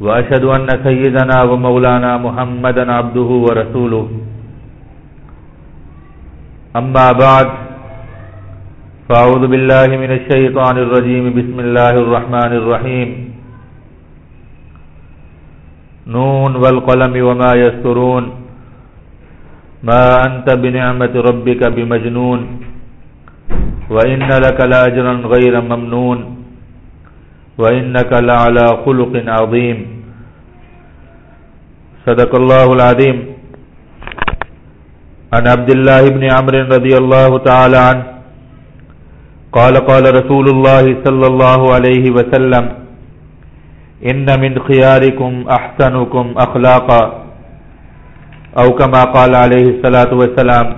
وأشهد أن سيدنا ومولانا محمدا عبده ورسوله. أما بعد، فأعوذ بالله من الشيطان الرجيم. بسم الله الرحمن الرحيم. نون والقلم وما يسترون. ما أنت بنعمة ربك بمجنون. وإن لك لأجرا غير ممنون. وإنك لعلى خلق عظيم. صدق الله العظيم عن عبد الله بن عمرو رضي الله تعالى عنه قال قال رسول الله صلى الله عليه وسلم، إن من خياركم أحسنكم أخلاقا. أو كما قال عليه الصلاة والسلام،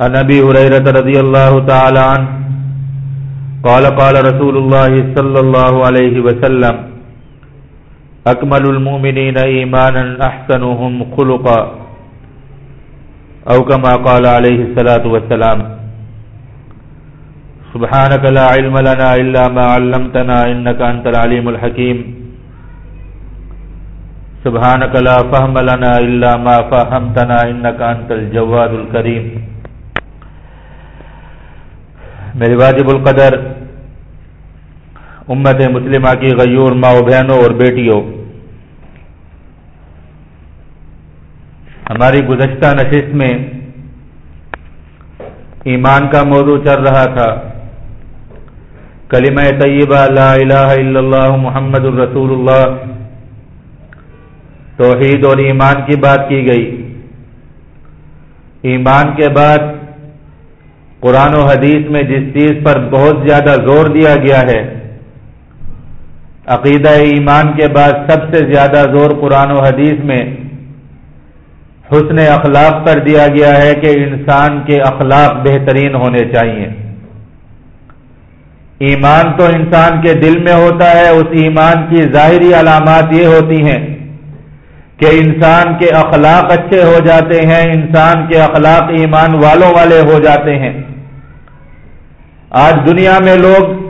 عن أبي هريرة رضي الله تعالى عنه قال قال رسول الله صلى الله عليه وسلم، أكمل المؤمنين إيمانا أحسنهم خلقا. أو كما قال عليه الصلاة والسلام، سبحانك لا علم لنا إلا ما علمتنا إنك أنت العليم الحكيم. سبحانك لا فهم لنا إلا ما فهمتنا إنك أنت الجواد الكريم. میری واجب القدر امت مسلمہ کی غیور ماؤ بہنوں اور بیٹیوں۔ ہماری گزشتہ نشست میں ایمان کا موضوع چل رہا تھا۔ کلمہ طیبہ لا الہ الا اللہ محمد الرسول اللہ۔ توحید اور ایمان کی بات کی گئی۔ ایمان کے بعد قرآن و حدیث میں جس چیز پر بہت زیادہ زور دیا گیا ہے عقیدہ ایمان کے بعد سب سے زیادہ زور قرآن و حدیث میں حسن اخلاق پر دیا گیا ہے کہ انسان کے اخلاق بہترین ہونے چاہیے۔ ایمان تو انسان کے دل میں ہوتا ہے، اس ایمان کی ظاہری علامات یہ ہوتی ہیں کہ انسان کے اخلاق اچھے ہو جاتے ہیں، انسان کے اخلاق ایمان والوں والے ہو جاتے ہیں۔ آج دنیا میں لوگ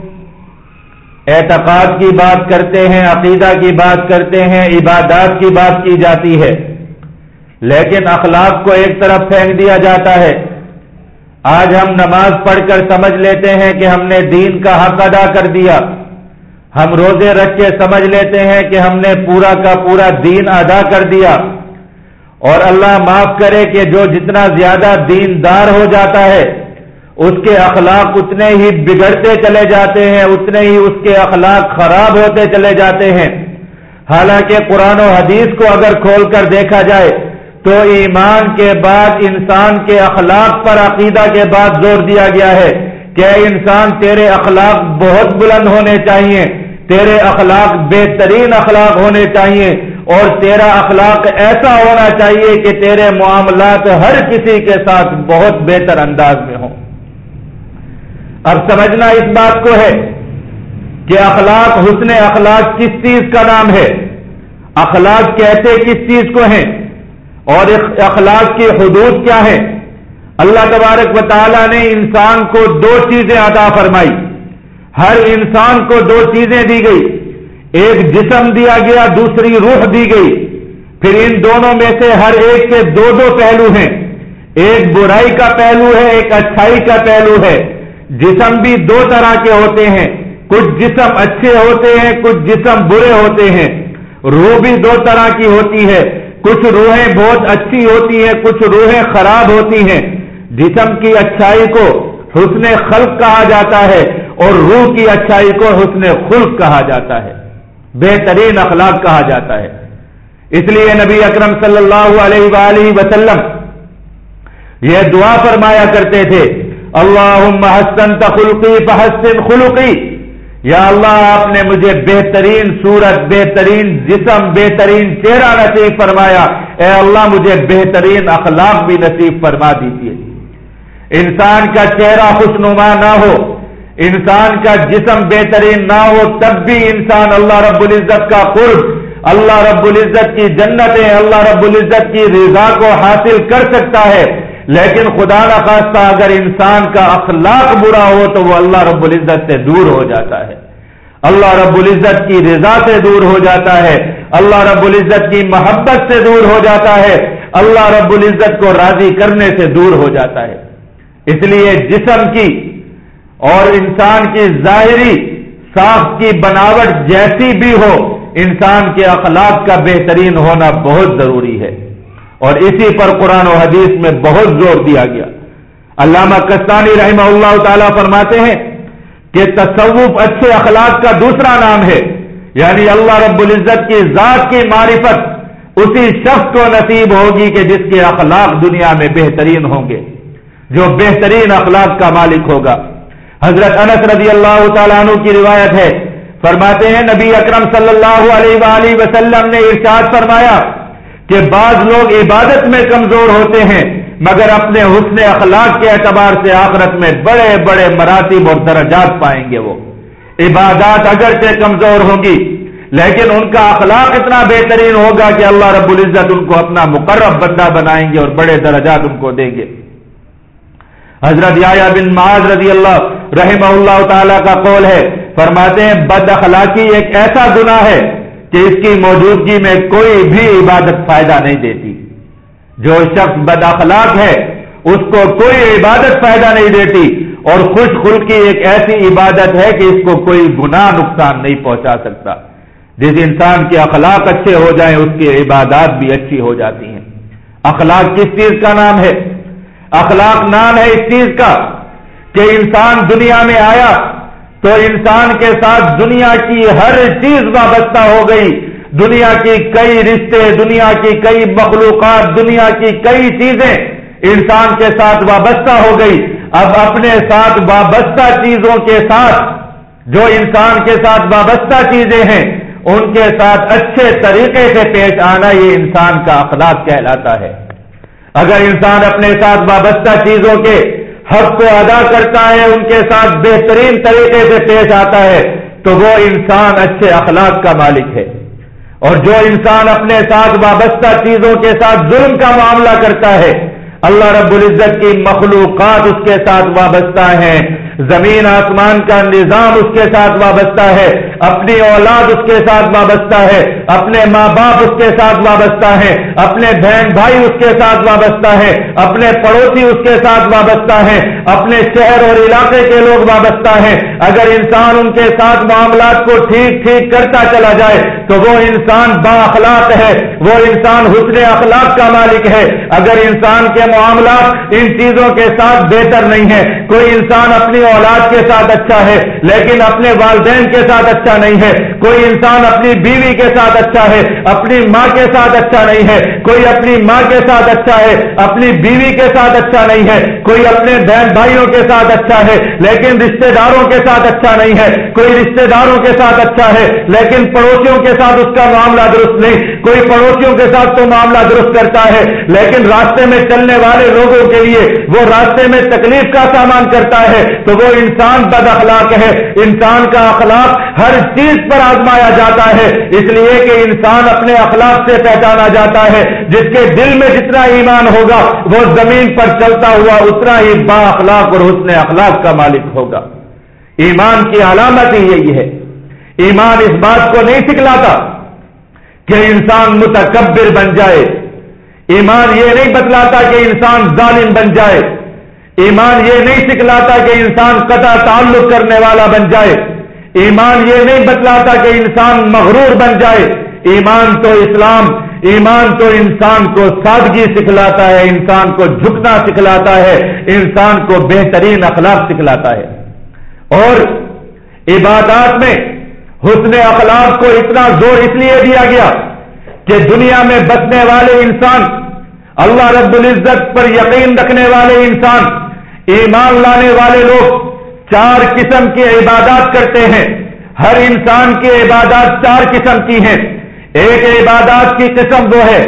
اعتقاد کی بات کرتے ہیں، عقیدہ کی بات کرتے ہیں، عبادات کی بات کی جاتی ہے۔ لیکن اخلاق کو ایک طرف پھینک دیا جاتا ہے۔ آج ہم نماز پڑھ کر سمجھ لیتے ہیں کہ ہم نے دین کا حق ادا کر دیا۔ ہم روزے رکھ کے سمجھ لیتے ہیں کہ ہم نے پورا کا پورا دین ادا کر دیا۔ اور اللہ معاف کرے کہ جو جتنا زیادہ دین دار ہو جاتا ہے اس کے اخلاق اتنے ہی بگڑتے چلے جاتے ہیں، اتنے ہی اس کے اخلاق خراب ہوتے چلے جاتے ہیں۔ حالانکہ قرآن و حدیث کو اگر کھول کر دیکھا جائے تو ایمان کے بعد، انسان کے اخلاق پر عقیدہ کے بعد زور دیا گیا ہے کہ انسان، تیرے اخلاق بہت بلند ہونے چاہیے، تیرے اخلاق بہترین اخلاق ہونے چاہیے اور تیرا اخلاق ایسا ہونا چاہیے کہ تیرے معاملات ہر کسی کے ساتھ بہت بہتر انداز میں ہوں۔ اب سمجھنا اس بات کو ہے کہ اخلاق حسن اخلاق کس چیز کا نام ہے؟ اخلاق کہتے کس چیز کو ہیں؟ اور اخلاق کی حدود کیا ہے اللہ تبارک و تعالیٰ نے انسان کو دو چیزیں عطا فرمائی۔ ہر انسان کو دو چیزیں دی گئی۔ ایک جسم دیا گیا، دوسری روح دی گئی۔ پھر ان دونوں میں سے ہر ایک کے دو دو پہلو ہیں۔ ایک برائی کا پہلو ہے، ایک اچھائی کا پہلو ہے۔ جسم بھی دو طرح کے ہوتے ہیں۔ کچھ جسم اچھے ہوتے ہیں، کچھ جسم برے ہوتے ہیں۔ روح بھی دو طرح کی ہوتی ہے۔ کچھ روحیں بہت اچھی ہوتی ہیں، کچھ روحیں خراب ہوتی ہیں۔ جسم کی اچھائی کو حسن خلق کہا جاتا ہے اور روح کی اچھائی کو حسن خلق کہا جاتا ہے۔ بہترین اخلاق کہا جاتا ہے۔ اس لیے نبی اکرم صلی اللہ علیہ وآلہ وسلم یہ دعا فرمایا کرتے تھے۔ اللہ حسن تخلقی فحسن خلقی۔ یا اللہ، آپ نے مجھے بہترین صورت، بہترین جسم، بہترین چہرہ نصیب فرمایا۔ اے اللہ، مجھے بہترین اخلاق بھی نصیب فرما دیجیے انسان کا چہرہ خوشنما نہ ہو، انسان کا جسم بہترین نہ ہو، تب بھی انسان اللہ رب العزت کا قرب، اللہ رب العزت کی جنتیں، اللہ رب العزت کی رضا کو حاصل کر سکتا ہے۔ لیکن خدا نخواستہ اگر انسان کا اخلاق برا ہو تو وہ اللہ رب العزت سے دور ہو جاتا ہے۔ اللہ رب العزت کی رضا سے دور ہو جاتا ہے۔ اللہ رب العزت کی محبت سے دور ہو جاتا ہے۔ اللہ رب العزت کو راضی کرنے سے دور ہو جاتا ہے۔ اس لیے جسم کی اور انسان کی ظاہری ساخت کی بناوٹ جیسی بھی ہو، انسان کے اخلاق کا بہترین ہونا بہت ضروری ہے۔ اور اسی پر قرآن و حدیث میں بہت زور دیا گیا۔ علامہ کستانی رحمہ اللہ تعالی فرماتے ہیں کہ تصوف اچھے اخلاق کا دوسرا نام ہے۔ یعنی اللہ رب العزت کی ذات کی معرفت اسی شخص کو نصیب ہوگی کہ جس کے اخلاق دنیا میں بہترین ہوں گے۔ جو بہترین اخلاق کا مالک ہوگا۔ حضرت انس رضی اللہ تعالیٰ عنہ کی روایت ہے۔ فرماتے ہیں نبی اکرم صلی اللہ علیہ وآلہ وسلم نے ارشاد فرمایا کہ بعض لوگ عبادت میں کمزور ہوتے ہیں، مگر اپنے حسن اخلاق کے اعتبار سے آخرت میں بڑے بڑے مراتب اور درجات پائیں گے وہ۔ عبادات اگرچہ کمزور ہوگی لیکن ان کا اخلاق اتنا بہترین ہوگا کہ اللہ رب العزت ان کو اپنا مقرب بندہ بنائیں گے اور بڑے درجات ان کو دیں گے۔ حضرت یا بن معاذ رضی اللہ رحمہ اللہ تعالی کا قول ہے، فرماتے ہیں، بد اخلاقی ایک ایسا گناہ ہے کہ اس کی موجودگی میں کوئی بھی عبادت فائدہ نہیں دیتی۔ جو شخص بد اخلاق ہے، اس کو کوئی عبادت فائدہ نہیں دیتی۔ اور خوش خل کی ایک ایسی عبادت ہے کہ اس کو کوئی گناہ، نقصان نہیں پہنچا سکتا۔ جس انسان کے اخلاق اچھے ہو جائیں، اس کی عبادات بھی اچھی ہو جاتی ہیں۔ اخلاق کس چیز کا نام ہے؟ اخلاق نام ہے اس چیز کا کہ انسان دنیا میں آیا تو انسان کے ساتھ دنیا کی ہر چیز وابستہ ہو گئی۔ دنیا کی کئی رشتے، دنیا کی کئی مخلوقات، دنیا کی کئی چیزیں انسان کے ساتھ وابستہ ہو گئی۔ اب اپنے ساتھ وابستہ چیزوں کے ساتھ جو انسان کے ساتھ وابستہ چیزیں ہیں، ان کے ساتھ اچھے طریقے سے پیش آنا یہ انسان کا اخلاق کہلاتا ہے۔ اگر انسان اپنے ساتھ وابستہ چیزوں کے حق کو ادا کرتا ہے، ان کے ساتھ بہترین طریقے سے پیش آتا ہے، تو وہ انسان اچھے اخلاق کا مالک ہے۔ اور جو انسان اپنے ساتھ وابستہ چیزوں کے ساتھ ظلم کا معاملہ کرتا ہے اللہ رب العزت کی مخلوقات اس کے ساتھ وابستہ ہیں۔ زمین آسمان کا نظام اس کے ساتھ وابستہ ہے۔ اپنی اولاد اس کے ساتھ وابستہ ہے۔ اپنے ماں باپ اس کے ساتھ وابستہ ہے اپنے بہن بھائی اس کے ساتھ وابستہ ہے اپنے پڑوسی اس کے ساتھ وابستہ ہے اپنے شہر اور علاقے کے لوگ وابستہ ہیں۔ اگر انسان ان کے ساتھ معاملات کو ٹھیک ٹھیک کرتا چلا جائے، تو وہ انسان با اخلاق ہے۔ وہ انسان حسن اخلاق کا مالک ہے۔ اگر انسان کے معاملات ان چیزوں کے ساتھ بہتر نہیں ہے کوئی انسان اپنی اولاد کے ساتھ اچھا ہے لیکن اپنے والدین کے ساتھ اچھا نہیں ہے کوئی انسان اپنی بیوی کے ساتھ اچھا ہے اپنی ماں کے ساتھ اچھا نہیں ہے کوئی اپنی ماں کے ساتھ اچھا ہے اپنی بیوی کے ساتھ اچھا نہیں ہے کوئی اپنے بہن بھائیوں کے ساتھ اچھا ہے لیکن رشتے داروں کے ساتھ اچھا نہیں ہے کوئی رشتے داروں کے ساتھ اچھا ہے لیکن پڑوسیوں کے ساتھ اس کا معاملہ درست نہیں کوئی پڑوسیوں کے ساتھ تو معاملہ درست کرتا ہے لیکن راستے میں چلنے والے لوگوں کے لیے وہ راستے میں تکلیف کا سامان کرتا ہے، تو وہ انسان بد اخلاق ہے۔ انسان کا اخلاق ہر چیز پر آزمایا جاتا ہے۔ اس لیے کہ انسان اپنے اخلاق سے پہچانا جاتا ہے۔ جس کے دل میں جتنا ایمان ہوگا، وہ زمین پر چلتا ہوا اتنا ہی با اخلاق اور حسن اخلاق کا مالک ہوگا۔ ایمان کی علامت ہی یہی ہے۔ ایمان اس بات کو نہیں سکھلاتا کہ انسان متکبر بن جائے۔ ایمان یہ نہیں بتلاتا کہ انسان ظالم بن جائے۔ ایمان یہ نہیں سکھلاتا کہ انسان قطع تعلق کرنے والا بن جائے۔ ایمان یہ نہیں بتلاتا کہ انسان مغرور بن جائے۔ ایمان تو اسلام، ایمان تو انسان کو سادگی سکھلاتا ہے، انسان کو جھکنا سکھلاتا ہے، انسان کو بہترین اخلاق سکھلاتا ہے۔ اور عبادات میں حسن اخلاق کو اتنا زور اس لیے دیا گیا کہ دنیا میں بسنے والے انسان، اللہ رب العزت پر یقین رکھنے والے انسان، ایمان لانے والے لوگ چار قسم کی عبادات کرتے ہیں۔ ہر انسان کی عبادات چار قسم کی ہیں۔ ایک عبادات کی قسم وہ ہے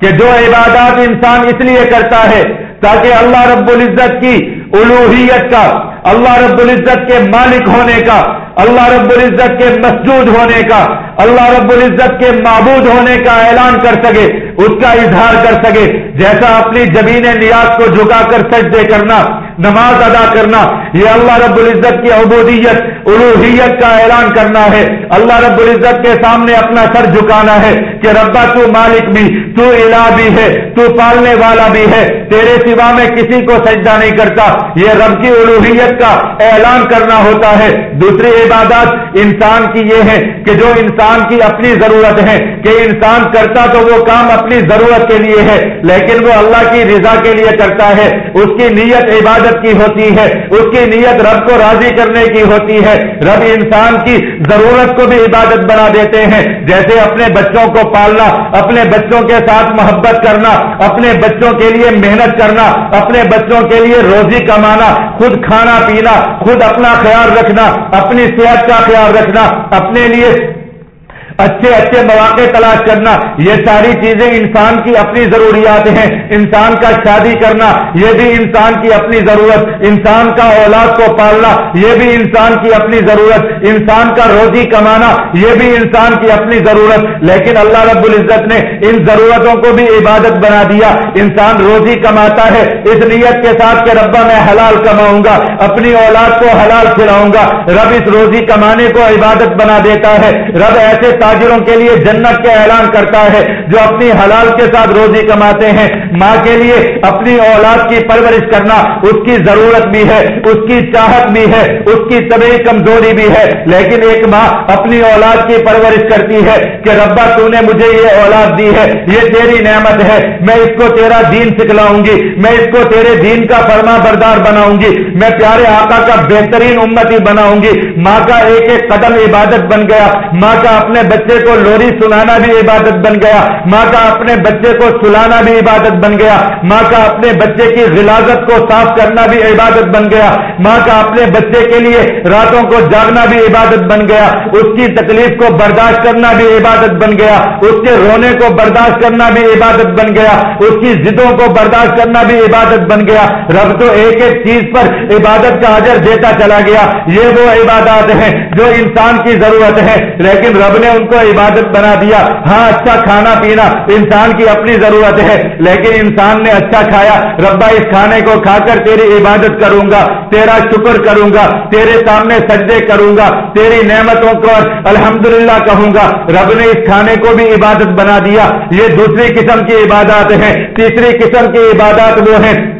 کہ جو عبادات انسان اس لیے کرتا ہے تاکہ اللہ رب العزت کی الوحیت کا، اللہ رب العزت کے مالک ہونے کا، اللہ رب العزت کے مسجود ہونے کا، اللہ رب العزت کے معبود ہونے کا اعلان کر سکے۔ اس کا اظہار کر سکے۔ جیسا اپنی زمین نیاز کو جھکا کر سجدے کرنا، نماز ادا کرنا، یہ اللہ رب العزت کی عبودیت الوحیت کا اعلان کرنا ہے۔ اللہ رب العزت کے سامنے اپنا سر جھکانا ہے کہ ربا تو مالک بھی، تو الہ بھی ہے، تو پالنے والا بھی ہے۔ تیرے سوا میں کسی کو سجدہ نہیں کرتا۔ یہ رب کی الوحیت کا اعلان کرنا ہوتا ہے۔ دوسری عبادت انسان کی یہ ہے کہ جو انسان کی اپنی ضرورت ہے کہ انسان کرتا تو وہ کام اپنی ضرورت کے لیے ہے، لیکن وہ اللہ کی رضا کے لیے کرتا ہے۔ اس کی نیت عبادت کی ہوتی ہے۔ اس کی نیت رب کو راضی کرنے کی ہوتی ہے۔ رب انسان کی ضرورت کو بھی عبادت بنا دیتے ہیں۔ جیسے اپنے بچوں کو پالنا، اپنے بچوں کے ساتھ محبت کرنا، اپنے بچوں کے لیے محنت کرنا، اپنے بچوں کے لیے روزی کمانا، خود کھانا پینا، خود اپنا خیال رکھنا، اپنی صحت کا خیال رکھنا، اپنے لیے اچھے اچھے مواقع تلاش کرنا، یہ ساری چیزیں انسان کی اپنی ضروریات ہیں۔ انسان کا شادی کرنا، یہ بھی انسان کی اپنی ضرورت۔ انسان کا اولاد کو پالنا، یہ بھی انسان کی اپنی ضرورت۔ انسان کا روزی کمانا، یہ بھی انسان کی اپنی ضرورت۔ لیکن اللہ رب العزت نے ان ضرورتوں کو بھی عبادت بنا دیا۔ انسان روزی کماتا ہے، اس نیت کے ساتھ کہ ربا میں حلال کماؤں گا، اپنی اولاد کو حلال کھلاؤں گا۔ رب اس روزی کمانے کو عبادت بنا دیتا ہے۔ رب ایسے تاجروں کے لیے جنت کے اعلان کرتا ہے جو اپنی حلال کے ساتھ روزی کماتے ہیں۔ ماں کے لیے اپنی اولاد کی پرورش کرنا، اس کی ضرورت بھی ہے، اس کی چاہت بھی ہے، اس کی طبی کمزوری بھی ہے۔ لیکن ایک ماں اپنی اولاد کی پرورش کرتی ہے کہ ربا تو نے مجھے یہ اولاد دی ہے، یہ تیری نعمت ہے، میں اس کو تیرا دین سکھلاؤں گی، میں اس کو تیرے دین کا فرما بردار بناؤں گی، میں پیارے آقا کا بہترین امتی بناؤں گی۔ ماں کا ایک ایک قدم عبادت بن گیا، ماں کا اپنے بچے کو لوری سنانا بھی عبادت بن گیا، ماں کا اپنے بچے کو سلانا بھی عبادت بن گیا، ماں کا اپنے بچے کی غلاظت کو صاف کرنا بھی عبادت بن گیا، ماں کا اپنے بچے کے لیے راتوں کو جاگنا بھی عبادت بن گیا، اس کی تکلیف کو برداشت کرنا بھی عبادت بن گیا، اس کے رونے کو برداشت کرنا بھی عبادت بن گیا، اس کی ضدوں کو برداشت کرنا بھی عبادت بن گیا۔ رب تو ایک ایک چیز پر عبادت کا اجر دیتا چلا گیا۔ یہ وہ عبادات ہیں جو انسان کی ضرورت ہے لیکن رب نے ان کو عبادت بنا دیا۔ ہاں اچھا کھانا پینا انسان کی اپنی ضرورت ہے، لیکن انسان نے اچھا کھایا۔ ربا، اس کھانے کو کھا کر تیری عبادت کروں گا، تیرا شکر کروں گا، تیرے سامنے سجدے کروں گا۔ تیری نعمتوں کو الحمدللہ کہوں گا۔ رب نے اس کھانے کو بھی عبادت بنا دیا۔ یہ دوسری قسم کی عبادات ہیں۔ تیسری قسم کی عبادات وہ ہیں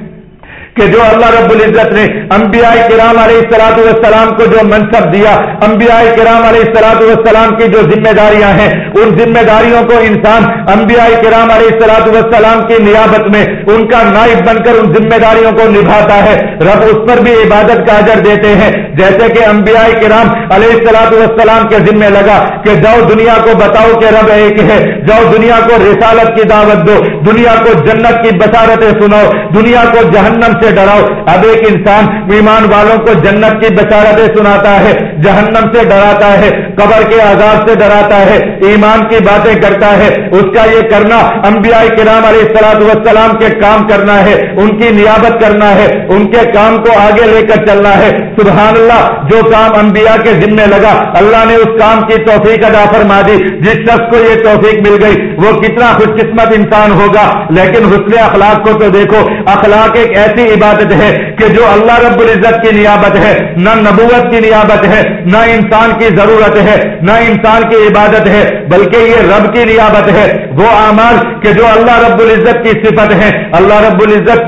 کہ جو اللہ رب العزت نے انبیاء کرام علیہ السلاط والسلام کو جو منصب دیا، انبیاء کرام علیہ السلاط والسلام کی جو ذمہ داریاں ہیں، ان ذمہ داریوں کو انسان انبیاء کرام علیہ السلاط والسلام کی نیابت میں ان کا نائب بن کر ان ذمہ داریوں کو نبھاتا ہے۔ رب اس پر بھی عبادت کا اجر دیتے ہیں۔ جیسے کہ انبیاء کرام علیہ السلاط والسلام کے ذمہ لگا کہ جاؤ دنیا کو بتاؤ کہ رب ایک ہے۔ جاؤ دنیا کو رسالت کی دعوت دو۔ دنیا کو جنت کی بشارتیں سناؤ۔ دنیا کو جہنم سے ڈراؤ۔ اب ایک انسان ایمان والوں کو جنت کی بشارتیں سناتا ہے، جہنم سے ڈراتا ہے، قبر کے عذاب سے ڈراتا ہے، ایمان کی باتیں کرتا ہے۔ اس کا یہ کرنا انبیاء کرام علیہ السلاط والسلام کے کام کرنا ہے، ان کی نیابت کرنا ہے، ان کے کام کو آگے لے کر چلنا ہے۔ سبحان اللہ، جو کام انبیاء کے ذمے لگا، اللہ نے اس کام کی توفیق ادا فرما دی۔ جس شخص کو یہ توفیق مل گئی، وہ کتنا خوش قسمت انسان ہوگا۔ لیکن حسن اخلاق کو تو دیکھو، اخلاق ایک ایسی عبادت ہے کہ جو اللہ رب العزت کی نیابت ہے، نہ نبوت کی نیابت ہے، نہ انسان کی ضرورت ہے، نہ انسان کی عبادت ہے، بلکہ یہ رب کی نیابت ہے۔ وہ اعمال کہ جو اللہ رب العزت کی صفت ہے اللہ رب العزت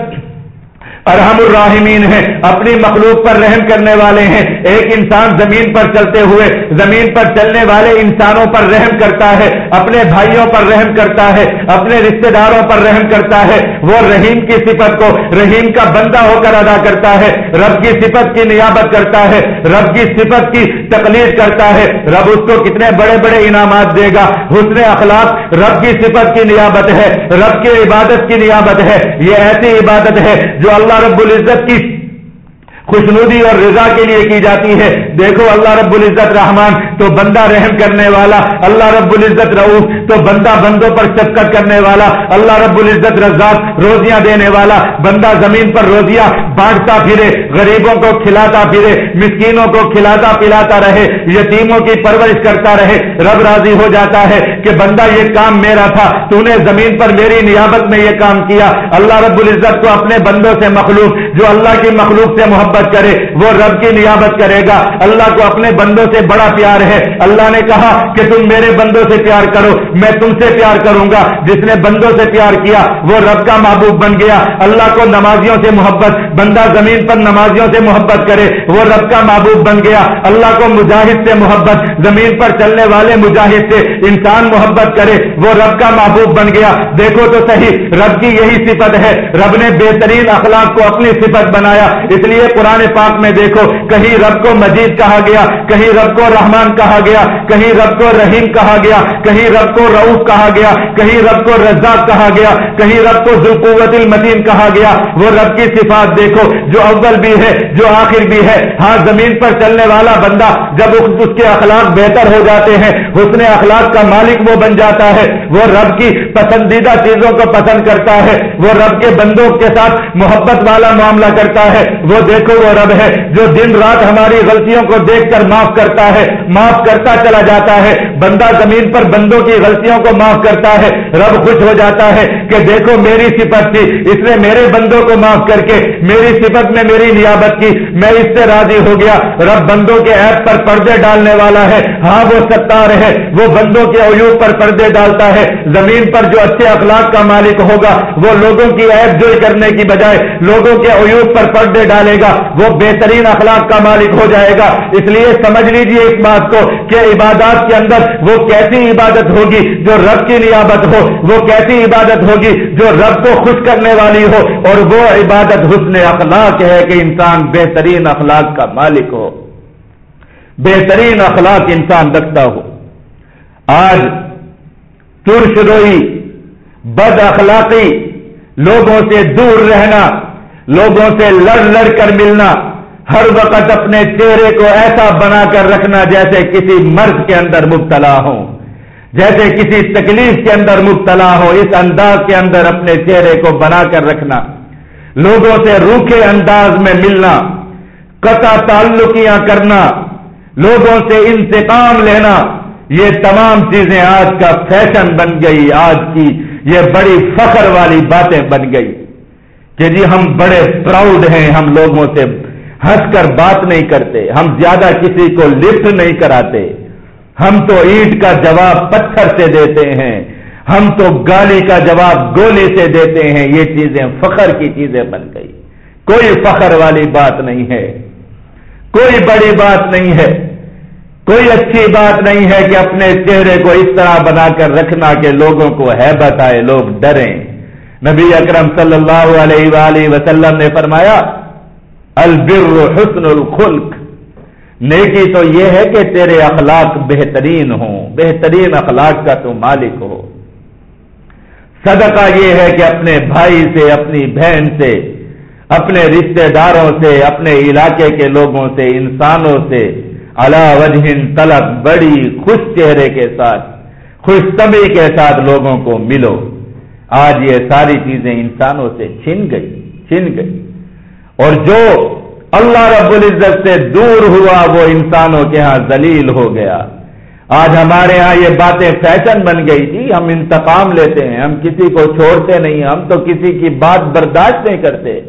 ارحم الراحمین ہیں، اپنی مخلوق پر رحم کرنے والے ہیں۔ ایک انسان زمین پر چلتے ہوئے، زمین پر چلنے والے انسانوں پر رحم کرتا ہے، اپنے بھائیوں پر رحم کرتا ہے، اپنے رشتہ داروں پر رحم کرتا ہے۔ وہ رحیم کی صفت کو، رحیم کا بندہ ہو کر ادا کرتا ہے۔ رب کی صفت کی نیابت کرتا ہے۔ رب کی صفت کی تکلیف کرتا ہے، رب اس کو کتنے بڑے بڑے انعامات دے گا۔ حسن اخلاق رب کی صفت کی نیابت ہے، رب کی عبادت کی نیابت ہے۔ یہ ایسی عبادت ہے جو اللہ رب العزت کی خوشنودی اور رضا کے لیے کی جاتی ہے۔ دیکھو اللہ رب العزت رحمان، تو بندہ رحم کرنے والا، اللہ رب العزت رعوف، تو بندہ بندوں پر شفقت کرنے والا، اللہ رب العزت رزاق روزیاں دینے والا، بندہ زمین پر روزیاں بانٹتا پھرے، غریبوں کو کھلاتا پھرے، مسکینوں کو کھلاتا پلاتا رہے، یتیموں کی پرورش کرتا رہے، رب راضی ہو جاتا ہے کہ بندہ یہ کام میرا تھا، تو نے زمین پر میری نیابت میں یہ کام کیا۔ اللہ رب العزت کو اپنے بندوں سے مخلوق جو اللہ کی مخلوق سے محبت کرے، وہ رب کی نیابت کرے گا۔ اللہ کو اپنے بندوں سے بڑا پیار ہے۔ اللہ نے کہا کہ تم میرے بندوں سے پیار کرو، میں تم سے پیار کروں گا۔ جس نے بندوں سے پیار کیا، وہ رب کا محبوب بن گیا۔ اللہ کو نمازیوں سے محبت، بندہ زمین پر نمازیوں سے محبت کرے، وہ رب کا محبوب بن گیا۔ اللہ کو مجاہد سے محبت، زمین پر چلنے والے مجاہد سے انسان محبت کرے، وہ رب کا محبوب بن گیا۔ دیکھو تو صحیح، رب کی یہی صفت ہے۔ رب نے بہترین اخلاق کو اپنی صفت بنایا۔ اس لیے قرآن پاک میں دیکھو، کہیں رب کو مجید کہا گیا، کہیں رب کو رحمان کہا گیا، کہیں رب کو رحیم کہا گیا، کہیں رب کو رعوف کہا گیا، کہیں رب کو رزاق کہا گیا، کہیں رب کو ذوقوت المتین کہا گیا۔ وہ رب کی صفات دیکھو جو اول بھی ہے، جو آخر بھی ہے۔ ہاں زمین پر چلنے والا بندہ جب اس کے اخلاق بہتر ہو جاتے ہیں، حسن اخلاق کا مالک وہ بن جاتا ہے۔ وہ رب کی پسندیدہ چیزوں کو پسند کرتا ہے۔ وہ رب کے بندوں کے ساتھ محبت والا معاملہ کرتا ہے۔ وہ دیکھو، وہ رب ہے جو دن رات ہماری غلطیوں کو دیکھ کر معاف کرتا ہے۔ معاف کرتا چلا جاتا ہے۔ بندہ زمین پر بندوں کی غلطیوں کو معاف کرتا ہے۔ رب خوش ہو جاتا ہے کہ دیکھو، میری صفت تھی، اس نے میرے بندوں کو معاف کر کے میری صفت میں میری نیابت کی، میں اس سے راضی ہو گیا۔ رب بندوں کے ایپ پر پردے ڈالنے والا ہے۔ ہاں وہ ستار ہے۔ وہ بندوں کے عیوب پر پردے ڈالتا ہے۔ زمین پر جو اچھے اخلاق کا مالک ہوگا، وہ لوگوں کی ایپ جوئی کرنے کی بجائے لوگوں کے عیوب پر پردے ڈالے گا۔ وہ بہترین اخلاق کا مالک ہو جائے گا۔ اس لیے سمجھ لیجیے اس بات کو کہ عبادات کے اندر وہ کیسی عبادت ہوگی جو رب کی نیابت ہو، وہ کیسی عبادت ہوگی جو رب کو خوش کرنے والی ہو، اور وہ عبادت حسن اخلاق ہے کہ انسان بہترین اخلاق کا مالک ہو، بہترین اخلاق انسان رکھتا ہو۔ آج ترش روئی بد اخلاقی، لوگوں سے دور رہنا، لوگوں سے لڑ لڑ کر ملنا، ہر وقت اپنے چہرے کو ایسا بنا کر رکھنا جیسے کسی مرض کے اندر مبتلا ہو جیسے کسی تکلیف کے اندر مبتلا ہو اس انداز کے اندر اپنے چہرے کو بنا کر رکھنا۔ لوگوں سے روکھے انداز میں ملنا، قطع تعلقیاں کرنا، لوگوں سے انتقام لینا، یہ تمام چیزیں آج کا فیشن بن گئی، آج کی یہ بڑی فخر والی باتیں بن گئی کہ جی ہم بڑے پراؤڈ ہیں، ہم لوگوں سے ہنس کر بات نہیں کرتے، ہم زیادہ کسی کو لفٹ نہیں کراتے، ہم تو اینٹ کا جواب پتھر سے دیتے ہیں۔ ہم تو گالی کا جواب گولی سے دیتے ہیں، یہ چیزیں فخر کی چیزیں بن گئی۔ کوئی فخر والی بات نہیں ہے۔ کوئی بڑی بات نہیں ہے۔ کوئی اچھی بات نہیں ہے کہ اپنے چہرے کو اس طرح بنا کر رکھنا کہ لوگوں کو ہے بتائے لوگ ڈریں۔ نبی اکرم صلی اللہ علیہ وآلہ وسلم نے فرمایا، البر حسن الخلق۔ نیکی تو یہ ہے کہ تیرے اخلاق بہترین ہوں۔ بہترین اخلاق کا تو مالک ہو۔ صدقہ یہ ہے کہ اپنے بھائی سے، اپنی بہن سے، اپنے رشتہ داروں سے، اپنے علاقے کے لوگوں سے، انسانوں سے اللہ وجہ طلب بڑی خوش چہرے کے ساتھ، خوش طبی کے ساتھ لوگوں کو ملو۔ آج یہ ساری چیزیں انسانوں سے چھن گئی چھن گئی۔ اور جو اللہ رب العزت سے دور ہوا، وہ انسانوں کے ہاں ذلیل ہو گیا۔ آج ہمارے ہاں یہ باتیں فیشن بن گئی جی ہم انتقام لیتے ہیں، ہم کسی کو چھوڑتے نہیں، ہم تو کسی کی بات برداشت نہیں کرتے۔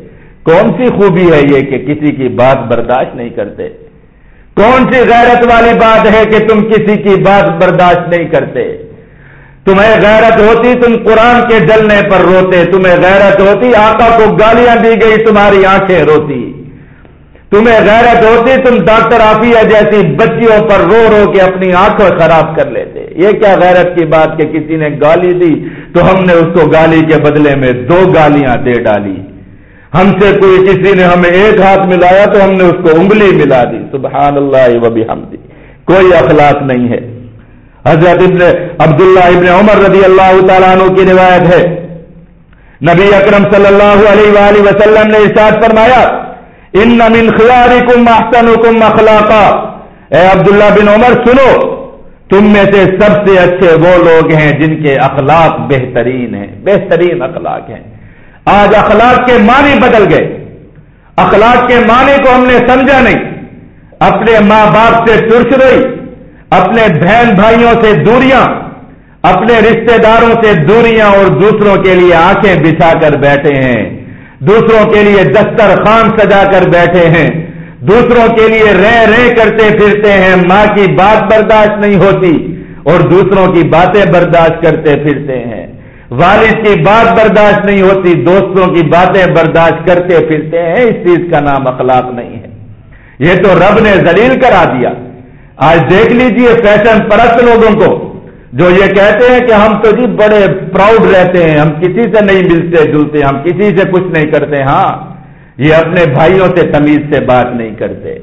کون سی خوبی ہے یہ کہ کسی کی بات برداشت نہیں کرتے؟ کون سی غیرت والی بات ہے کہ تم کسی کی بات برداشت نہیں کرتے؟ تمہیں غیرت ہوتی تم قرآن کے جلنے پر روتے، تمہیں غیرت ہوتی آقا کو گالیاں دی گئی تمہاری آنکھیں روتی۔ تمہیں غیرت ہوتی، تم ڈاکٹر آفیہ جیسی بچیوں پر رو رو کے اپنی آنکھیں خراب کر لیتے۔ یہ کیا غیرت کی بات کہ کسی نے گالی دی تو ہم نے اس کو گالی کے بدلے میں دو گالیاں دے ڈالی۔ ہم سے کوئی کسی نے ہمیں ایک ہاتھ ملایا تو ہم نے اس کو انگلی ملا دی۔ سبحان اللہ و بھی کوئی اخلاق نہیں ہے۔ حضرت ابن عبداللہ ابن عمر رضی اللہ تعالیٰ عنہ کی روایت ہے۔ نبی اکرم صلی اللہ علیہ وآلہ وسلم نے ارشاد فرمایا ان من خیارکم احسنکم اخلاقا اے عبداللہ بن عمر، سنو، تم میں سے سب سے اچھے وہ لوگ ہیں جن کے اخلاق بہترین ہیں، بہترین اخلاق ہیں۔ آج اخلاق کے معنی بدل گئے۔ اخلاق کے معنی کو ہم نے سمجھا نہیں۔ اپنے ماں باپ سے ترس رہی اپنے بہن بھائیوں سے دوریاں، اپنے رشتہ داروں سے دوریاں اور دوسروں کے لیے آنکھیں بچھا کر بیٹھے ہیں۔ دوسروں کے لیے دستر خان سجا کر بیٹھے ہیں۔ دوسروں کے لیے رہ رہ کرتے پھرتے ہیں۔ ماں کی بات برداشت نہیں ہوتی اور دوسروں کی باتیں برداشت کرتے پھرتے ہیں۔ والد کی بات برداشت نہیں ہوتی، دوستوں کی باتیں برداشت کرتے پھرتے ہیں۔ اس چیز کا نام اخلاق نہیں ہے۔ یہ تو رب نے ذلیل کرا دیا۔ آج دیکھ لیجیے فیشن پرست لوگوں کو۔ جو یہ کہتے ہیں کہ ہم تو جی بڑے پراؤڈ رہتے ہیں، ہم کسی سے نہیں ملتے، جلتے، ہم کسی سے کچھ نہیں کرتے ہاں یہ اپنے بھائیوں سے تمیز سے بات نہیں کرتے،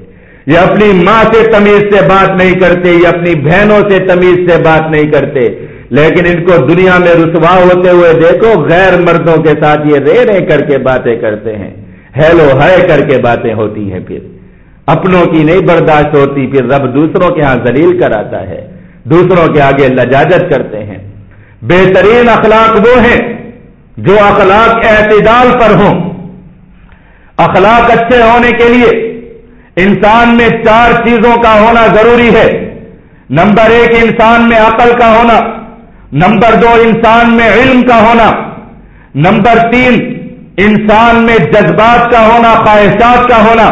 یہ اپنی ماں سے تمیز سے بات نہیں کرتے، یہ اپنی بہنوں سے تمیز سے بات نہیں کرتے، لیکن ان کو دنیا میں رسوا ہوتے ہوئے دیکھو، غیر مردوں کے ساتھ یہ رے رے کر کے باتیں کرتے ہیں ہیلو ہے کر کے باتیں ہوتی ہیں پھر، اپنوں کی نہیں برداشت ہوتی، پھر رب دوسروں کے ہاں ذلیل کراتا ہے۔ دوسروں کے آگے لجاجت کرتے ہیں۔ بہترین اخلاق وہ ہیں جو اخلاق اعتدال پر ہوں۔ اخلاق اچھے ہونے کے لیے انسان میں چار چیزوں کا ہونا ضروری ہے۔ نمبر ایک انسان میں عقل کا ہونا، نمبر دو انسان میں علم کا ہونا، نمبر تین انسان میں جذبات کا ہونا، خواہشات کا ہونا،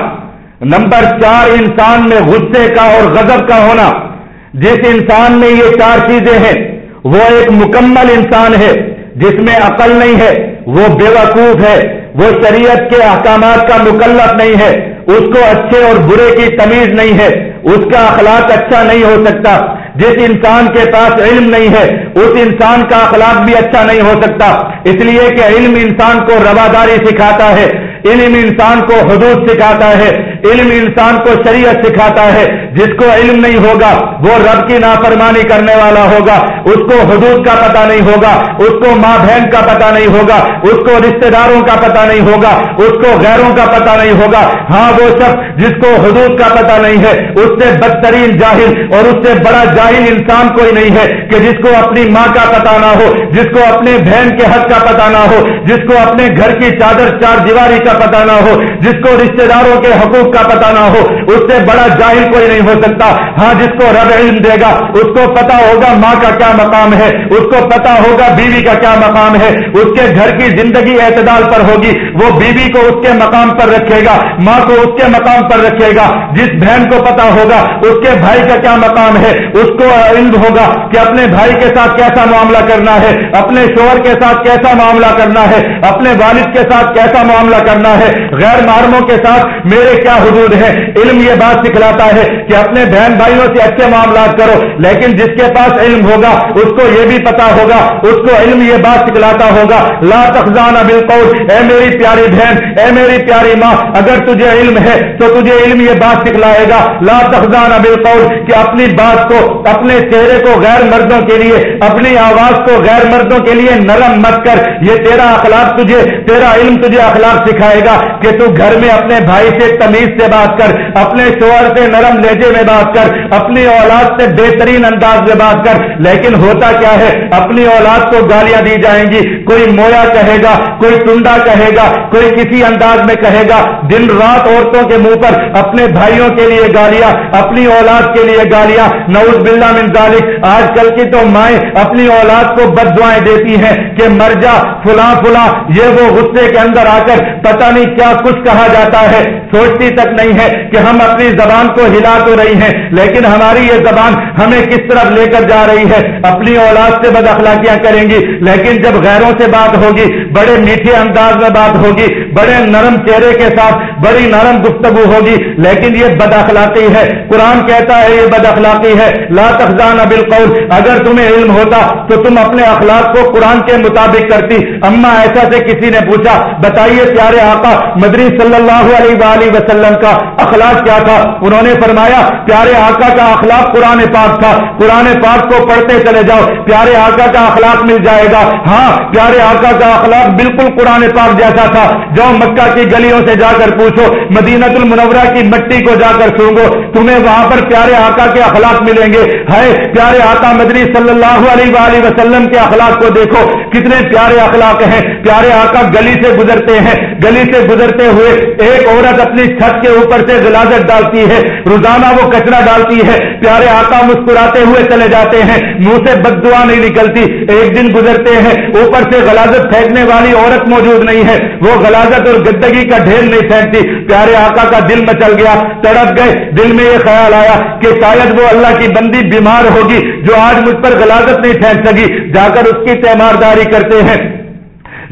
نمبر چار انسان میں غصے کا اور غضب کا ہونا۔ جس انسان میں یہ چار چیزیں ہیں، وہ ایک مکمل انسان ہے، جس میں عقل نہیں ہے، وہ بے وقوف ہے، وہ شریعت کے احکامات کا مکلف نہیں ہے، اس کو اچھے اور برے کی تمیز نہیں ہے، اس کا اخلاق اچھا نہیں ہو سکتا۔ جس انسان کے پاس علم نہیں ہے، اس انسان کا اخلاق بھی اچھا نہیں ہو سکتا۔ اس لیے کہ علم انسان کو رواداری سکھاتا ہے۔ علم انسان کو حدود سکھاتا ہے، علم انسان کو شریعت سکھاتا ہے۔ جس کو علم نہیں ہوگا، وہ رب کی نافرمانی کرنے والا ہوگا۔ اس کو حدود کا پتہ نہیں ہوگا، اس کو ماں بہن کا پتہ نہیں ہوگا، اس کو رشتہ داروں کا پتہ نہیں ہوگا، اس کو غیروں کا پتہ نہیں ہوگا۔ ہاں وہ سب جس کو حدود کا پتہ نہیں ہے، اس سے بدترین جاہل اور اس سے بڑا جاہل انسان کوئی نہیں ہے کہ جس کو اپنی ماں کا پتہ نہ ہو، جس کو اپنے بہن کے حق کا پتہ نہ ہو، جس کو اپنے گھر کی چادر چار دیواری کا کا پتہ نہ ہو، جس کو رشتہ داروں کے حقوق کا پتہ نہ ہو، اس سے بڑا جاہل کوئی نہیں ہو سکتا۔ ہاں جس کو رب علم دے گا، اس کو پتا ہوگا ماں کا کیا مقام ہے۔ اس کو پتا ہوگا بیوی کا کیا مقام ہے۔ اس کے گھر کی زندگی اعتدال پر ہوگی۔ وہ بیوی کو اس کے مقام پر رکھے گا، ماں کو اس کے مقام پر رکھے گا۔ جس بہن کو پتا ہوگا، اس کے بھائی کا کیا مقام ہے۔ اس کو علم ہوگا کہ اپنے بھائی کے ساتھ کیسا معاملہ کرنا ہے، اپنے شوہر کے ساتھ کیسا معاملہ کرنا ہے، اپنے والد کے ساتھ کیسا معاملہ کرنا ہے۔ غیر معلوموں کے ساتھ میرے کیا حدود ہے علم یہ بات سکھلاتا ہے کہ اپنے بہن بھائیوں سے اچھے معاملات کرو، لیکن جس کے پاس علم ہوگا، اس کو یہ بھی پتا ہوگا، اس کو علم یہ بات سکھلاتا ہوگا، لا تخزانہ بالقول، اے میری پیاری بہن، اے میری پیاری ماں، اگر تجھے علم ہے تو تجھے علم یہ بات سکھلائے گا، لا تخزانہ بالقول، کہ اپنی بات کو، اپنے چہرے کو غیر مردوں کے لیے، اپنی آواز کو غیر مردوں کے لیے نرم مت کر، یہ تیرا اخلاق تجھے، تیرا علم تجھے اخلاق سکھائے جائے گا کہ تو گھر میں اپنے بھائی سے تمیز سے بات کر، اپنے شوہر سے نرم لہجے میں بات کر، اپنی اولاد سے بہترین انداز میں بات کر۔ لیکن ہوتا کیا ہے؟ اپنی اولاد کو گالیاں دی جائیں گی۔ کوئی مویا کہے گا، کوئی ٹنڈا کہے گا، کوئی کسی انداز میں کہے گا۔ دن رات عورتوں کے منہ پر اپنے بھائیوں کے لیے گالیاں، اپنی اولاد کے لیے گالیاں۔ نوز بلّہ من ذالک۔ آج کل کی تو مائیں اپنی اولاد کو بد دعائیں دیتی ہیں کہ مر جا فلاں فلاں، یہ وہ غصے کے اندر آ کر پتہ نہیں کیا کچھ کہا جاتا ہے۔ سوچتی تک نہیں ہے کہ ہم اپنی زبان کو ہلا تو رہی ہیں، لیکن ہماری یہ زبان ہمیں کس طرف لے کر جا رہی ہے؟ اپنی اولاد سے بد اخلاقیاں کریں گی، لیکن جب غیروں سے بات ہوگی، بڑے میٹھے انداز میں بات ہوگی، بڑے نرم چہرے کے ساتھ بڑی نرم گفتگو ہوگی، لیکن یہ بد اخلاقی ہے۔ قرآن کہتا ہے یہ بد اخلاقی ہے۔ لا تخزان بالقول، اگر تمہیں علم ہوتا تو تم اپنے اخلاق کو قرآن کے مطابق کرتی۔ اما ایسا سے کسی نے پوچھا، بتائیے پیارے آقا مدری صلی اللہ علیہ وآلہ وسلم کا اخلاق کیا تھا؟ انہوں نے فرمایا، پیارے آقا کا اخلاق قرآن پاک تھا۔ قرآن پاک کو پڑھتے چلے جاؤ، پیارے آقا کا اخلاق مل جائے گا۔ ہاں پیارے آقا کا اخلاق بالکل قرآن پاک جیسا تھا۔ جو مکہ کی گلیوں سے جا کر پوچھو مدینت المنورہ کی مٹی کو جا کر سونگو۔ تمہیں وہاں پر پیارے آقا کے اخلاق ملیں گے۔ ہے پیارے آقا مدنی صلی اللہ علیہ وآلہ وسلم کے اخلاق کو دیکھو۔ کتنے پیارے اخلاق ہیں۔ پیارے آقا گلی سے گزرتے ہیں۔ گلی گلی سے گزرتے ہوئے ایک عورت اپنی چھت کے اوپر سے غلازت ڈالتی ہے، روزانہ وہ کچرا ڈالتی ہے، پیارے آقا مسکراتے ہوئے چلے جاتے ہیں، منہ سے بد دعا نہیں نکلتی۔ ایک دن گزرتے ہیں، اوپر سے غلازت پھینکنے والی عورت موجود نہیں ہے، وہ غلازت اور گندگی کا ڈھیر نہیں پھینکتی۔ پیارے آقا کا دل مچل گیا، تڑپ گئے، دل میں یہ خیال آیا کہ شاید وہ اللہ کی بندی بیمار ہوگی جو آج مجھ پر غلازت نہیں پھینک سکی۔ جا کر اس کی تیمارداری کرتے ہیں۔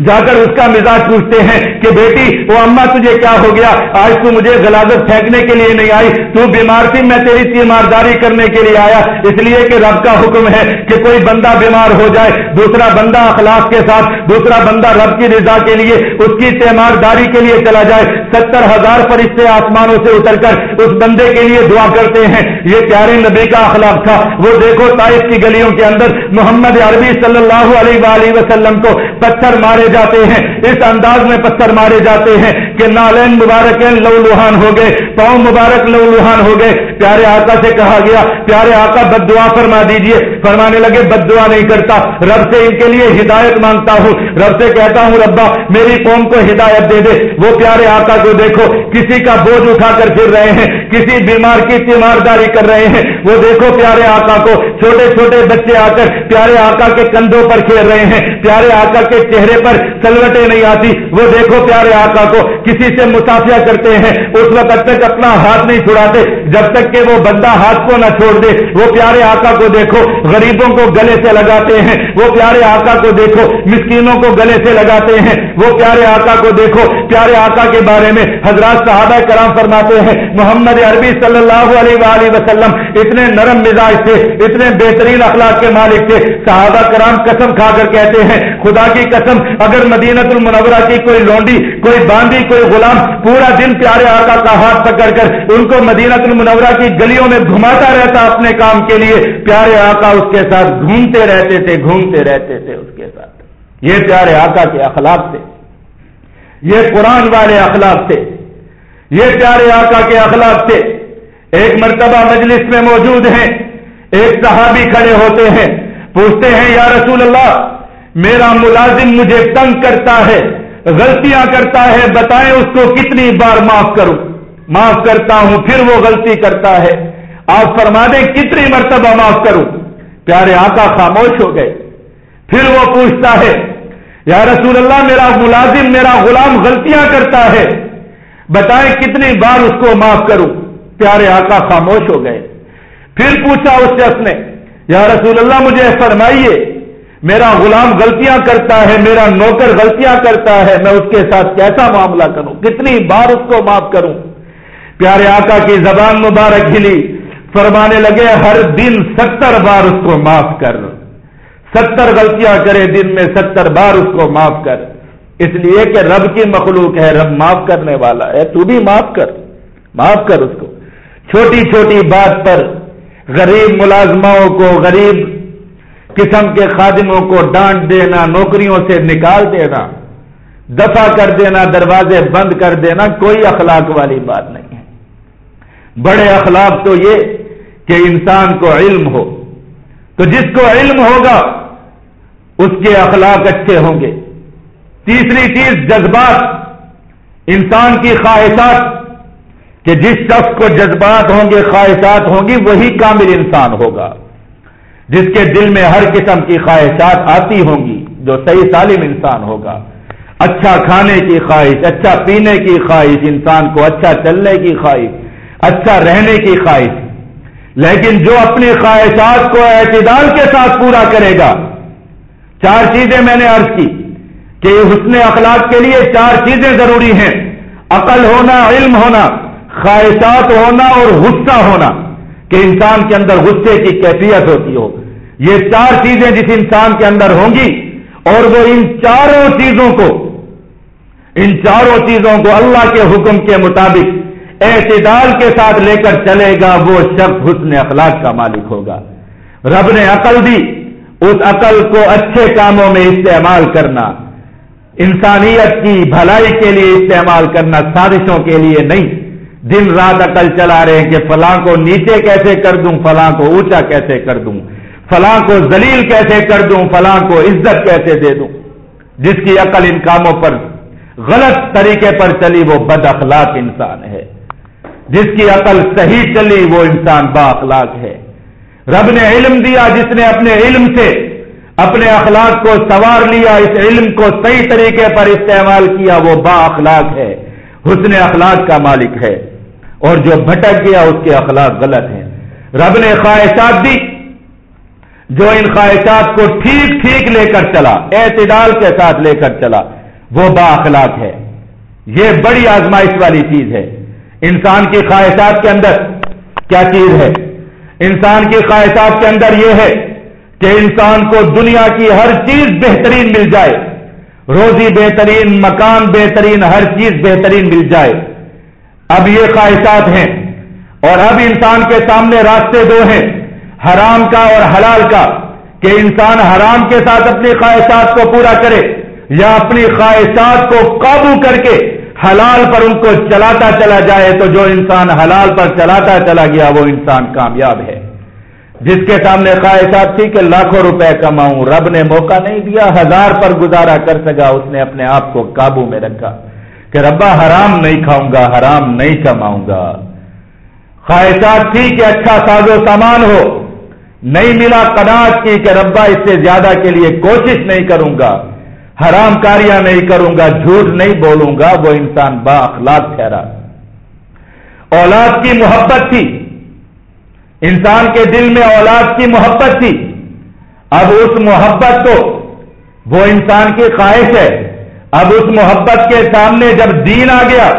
جا کر اس کا مزاج پوچھتے ہیں کہ بیٹی، وہ اما تجھے کیا ہو گیا؟ آج تو مجھے غلازت پھینکنے کے لیے نہیں آئی۔ تو بیمار تھی، میں تیری تیمارداری کرنے کے لیے آیا۔ اس لیے کہ رب کا حکم ہے کہ کوئی بندہ بیمار ہو جائے، دوسرا بندہ اخلاق کے ساتھ، دوسرا بندہ رب کی رضا کے لیے، اس کی تیمارداری کے لیے چلا جائے۔ ستر ہزار فرشتے آسمانوں سے اتر کر اس بندے کے لیے دعا کرتے ہیں۔ یہ پیارے نبی کا اخلاق تھا۔ وہ دیکھو تائف کی گلیوں کے اندر، محمد عربی صلی اللہ علیہ وآلہ وسلم کو پتھر مارے جاتے ہیں اس انداز میں پتھر مارے جاتے ہیں۔ کہ نالین مبارک لو لوہان ہو گئے، پاؤں مبارک لو لوہان ہو گئے۔ پیارے آقا سے کہا گیا، پیارے آقا بد دعا فرما دیجیے۔ فرمانے لگے، بد دعا نہیں کرتا۔ رب سے ان کے لیے ہدایت مانگتا ہوں۔ رب سے کہتا ہوں، ربا، میری قوم کو ہدایت دے دے۔ وہ پیارے آقا کو دیکھو، کسی کا بوجھ اٹھا کر پھر رہے ہیں، کسی بیمار کی تیمارداری کر رہے ہیں۔ وہ دیکھو، پیارے آقا کو چھوٹے چھوٹے بچے آ کر پیارے آقا کے کندھوں پر کھیل رہے ہیں۔ پیارے آقا کے چہرے پر سلوٹیں نہیں آتی۔ وہ دیکھو، پیارے آقا کو کسی سے مسافیہ کرتے ہیں، اس وقت تک اپنا ہاتھ نہیں چھڑاتے، جب تک کہ وہ بندہ ہاتھ کو نہ چھوڑ دے، وہ پیارے آقا کو دیکھو، غریبوں کو گلے سے لگاتے ہیں، وہ پیارے آقا کو دیکھو، مسکینوں کو گلے سے لگاتے ہیں، وہ پیارے آقا کو دیکھو، پیارے آقا کے بارے میں حضرات صحابہ کرام فرماتے ہیں، محمد عربی صلی اللہ علیہ وآلہ وسلم اتنے نرم مزاج تھے، اتنے بہترین اخلاق کے مالک تھے۔ صحابہ کرام قسم کھا کر کہتے ہیں، خدا کی قسم، اگر مدینت المنورہ کی کوئی لونڈی، کوئی باندھی، کوئی غلام پورا دن پیارے آقا کا ہاتھ پکڑ کر ان کو مدینت المنورہ کی گلیوں میں گھماتا رہتا اپنے کام کے لیے، پیارے آقا اس کے ساتھ گھومتے رہتے تھے، گھومتے رہتے تھے اس کے ساتھ۔ یہ پیارے آقا کے اخلاق تھے۔ یہ قرآن والے اخلاق تھے۔ یہ پیارے آقا کے اخلاق تھے۔ ایک مرتبہ مجلس میں موجود ہیں۔ ایک صحابی کھڑے ہوتے ہیں۔ پوچھتے ہیں، یا رسول اللہ، میرا ملازم مجھے تنگ کرتا ہے۔ غلطیاں کرتا ہے، بتائیں اس کو کتنی بار معاف کروں۔ معاف کرتا ہوں، پھر وہ غلطی کرتا ہے۔ آپ فرما دیں، کتنی مرتبہ معاف کروں؟ پیارے آقا خاموش ہو گئے۔ پھر وہ پوچھتا ہے، یا رسول اللہ، میرا ملازم، میرا غلام غلطیاں کرتا ہے۔ بتائیں کتنی بار اس کو معاف کروں؟ پیارے آقا خاموش ہو گئے۔ پھر پوچھا اس شخص نے، یا رسول اللہ، مجھے فرمائیے میرا غلام غلطیاں کرتا ہے، میرا نوکر غلطیاں کرتا ہے، میں اس کے ساتھ کیسا معاملہ کروں؟ کتنی بار اس کو معاف کروں؟ پیارے آقا کی زبان مبارک ہلی، فرمانے لگے، ہر دن ستر بار اس کو معاف کر۔ ستر غلطیاں کرے دن میں ستر بار اس کو معاف کر۔ اس لیے کہ رب کی مخلوق ہے، رب معاف کرنے والا ہے۔ تو بھی معاف کر معاف کر اس کو۔ چھوٹی چھوٹی بات پر غریب ملازماؤں کو، غریب قسم کے خادموں کو ڈانٹ دینا، نوکریوں سے نکال دینا دفع کر دینا، دروازے بند کر دینا، کوئی اخلاق والی بات نہیں ہے۔ بڑے اخلاق تو یہ کہ انسان کو علم ہو۔ تو جس کو علم ہوگا، اس کے اخلاق اچھے ہوں گے۔ تیسری چیز، جذبات۔ انسان کی خواہشات، کہ جس شخص کو جذبات ہوں گے، خواہشات ہوں گی، وہی کامل انسان ہوگا۔ جس کے دل میں ہر قسم کی خواہشات آتی ہوں گی، جو صحیح سالم انسان ہوگا۔ اچھا کھانے کی خواہش اچھا پینے کی خواہش، انسان کو اچھا چلنے کی خواہش اچھا رہنے کی خواہش۔ لیکن جو اپنی خواہشات کو اعتدال کے ساتھ پورا کرے گا۔ چار چیزیں میں نے عرض کی کہ حسن اخلاق کے لیے چار چیزیں ضروری ہیں۔ عقل ہونا، علم ہونا، خواہشات ہونا اور غصہ ہونا۔ کہ انسان کے اندر غصے کی کیفیت ہوتی ہو۔ یہ چار چیزیں جس انسان کے اندر ہوں گی اور وہ ان چاروں چیزوں کو، ان چاروں چیزوں کو اللہ کے حکم کے مطابق اعتدال کے ساتھ لے کر چلے گا، وہ شخص حسن اخلاق کا مالک ہوگا۔ رب نے عقل دی، اس عقل کو اچھے کاموں میں استعمال کرنا، انسانیت کی بھلائی کے لیے استعمال کرنا، سازشوں کے لیے نہیں۔ دن رات عقل چلا رہے ہیں کہ فلاں کو نیچے کیسے کر دوں، فلاں کو اونچا کیسے کر دوں، فلاں کو ذلیل کیسے کر دوں، فلاں کو عزت کیسے دے دوں۔ جس کی عقل ان کاموں پر غلط طریقے پر چلی، وہ بد اخلاق انسان ہے۔ جس کی عقل صحیح چلی، وہ انسان با اخلاق ہے۔ رب نے علم دیا، جس نے اپنے علم سے اپنے اخلاق کو سوار لیا، اس علم کو صحیح طریقے پر استعمال کیا، وہ با اخلاق ہے۔ حسن اخلاق کا مالک ہے۔ اور جو بھٹک گیا اس کے اخلاق غلط ہیں۔ رب نے خواہشات دی، جو ان خواہشات کو ٹھیک ٹھیک لے کر چلا، اعتدال کے ساتھ لے کر چلا، وہ با اخلاق ہے۔ یہ بڑی آزمائش والی چیز ہے۔ انسان کی خواہشات کے اندر کیا چیز ہے؟ انسان کی خواہشات کے اندر یہ ہے کہ انسان کو دنیا کی ہر چیز بہترین مل جائے۔ روزی بہترین، مکان بہترین، ہر چیز بہترین مل جائے۔ اب یہ خواہشات ہیں اور اب انسان کے سامنے راستے دو ہیں، حرام کا اور حلال کا، کہ انسان حرام کے ساتھ اپنی خواہشات کو پورا کرے یا اپنی خواہشات کو قابو کر کے حلال پر ان کو چلاتا چلا جائے، تو جو انسان حلال پر چلاتا چلا گیا، وہ انسان کامیاب ہے۔ جس کے سامنے خواہشات تھی کہ لاکھوں روپے کماؤں، رب نے موقع نہیں دیا، ہزار پر گزارا کر سکا، اس نے اپنے آپ کو قابو میں رکھا۔ کہ ربا حرام نہیں کھاؤں گا، حرام نہیں کماؤں گا۔ خواہشات تھی کہ اچھا ساز و سامان ہو۔ نہیں ملا قناعت کی کہ ربا اس سے زیادہ کے لیے کوشش نہیں کروں گا۔ حرام کاریاں نہیں کروں گا، جھوٹ نہیں بولوں گا، وہ انسان با اخلاق ٹھہرا۔ اولاد کی محبت تھی۔ انسان کے دل میں اولاد کی محبت تھی۔ اب اس محبت کو، وہ انسان کی خواہش ہے۔ اب اس محبت کے سامنے جب دین آ گیا،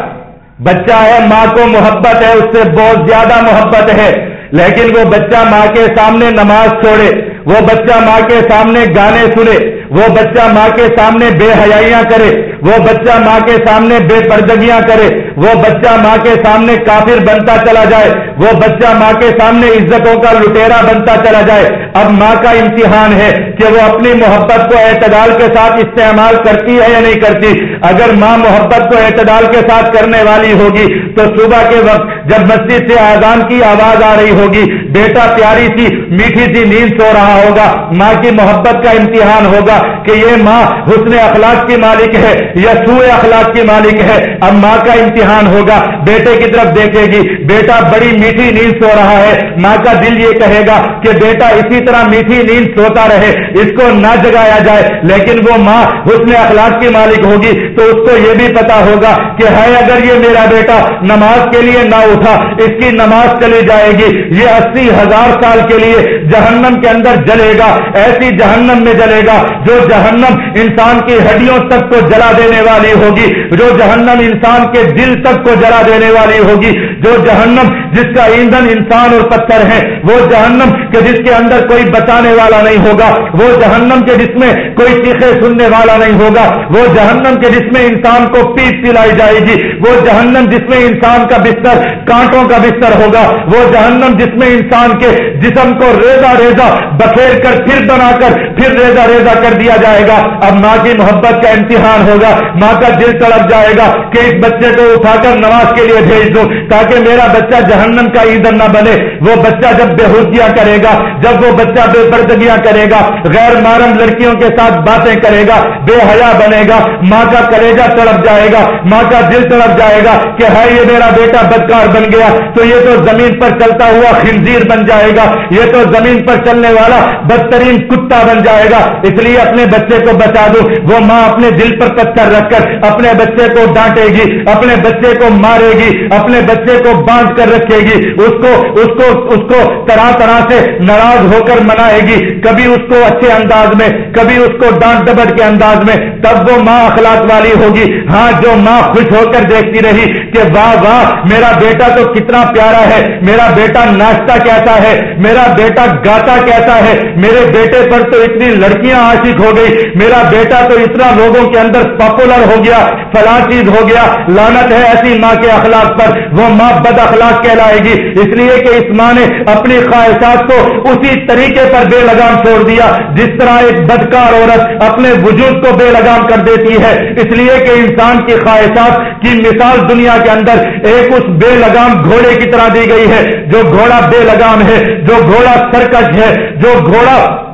بچہ ہے، ماں کو محبت ہے، اس سے بہت زیادہ محبت ہے۔ لیکن وہ بچہ ماں کے سامنے نماز چھوڑے، وہ بچہ ماں کے سامنے گانے سنے، وہ بچہ ماں کے سامنے بے حیاں کرے۔ وہ بچہ ماں کے سامنے بے پردگیاں کرے، وہ بچہ ماں کے سامنے کافر بنتا چلا جائے، وہ بچہ ماں کے سامنے عزتوں کا لٹیرا بنتا چلا جائے۔ اب ماں کا امتحان ہے کہ وہ اپنی محبت کو اعتدال کے ساتھ استعمال کرتی ہے یا نہیں کرتی۔ اگر ماں محبت کو اعتدال کے ساتھ کرنے والی ہوگی تو صبح کے وقت جب مسجد سے آزان کی آواز آ رہی ہوگی بیٹا پیاری سی، میٹھی سی نیند سو رہا ہوگا۔ ماں کی محبت کا امتحان ہوگا کہ یہ ماں حسن اخلاق کی مالک ہے یا سوئے اخلاق کی مالک ہے۔ اب ماں کا امتحان ہوگا، بیٹے کی طرف دیکھے گی۔ بیٹا بڑی میٹھی نیند سو رہا ہے۔ ماں کا دل یہ کہے گا کہ بیٹا اسی طرح میٹھی نیند سوتا رہے، اس کو نہ جگایا جائے۔ لیکن وہ ماں حسن اخلاق کی مالک ہوگی تو اس کو یہ بھی پتا ہوگا کہ ہے اگر یہ میرا بیٹا نماز کے لیے نہ اٹھا، اس کی نماز چلی جائے گی۔ یہ اسی ہزار سال کے لیے جہنم کے اندر جلے گا، ایسی جہنم میں جلے گا جو جہنم انسان کی ہڈیوں تک کو جلا دینے والی ہوگی، جو جہنم انسان کے دل تک کو جلا دینے والی ہوگی، جو جہنم جس کا ایندھن انسان اور پتھر ہے وہ جہنم کہ جس کے اندر کوئی بچانے والا نہیں ہوگا، وہ جہنم کے جس میں کوئی چیخے سننے والا نہیں ہوگا، وہ جہنم کے جس میں انسان کو پیٹ پلائی جائے گی، وہ جہنم جس میں انسان کا بستر، کانٹوں کا بستر ہوگا، وہ جہنم جس میں انسان کے جسم کو ریزا ریزا بکھیر کر پھر بنا کر، پھر ریزا ریزا کر دیا جائے گا۔ اب ماں کی محبت کا امتحان ہوگا، ماں کا دل تڑپ جائے گا کہ اس بچے کو اٹھا کر نماز کے لیے بھیج دوں، تاکہ میرا بچہ جہنم کا ایندھن نہ بنے۔ وہ بچہ جب بے کرے گا، جب وہ بچہ بے پردگیاں کرے گا، غیر مارم لڑکیوں کے ساتھ باتیں کرے گا، بے حیا بنے گا، ماں کا کریجا تڑپ جائے گا، ماں کا دل تڑپ جائے گا کہ ہے یہ میرا بیٹا بدکار بن گیا۔ تو یہ تو زمین پر چلتا ہوا خنزیر بن جائے گا۔ یہ تو زمین پر چلنے والا بدترین کتا بن جائے گا۔ اس لیے اپنے بچے کو بچا دو وہ ماں اپنے دل پر پتھر رکھ کر اپنے بچے کو ڈانٹے گی، اپنے بچے کو مارے گی، اپنے بچے کو باندھ کر رکھے گی، اس کو اس کو اس کو طرح طرح سے ناراض ہو کر منائے گی۔ کبھی اس کو اچھے انداز میں، کبھی اس کو ڈانٹ ڈبٹ کے انداز میں، تب وہ ماں اخلاق والی ہوگی۔ ہاں جو ماں خوش ہو کر دیکھتی رہی کہ واہ واہ، میرا بیٹا تو کتنا پیارا ہے، میرا بیٹا ناشتہ کیسا ہے، میرا بیٹا گاتا کیسا ہے، میرے بیٹے پر تو اتنی لڑکیاں عاشق ہو گئی، میرا بیٹا تو اتنا لوگوں کے اندر پاپولر ہو گیا، فلاں چیز ہو گیا لانت ہے ایسی ماں کے اخلاق پر، وہ ماں بد اخلاق کے آئے گی۔ اس لیے کہ اس ماں نے اپنی خواہشات کو اسی طریقے پر بے لگام چھوڑ دیا، جس طرح ایک بدکار عورت اپنے وجود کو بے لگام کر دیتی ہے۔ اس لیے کہ انسان کی خواہشات کی مثال دنیا کے اندر ایک اس بے لگام گھوڑے کی طرح دی گئی ہے، جو گھوڑا بے لگام ہے، جو گھوڑا سرکش ہے، جو گھوڑا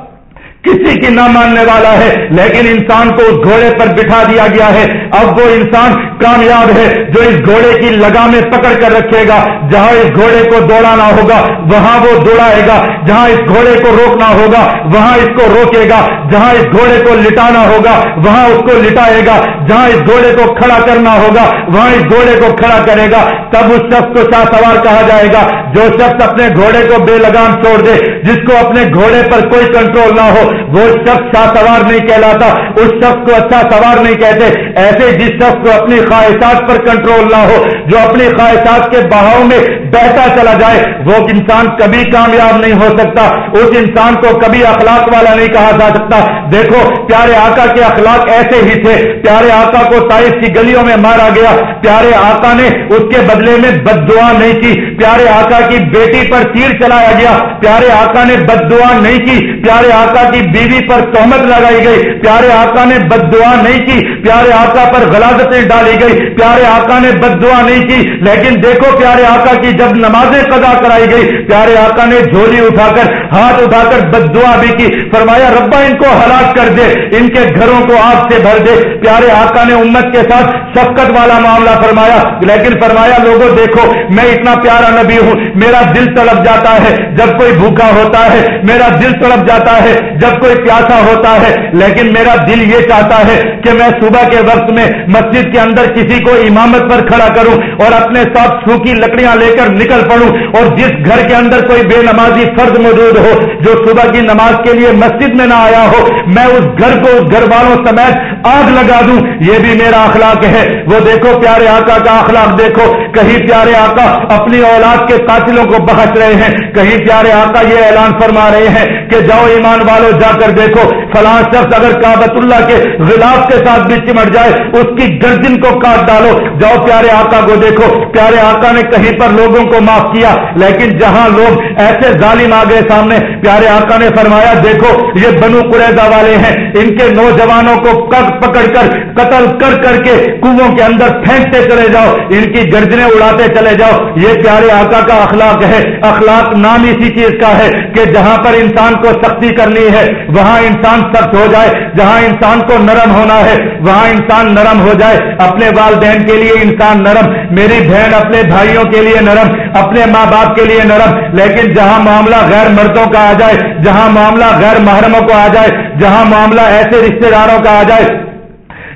کسی کی نہ ماننے والا ہے، لیکن انسان کو اس گھوڑے پر بٹھا دیا گیا ہے۔ اب وہ انسان کامیاب ہے جو اس گھوڑے کی لگامیں پکڑ کر رکھے گا۔ جہاں اس گھوڑے کو دوڑانا ہوگا، وہاں وہ دوڑائے گا۔ جہاں اس گھوڑے کو روکنا ہوگا، وہاں اس کو روکے گا۔ جہاں اس گھوڑے کو لٹانا ہوگا، وہاں اس کو لٹائے گا۔ جہاں اس گھوڑے کو کھڑا کرنا ہوگا، وہاں اس گھوڑے کو کھڑا کرے گا۔ تب اس شخص کو شاہ سوار کہا جائے گا۔ جو شخص اپنے گھوڑے کو بے لگام چھوڑ دے، جس کو اپنے گھوڑے پر کوئی کنٹرول نہ ہو وہ شخص شاہ سوار نہیں کہلاتا، اس شخص کو اچھا سوار نہیں کہتے۔ ایسے جس شخص کو اپنی خواہشات پر کنٹرول نہ ہو، جو اپنی خواہشات کے بہاؤ میں بہتا چلا جائے، وہ انسان کبھی کامیاب نہیں ہو سکتا۔ اس انسان کو کبھی اخلاق والا نہیں کہا جا سکتا۔ دیکھو، پیارے آقا کے اخلاق ایسے ہی تھے۔ پیارے آقا کو تائف کی گلیوں میں مارا گیا۔ پیارے آقا نے اس کے بدلے میں بد دعا نہیں کی۔ پیارے آقا کی بیٹی پر تیر چلایا گیا۔ پیارے آقا نے بد دعا نہیں کی۔ پیارے آقا کی بیوی پر تہمت لگائی گئی۔ پیارے آقا نے بد دعا نہیں کی۔ پیارے آقا پر غلازتیں ڈالی گئی۔ پیارے آقا نے بد دعا نہیں کی۔ لیکن دیکھو پیارے آقا کی جب نمازیں قضا کرائی گئی، پیارے آقا نے جھولی اٹھا کر ہاتھ اٹھا کر بد دعا بھی کی۔ فرمایا، ربا، ان کو ہلاک کر دے، ان کے گھروں کو آگ سے بھر دے۔ پیارے آقا نے امت کے ساتھ شفقت والا معاملہ فرمایا۔ لیکن فرمایا لوگوں دیکھو، میں اتنا پیارا نبی ہوں، میرا دل تڑپ جاتا ہے۔ جب کوئی بھوکا ہوتا ہے، میرا دل تڑپ جاتا ہے۔ جب جب کوئی پیاسا ہوتا ہے، لیکن میرا دل یہ چاہتا ہے کہ میں صبح کے وقت میں مسجد کے اندر کسی کو امامت پر کھڑا کروں اور اپنے ساتھ سوکھی لکڑیاں لے کر نکل پڑوں اور جس گھر کے اندر کوئی بے نمازی فرد موجود ہو، جو صبح کی نماز کے لیے مسجد میں نہ آیا ہو، میں اس گھر کو، اس گھر والوں سمیت آگ لگا دوں۔ یہ بھی میرا اخلاق ہے۔ وہ دیکھو پیارے آقا کا اخلاق۔ دیکھو، کہیں پیارے آقا اپنی اولاد کے قاتلوں کو بخش رہے ہیں۔ کہیں پیارے آقا یہ اعلان فرما رہے ہیں کہ جاؤ ایمان والوں جا کر دیکھو، فلاں شخص اگر کابت اللہ کے غلاف کے ساتھ بھی چمٹ جائے، اس کی گردن کو کاٹ ڈالو۔ جاؤ پیارے آقا کو دیکھو۔ پیارے آقا نے کہیں پر لوگوں کو معاف کیا، لیکن جہاں لوگ ایسے ظالم آ گئے سامنے، پیارے آقا نے فرمایا، دیکھو، یہ بنو قریضہ والے ہیں۔ ان کے نوجوانوں کو پکڑ کر، قتل کر کر کے کنووں کے اندر پھینکتے چلے جاؤ۔ ان کی گردنیں اڑاتے چلے جاؤ۔ یہ پیارے آقا کا اخلاق ہے۔ اخلاق نام اسی چیز کا ہے کہ جہاں پر انسان کو سختی کرنی ہے وہاں انسان سخت ہو جائے، جہاں انسان کو نرم ہونا ہے، وہاں انسان نرم ہو جائے۔ اپنے والدین کے لیے انسان نرم، میری بہن اپنے بھائیوں کے لیے نرم، اپنے ماں باپ کے لیے نرم۔ لیکن جہاں معاملہ غیر مردوں کا آ جائے، جہاں معاملہ غیر محرموں کو آ جائے، جہاں معاملہ ایسے رشتے داروں کا آ جائے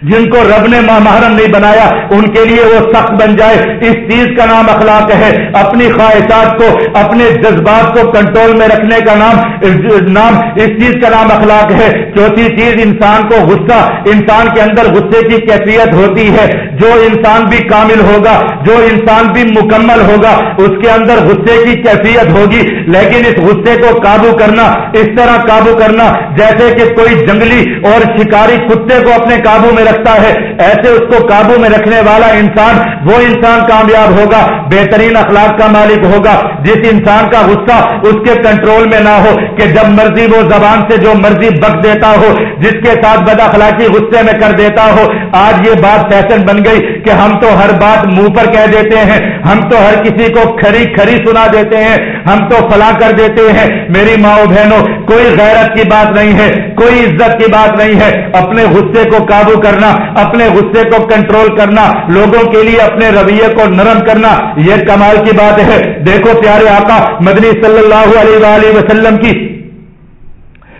جن کو رب نے محرم نہیں بنایا، ان کے لیے وہ سخت بن جائے۔ اس چیز کا نام اخلاق ہے۔ اپنی خواہشات کو، اپنے جذبات کو کنٹرول میں رکھنے کا نام نام، اس چیز کا نام اخلاق ہے۔ چوتھی چیز، انسان کو غصہ۔ انسان کے اندر غصے کی کیفیت ہوتی ہے۔ جو انسان بھی کامل ہوگا، جو انسان بھی مکمل ہوگا، اس کے اندر غصے کی کیفیت ہوگی۔ لیکن اس غصے کو قابو کرنا، اس طرح قابو کرنا، جیسے کہ کوئی جنگلی اور شکاری کتے کو اپنے قابو میں رکھتا ہے۔ ایسے اس کو قابو میں رکھنے والا انسان، وہ انسان کامیاب ہوگا، بہترین اخلاق کا مالک ہوگا۔ جس انسان کا غصہ اس کے کنٹرول میں نہ ہو، کہ جب مرضی وہ زبان سے جو مرضی بک دیتا ہو، جس کے ساتھ بد اخلاقی غصے میں کر دیتا ہو، آج یہ بات فیشن بن گئی کہ ہم تو ہر بات منہ پر کہہ دیتے ہیں، ہم تو ہر کسی کو کھری کھری سنا دیتے ہیں، ہم تو فلاں کر دیتے ہیں۔ میری ماں بہنوں، کوئی غیرت کی بات نہیں ہے، کوئی عزت کی بات نہیں ہے۔ اپنے غصے کو قابو کرنا کرنا، اپنے غصے کو کنٹرول کرنا، لوگوں کے لیے اپنے رویے کو نرم کرنا، یہ کمال کی بات ہے۔ دیکھو پیارے آقا مدنی صلی اللہ علیہ وآلہ وسلم کی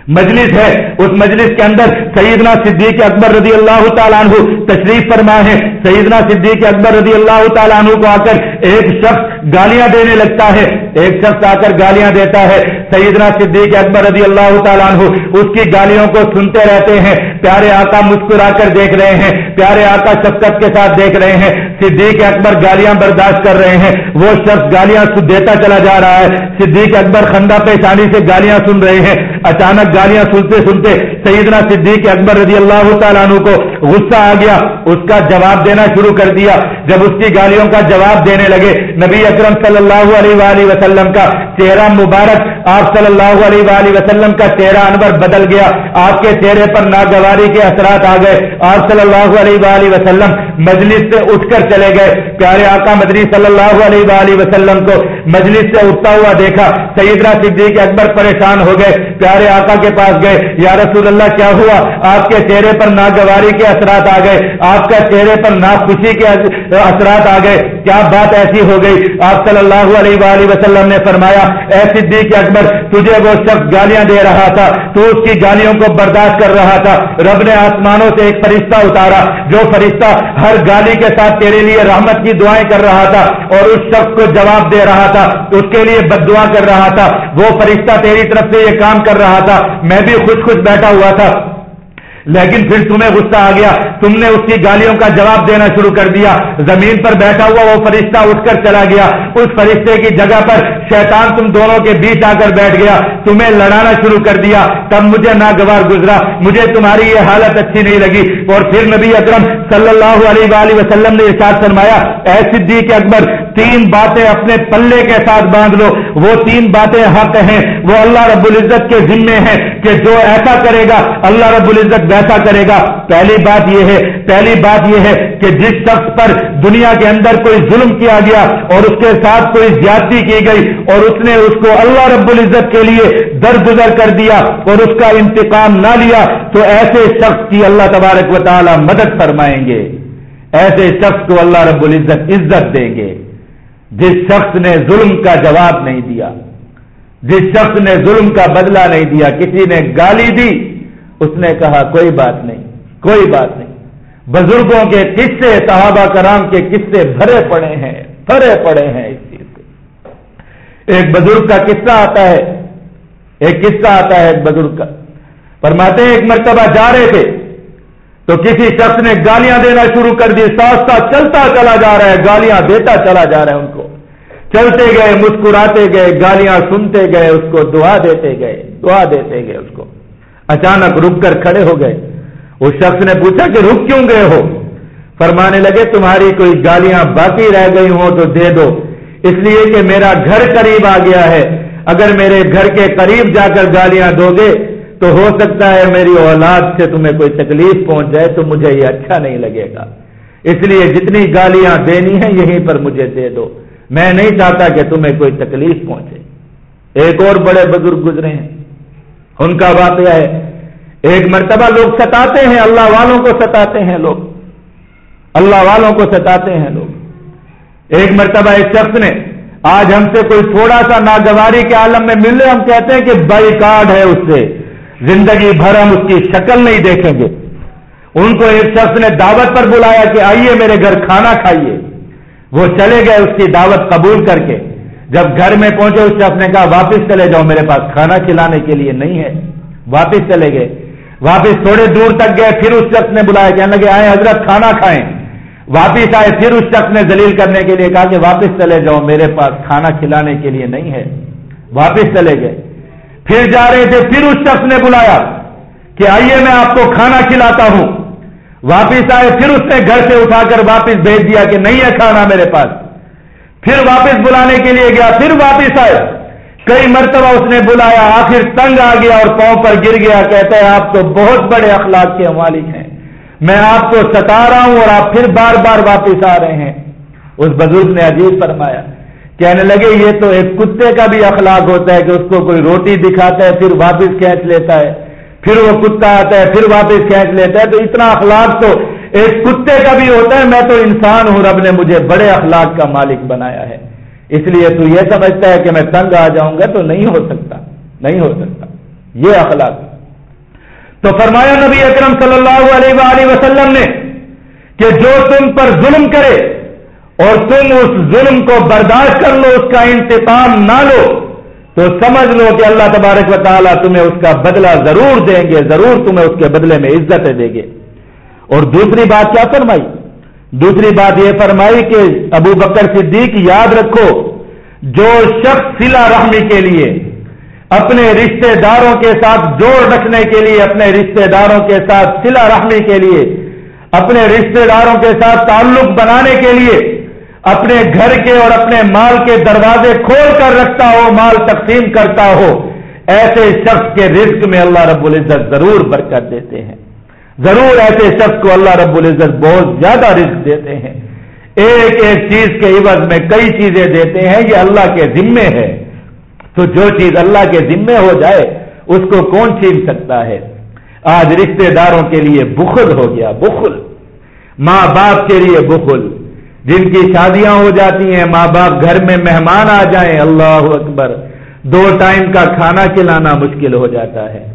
مجلس ہے۔ اس مجلس کے اندر سیدنا صدیق اکبر رضی اللہ تعالیٰ عنہ تشریف فرما ہے۔ سیدنا صدیق اکبر رضی اللہ تعالیٰ عنہ کو آ کر ایک شخص گالیاں دینے لگتا ہے۔ ایک شخص آ کر گالیاں دیتا ہے۔ سیدنا صدیق اکبر رضی اللہ تعالیٰ عنہ اس کی گالیوں کو سنتے رہتے ہیں۔ پیارے آقا مسکرا کر دیکھ رہے ہیں۔ پیارے آقا شفقت کے ساتھ دیکھ رہے ہیں۔ صدیق اکبر گالیاں برداشت کر رہے ہیں۔ وہ شخص گالیاں دیتا چلا جا رہا ہے۔ صدیق اکبر خندہ پیشانی سے گالیاں سن رہے ہیں۔ اچانک گالیاں سنتے سنتے سیدنا صدیق اکبر رضی اللہ تعالیٰ عنہ کو غصہ آ گیا۔ اس کا جواب دینا شروع کر دیا۔ جب اس کی گالیوں کا جواب دینے لگے، نبی اکرم صلی اللہ علیہ وآلہ وسلم کا چہرہ مبارک آپ صلی اللہ علیہ وآلہ وسلم کا چہرہ انور بدل گیا۔ آپ کے چہرے پر ناگواری کے اثرات آ گئے۔ آپ صلی اللہ علیہ وآلہ وسلم مجلس سے اٹھ کر چلے گئے۔ پیارے آقا مدنی صلی اللہ علیہ وآلہ وسلم کو مجلس سے اٹھتا ہوا دیکھا، سیدنا صدیق اکبر پریشان ہو گئے، پیارے آقا کے پاس گئے، یا رسول اللہ کیا ہوا؟ آپ کے چہرے پر ناگواری کے اثرات آ گئے، آپ کا چہرے پر ناخوشی کے اثرات آ گئے، کیا بات ایسی ہو گئی؟ آپ صلی اللہ علیہ وآلہ وسلم نے فرمایا، اے صدیق اکبر، تجھے وہ شخص گالیاں دے رہا تھا، تو اس کی گالیوں کو برداشت کر رہا تھا، رب نے آسمانوں سے ایک فرشتہ اتارا، جو فرشتہ ہر گالی کے ساتھ تیرے لیے رحمت کی دعائیں کر رہا تھا، اور اس شخص کو جواب دے رہا تھا اس کے لیے بد دعا کر رہا تھا۔ وہ فرشتہ تیری طرف سے یہ کام کر رہا تھا۔ میں بھی خوش خوش بیٹھا ہوا تھا۔ لیکن پھر تمہیں غصہ آ گیا۔ تم نے اس کی گالیوں کا جواب دینا شروع کر دیا۔ زمین پر بیٹھا ہوا وہ فرشتہ اٹھ کر چلا گیا۔ اس فرشتے کی جگہ پر شیطان تم دونوں کے بیچ آ کر بیٹھ گیا۔ تمہیں لڑانا شروع کر دیا۔ تب مجھے ناگوار گزرا۔ مجھے تمہاری یہ حالت اچھی نہیں لگی۔ اور پھر نبی اکرم صلی اللہ علیہ وآلہ وسلم نے ارشاد فرمایا، اے صدیق اکبر، تین باتیں اپنے پلے کے ساتھ باندھ لو۔ وہ تین باتیں ہاں حق ہیں وہ اللہ رب العزت کے ذمے ہیں کہ جو ایسا کرے گا، اللہ رب العزت ویسا کرے گا۔ پہلی بات یہ ہے، پہلی بات یہ ہے کہ جس شخص پر دنیا کے اندر کوئی ظلم کیا گیا اور اس کے ساتھ کوئی زیادتی کی گئی اور اس نے اس کو اللہ رب العزت کے لیے درگزر کر دیا اور اس کا انتقام نہ لیا، تو ایسے شخص کی اللہ تبارک و تعالی مدد فرمائیں گے۔ ایسے شخص کو اللہ رب العزت عزت دیں گے۔ جس شخص نے ظلم کا جواب نہیں دیا۔ جس شخص نے ظلم کا بدلہ نہیں دیا، کسی نے گالی دی، اس نے کہا، کوئی بات نہیں، کوئی بات نہیں۔ بزرگوں کے قصے، صحابہ کرام کے قصے بھرے پڑے ہیں، بھرے پڑے ہیں اس چیز سے ایک بزرگ کا قصہ آتا ہے، ایک قصہ آتا ہے ایک بزرگ کا۔ فرماتے ہیں، ایک مرتبہ جا رہے تھے، تو کسی شخص نے گالیاں دینا شروع کر دی، ساتھ ساتھ چلتا چلا جا رہا ہے، گالیاں دیتا چلا جا رہا ہے ان کو۔ چلتے گئے، مسکراتے گئے، گالیاں سنتے گئے، اس کو دعا دیتے گئے، دعا دیتے گئے اس کو۔ اچانک رک کر کھڑے ہو گئے۔ اس شخص نے پوچھا کہ رک کیوں گئے ہو؟ فرمانے لگے، تمہاری کوئی گالیاں باقی رہ گئی ہوں تو دے دو۔ اس لیے کہ میرا گھر قریب آ گیا ہے۔ اگر میرے گھر کے قریب جا کر گالیاں دو گے تو ہو سکتا ہے میری اولاد سے تمہیں کوئی تکلیف پہنچ جائے تو مجھے یہ اچھا نہیں لگے گا۔ اس لیے جتنی گالیاں دینی ہیں، یہیں پر مجھے دے دو۔ میں نہیں چاہتا کہ تمہیں کوئی تکلیف پہنچے۔ ایک اور بڑے بزرگ گزرے ہیں۔ ان کا واقعہ ہے۔ ایک مرتبہ لوگ ستاتے ہیں، اللہ والوں کو ستاتے ہیں لوگ۔ اللہ والوں کو ستاتے ہیں لوگ۔ ایک مرتبہ ایک شخص نے، آج ہم سے کوئی تھوڑا سا ناگواری کے عالم میں مل رہے ہم کہتے ہیں کہ بائی کارڈ ہے اس سے۔ زندگی بھر ہم اس کی شکل نہیں دیکھیں گے۔ ان کو ایک شخص نے دعوت پر بلایا کہ آئیے میرے گھر کھانا کھائیے۔ وہ چلے گئے اس کی دعوت قبول کر کے۔ جب گھر میں پہنچے، اس شخص نے کہا، واپس چلے جاؤ، میرے پاس کھانا کھلانے کے لیے نہیں ہے۔ واپس چلے گئے۔ واپس تھوڑے دور تک گئے، پھر اس شخص نے بلایا، کہنے لگے، آئے حضرت، کھانا کھائیں۔ واپس آئے، پھر اس شخص نے دلیل کرنے کے لیے کہا کہ واپس چلے جاؤ، میرے پاس کھانا کھلانے کے لیے نہیں ہے۔ واپس چلے گئے۔ پھر جا رہے تھے، پھر اس شخص نے بلایا کہ، آئیے، میں آپ کو کھانا کھلاتا ہوں۔ واپس آئے، پھر اس نے گھر سے اٹھا کر واپس بھیج دیا کہ نہیں ہے کھانا میرے پاس۔ پھر واپس بلانے کے لیے گیا، پھر واپس آئے۔ کئی مرتبہ اس نے بلایا، آخر تنگ آ گیا اور پاؤں پر گر گیا، کہتا ہے، آپ تو بہت بڑے اخلاق کے مالک ہیں۔ میں آپ کو ستا رہا ہوں اور آپ پھر بار بار واپس آ رہے ہیں۔ اس بزرگ نے عجیب فرمایا، کہنے لگے، یہ تو ایک کتے کا بھی اخلاق ہوتا ہے کہ اس کو کوئی روٹی دکھاتا ہے، پھر واپس کھینچ لیتا ہے۔ پھر وہ کتا آتا ہے، پھر واپس کھینچ لیتا ہے۔ تو اتنا اخلاق تو ایک کتے کا بھی ہوتا ہے، میں تو انسان ہوں، رب نے مجھے بڑے اخلاق کا مالک بنایا ہے۔ اس لیے تو یہ سمجھتا ہے کہ میں تنگ آ جاؤں گا تو نہیں ہو سکتا، نہیں ہو سکتا۔ یہ اخلاق۔ تو فرمایا نبی اکرم صلی اللہ علیہ وآلہ وسلم نے کہ جو تم پر ظلم کرے اور تم اس ظلم کو برداشت کر لو، اس کا انتقام نہ لو تو سمجھ لو کہ اللہ تبارک و تعالیٰ تمہیں اس کا بدلہ ضرور دیں گے، ضرور تمہیں اس کے بدلے میں عزتیں دیں گے۔ اور دوسری بات کیا فرمائی؟ دوسری بات یہ فرمائی کہ ابو بکر صدیق یاد رکھو، جو شخص سلا رحمی کے لیے، اپنے رشتہ داروں کے ساتھ جوڑ رکھنے کے لیے، اپنے رشتہ داروں کے ساتھ سلا رحمی کے لیے، اپنے رشتہ داروں کے ساتھ تعلق بنانے کے لیے اپنے گھر کے اور اپنے مال کے دروازے کھول کر رکھتا ہو، مال تقسیم کرتا ہو۔ ایسے شخص کے رزق میں اللہ رب العزت ضرور برکت دیتے ہیں۔ ضرور ایسے شخص کو اللہ رب العزت بہت زیادہ رزق دیتے ہیں۔ ایک ایک چیز کے عوض میں کئی چیزیں دیتے ہیں، یہ اللہ کے ذمے ہے۔ تو جو چیز اللہ کے ذمے ہو جائے، اس کو کون چھین سکتا ہے؟ آج رشتے داروں کے لیے بخل ہو گیا، بخل۔ ماں باپ کے لیے بخل۔ جن کی شادیاں ہو جاتی ہیں، ماں باپ گھر میں مہمان آ جائیں، اللہ اکبر۔ دو ٹائم کا کھانا کھلانا مشکل ہو جاتا ہے۔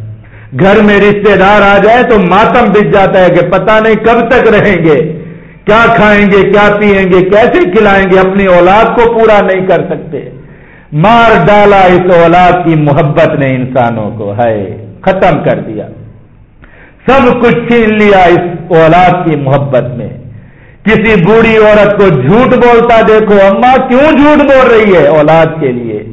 گھر میں رشتے دار آ جائے تو ماتم بچ جاتا ہے کہ پتہ نہیں کب تک رہیں گے۔ کیا کھائیں گے، کیا پیئیں گے، کیسے کھلائیں گے، اپنی اولاد کو پورا نہیں کر سکتے۔ مار ڈالا اس اولاد کی محبت نے انسانوں کو ہے ختم کر دیا۔ سب کچھ چھین لیا اس اولاد کی محبت میں کسی بوڑھی عورت کو جھوٹ بولتا دیکھو اما کیوں جھوٹ بول رہی ہے؟ اولاد کے لیے۔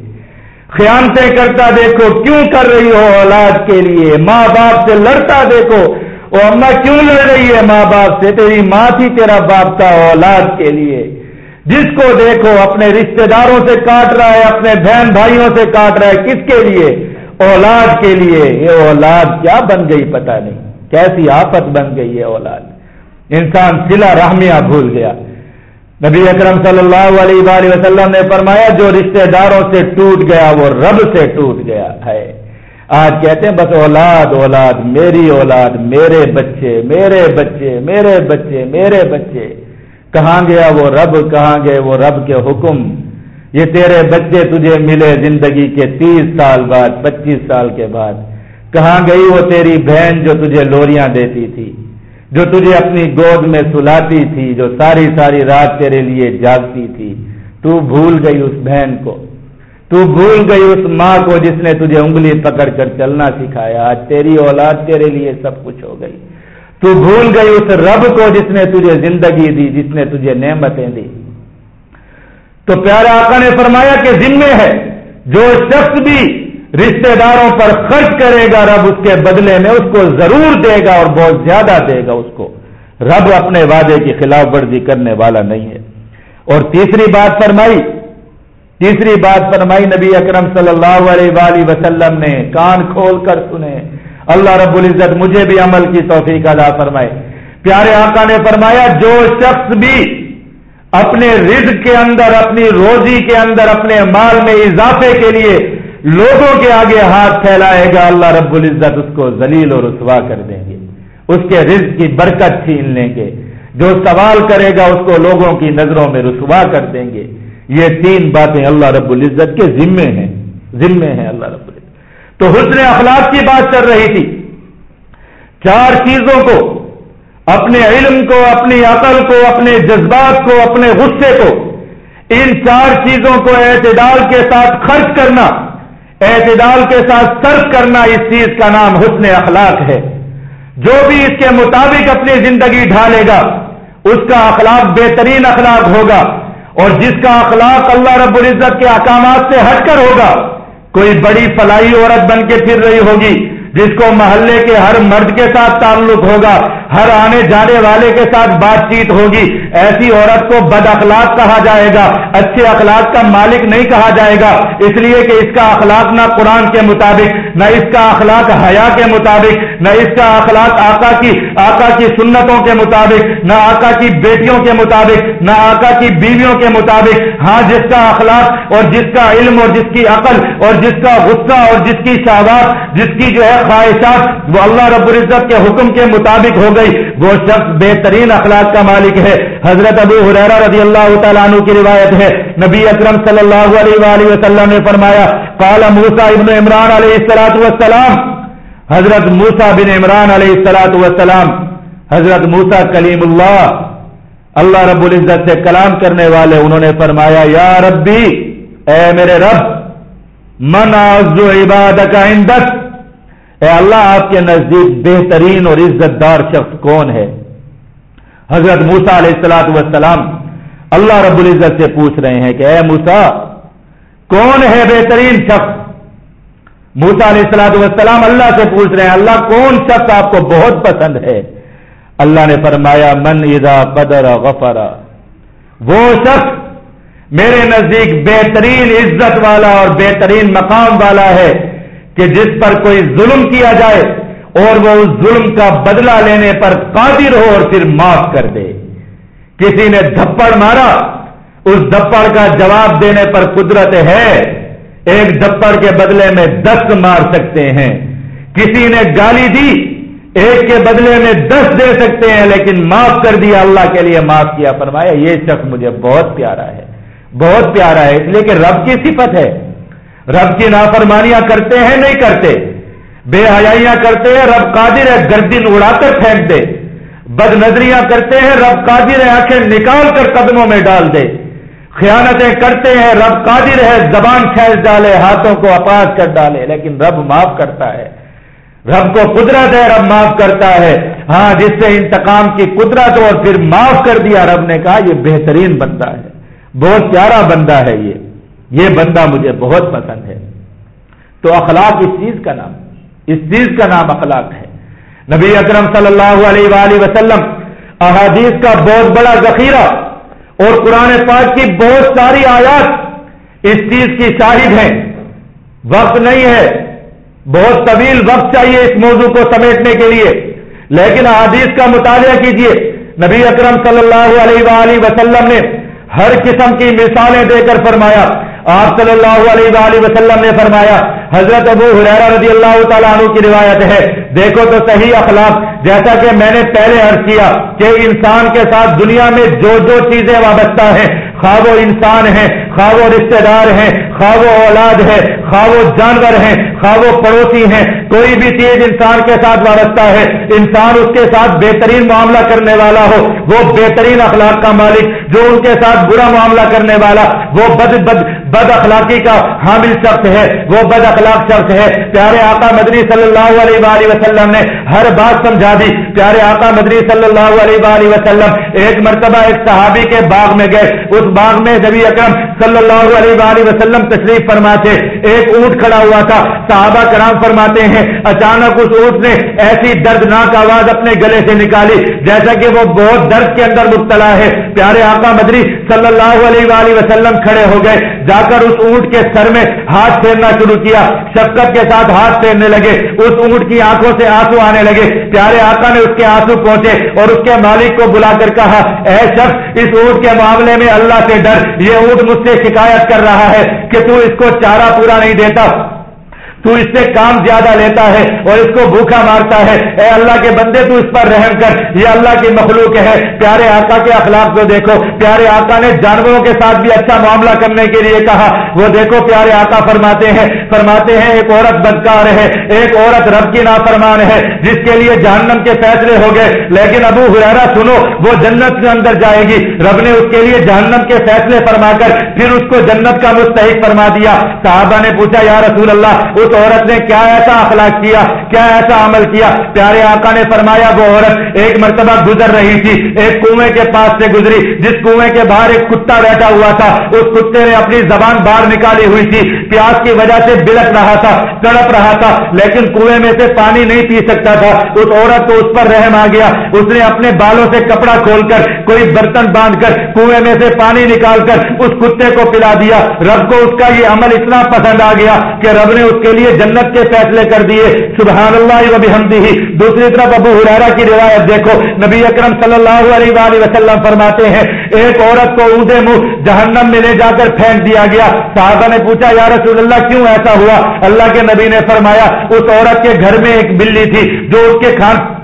خیانتیں کرتا دیکھو، کیوں کر رہی ہو اولاد کے لیے؟ ماں باپ سے لڑتا دیکھو، وہ اما کیوں لڑ رہی ہے؟ ماں باپ سے تیری ماں تھی تیرا باپ تھا اولاد کے لیے۔ جس کو دیکھو، اپنے رشتہ داروں سے کاٹ رہا ہے، اپنے بہن بھائیوں سے کاٹ رہا ہے۔ کس کے لیے؟ اولاد کے لیے۔ یہ اولاد کیا بن گئی پتہ نہیں۔ کیسی آفت بن گئی ہے اولاد۔ انسان سلا رحمیہ بھول گیا۔ نبی اکرم صلی اللہ علیہ وآلہ وسلم نے فرمایا، جو رشتہ داروں سے ٹوٹ گیا، وہ رب سے ٹوٹ گیا ہے۔ آج کہتے ہیں، بس اولاد اولاد، میری اولاد، میرے بچے میرے بچے میرے بچے میرے بچے۔ کہاں گیا وہ رب؟ کہاں گئے وہ رب کے حکم؟ یہ تیرے بچے تجھے ملے زندگی کے تیس سال بعد، پچیس سال کے بعد۔ کہاں گئی وہ تیری بہن جو تجھے لوریاں دیتی تھی؟ جو تجھے اپنی گود میں سلاتی تھی، جو ساری ساری رات تیرے لیے جاگتی تھی، تو بھول گئی اس بہن کو۔ تو بھول گئی اس ماں کو جس نے تجھے انگلی پکڑ کر چلنا سکھایا۔ آج تیری اولاد تیرے لیے سب کچھ ہو گئی۔ تو بھول گئی اس رب کو جس نے تجھے زندگی دی، جس نے تجھے نعمتیں دی۔ تو پیارے آقا نے فرمایا کہ ذمے ہے، جو شخص بھی رشتہ داروں پر خرچ کرے گا، رب اس کے بدلے میں اس کو ضرور دے گا اور بہت زیادہ دے گا اس کو۔ رب اپنے وعدے کی خلاف ورزی کرنے والا نہیں ہے۔ اور تیسری بات فرمائی، تیسری بات فرمائی، نبی اکرم صلی اللہ علیہ وآلہ وسلم نے کان کھول کر سنے۔ اللہ رب العزت مجھے بھی عمل کی توفیق ادا فرمائے۔ پیارے آقا نے فرمایا، جو شخص بھی اپنے رزق کے اندر، اپنی روزی کے اندر، اپنے مال میں اضافے کے لیے لوگوں کے آگے ہاتھ پھیلائے گا، اللہ رب العزت اس کو ذلیل اور رسوا کر دیں گے۔ اس کے رزق کی برکت چھین لیں گے۔ جو سوال کرے گا، اس کو لوگوں کی نظروں میں رسوا کر دیں گے۔ یہ تین باتیں اللہ رب العزت کے ذمے ہیں۔ ذمے ہیں اللہ رب العزت۔ تو حسن اخلاق کی بات چل رہی تھی۔ چار چیزوں کو، اپنے علم کو، اپنی عقل کو، اپنے جذبات کو، اپنے غصے کو، ان چار چیزوں کو اعتدال کے ساتھ خرچ کرنا۔ اعتدال کے ساتھ ترک کرنا اس چیز کا نام حسن اخلاق ہے۔ جو بھی اس کے مطابق اپنی زندگی ڈھالے گا، اس کا اخلاق بہترین اخلاق ہوگا۔ اور جس کا اخلاق اللہ رب العزت کے احکامات سے ہٹ کر ہوگا، کوئی بڑی فلائی عورت بن کے پھر رہی ہوگی۔ جس کو محلے کے ہر مرد کے ساتھ تعلق ہوگا، ہر آنے جانے والے کے ساتھ بات چیت ہوگی۔ ایسی عورت کو بد اخلاق کہا جائے گا، اچھے اخلاق کا مالک نہیں کہا جائے گا۔ اس لیے کہ اس کا اخلاق نہ قرآن کے مطابق نہ اس کا اخلاق حیا کے مطابق، نہ اس کا اخلاق آقا کی آقا کی سنتوں کے مطابق، نہ آقا کی بیٹیوں کے مطابق، نہ آقا کی بیویوں کے مطابق۔ ہاں جس کا اخلاق اور جس کا علم اور جس کی عقل اور جس کا غصہ اور جس کی شہبات جس کی جو ہے خواہشات، وہ اللہ رب العزت کے حکم کے مطابق ہو گئی۔ وہ شخص بہترین اخلاق کا مالک ہے۔ حضرت ابو حریرہ رضی اللہ تعالیٰ عنہ کی روایت ہے۔ نبی اکرم صلی اللہ علیہ وآلہ وسلم نے فرمایا، قال موسا ابن عمران علیہ السلاۃ والسلام۔ حضرت موسا بن عمران علیہ السلاۃ والسلام، حضرت موسا کلیم اللہ۔ اللہ رب العزت سے کلام کرنے والے انہوں نے فرمایا، یا ربی، اے میرے رب، من عبادت کا اے اللہ، آپ کے نزدیک بہترین اور عزت دار شخص کون ہے؟ حضرت موسا علیہ السلاۃ وسلام اللہ رب العزت سے پوچھ رہے ہیں کہ اے موسا کون ہے بہترین شخص؟ موسا علیہ السلام والسلام اللہ سے پوچھ رہے ہیں، اللہ کون شخص آپ کو بہت پسند ہے؟ اللہ نے فرمایا، من اذا بدر غفرا وہ شخص میرے نزدیک بہترین عزت والا اور بہترین مقام والا ہے کہ جس پر کوئی ظلم کیا جائے اور وہ اس ظلم کا بدلہ لینے پر قادر ہو اور پھر معاف کر دے۔ کسی نے دھپڑ مارا، اس دھپڑ کا جواب دینے پر قدرت ہے۔ ایک دھپڑ کے بدلے میں دس مار سکتے ہیں۔ کسی نے گالی دی، ایک کے بدلے میں دس دے سکتے ہیں، لیکن معاف کر دیا، اللہ کے لیے معاف کیا۔ فرمایا، یہ شخص مجھے بہت پیارا ہے۔ بہت پیارا ہے، اس لیے کہ رب کی صفت ہے۔ رب کی نافرمانیاں کرتے ہیں، نہیں کرتے۔ بے حیاں کرتے ہیں، رب قادر ہے، گردن اڑا کر پھینک دے بد نظریاں کرتے ہیں، رب قادر ہے، آنکھیں نکال کر قدموں میں ڈال دے۔ خیانتیں کرتے ہیں، رب قادر ہے، زبان کھینچ ڈالے، ہاتھوں کو اپاس کر ڈالے۔ لیکن رب معاف کرتا ہے۔ رب کو قدرت ہے، رب معاف کرتا ہے۔ ہاں جس سے انتقام کی قدرت اور پھر معاف کر دیا، رب نے کہا، یہ بہترین بندہ ہے۔ بہت پیارا بندہ ہے یہ۔ یہ بندہ مجھے بہت پسند ہے۔ تو اخلاق اس چیز کا نام اس چیز کا نام اخلاق ہے۔ نبی اکرم صلی اللہ علیہ وآلہ وسلم احادیث کا بہت بڑا ذخیرہ اور قرآن پاک کی بہت ساری آیات اس چیز کی شاہد ہیں۔ وقت نہیں ہے۔ بہت طویل وقت چاہیے اس موضوع کو سمیٹنے کے لیے۔ لیکن احادیث کا مطالعہ کیجیے۔ نبی اکرم صلی اللہ علیہ وآلہ وسلم نے ہر قسم کی مثالیں دے کر فرمایا۔ آپ صلی اللہ علیہ وآلہ وسلم نے فرمایا، حضرت ابو حریرہ رضی اللہ تعالیٰ عنہ کی روایت ہے۔ دیکھو تو صحیح اخلاق، جیسا کہ میں نے پہلے عرض کیا کہ انسان کے ساتھ دنیا میں جو جو چیزیں وابستہ ہیں خواہ وہ انسان ہیں خواہ وہ رشتے دار ہیں خواہ وہ اولاد ہے، خواہ وہ جانور ہیں، خواہ وہ پڑوسی ہیں، کوئی بھی چیز انسان کے ساتھ وابستہ ہے، انسان اس کے ساتھ بہترین معاملہ کرنے والا ہو، وہ بہترین اخلاق کا مالک، جو ان کے ساتھ برا معاملہ کرنے والا، وہ بد بد بد اخلاقی کا حامل شخص ہے، وہ بد اخلاق شخص ہے۔ پیارے آقا مدنی صلی اللہ علیہ وآلہ وسلم نے ہر بات سمجھا دی۔ پیارے آقا مدنی صلی اللہ علیہ وآلہ وسلم ایک مرتبہ ایک صحابی کے باغ میں گئے۔ اس باغ میں نبی اکرم صلی اللہ علیہ وآلہ وسلم وسلم تشریف فرماتے، ایک اونٹ کھڑا ہوا تھا، صحابہ کرام فرماتے ہیں، اچانک اس اونٹ نے ایسی دردناک آواز اپنے گلے سے نکالی، جیسا کہ وہ بہت درد کے اندر مبتلا ہے۔ پیارے آقا مدری صلی اللہ علیہ وآلہ وسلم کھڑے ہو گئے، جا کر اس اونٹ کے سر میں ہاتھ پھیرنا شروع کیا۔ شفقت کے ساتھ ہاتھ پھیرنے لگے، اس اونٹ کی آنکھوں سے آنسو آنے لگے۔ پیارے آقا نے اس کے آنسو پہنچے اور اس کے مالک کو بلا کر کہا، اے شخص، اس اونٹ کے معاملے میں اللہ سے ڈر، یہ اونٹ مجھ سے شکایت کر رہا ہے۔ کہ تو اس کو چارہ پورا نہیں دیتا۔ تو اس سے کام زیادہ لیتا ہے اور اس کو بھوکا مارتا ہے۔ اے اللہ کے بندے، تو اس پر رحم کر۔ یہ اللہ کی مخلوق ہے۔ پیارے آقا کے اخلاق کو دیکھو۔ پیارے آقا نے جانوروں کے ساتھ بھی اچھا معاملہ کرنے کے لیے کہا۔ وہ دیکھو، پیارے آقا فرماتے ہیں فرماتے ہیں، ایک عورت بدکار ہے۔ ایک عورت رب کی نافرمان ہے، جس کے لیے جہنم کے فیصلے ہو گئے۔ لیکن ابو حرارا سنو، وہ جنت کے اندر جائے گی۔ رب نے اس کے لیے جہنم کے فیصلے فرما کر، پھر اس کو جنت کا مستحق فرما دیا۔ صحابہ نے پوچھا، یا رسول اللہ اس عورت نے کیا ایسا اخلاق کیا کیا ایسا عمل کیا؟ پیارے آقا نے فرمایا، وہ عورت ایک مرتبہ گزر رہی تھی، ایک کنویں کے پاس سے گزری، جس کنویں کے باہر ایک کتا بیٹھا ہوا تھا، اس کتے نے اپنی زبان باہر نکالی ہوئی تھی، پیاس کی وجہ سے بلک رہا تھا، تڑپ رہا تھا، لیکن کنویں میں سے پانی نہیں پی سکتا تھا۔ اس عورت کو اس پر رحم آ گیا۔ اس نے اپنے بالوں سے کپڑا کھول کر، کوئی برتن باندھ کر، کنویں میں سے پانی نکال کر اس کتے کو پلا دیا۔ رب کو اس کا یہ عمل اتنا پسند آ گیا کہ رب نے اس کے لیے لیے جنت کے فیصلے کر دیے۔ سبحان اللہ و بحمدہ۔ دوسری طرف ابو حرارہ کی روایت دیکھو۔ نبی اکرم صلی اللہ علیہ وآلہ وسلم فرماتے ہیں، ایک عورت کو اونٹے منہ جہنم میں لے جا کر پھینک دیا گیا۔ صحابہ نے پوچھا، یا رسول اللہ، کیوں ایسا ہوا؟ اللہ کے نبی نے فرمایا، اس عورت کے گھر میں ایک بلی تھی جو اس کے کھان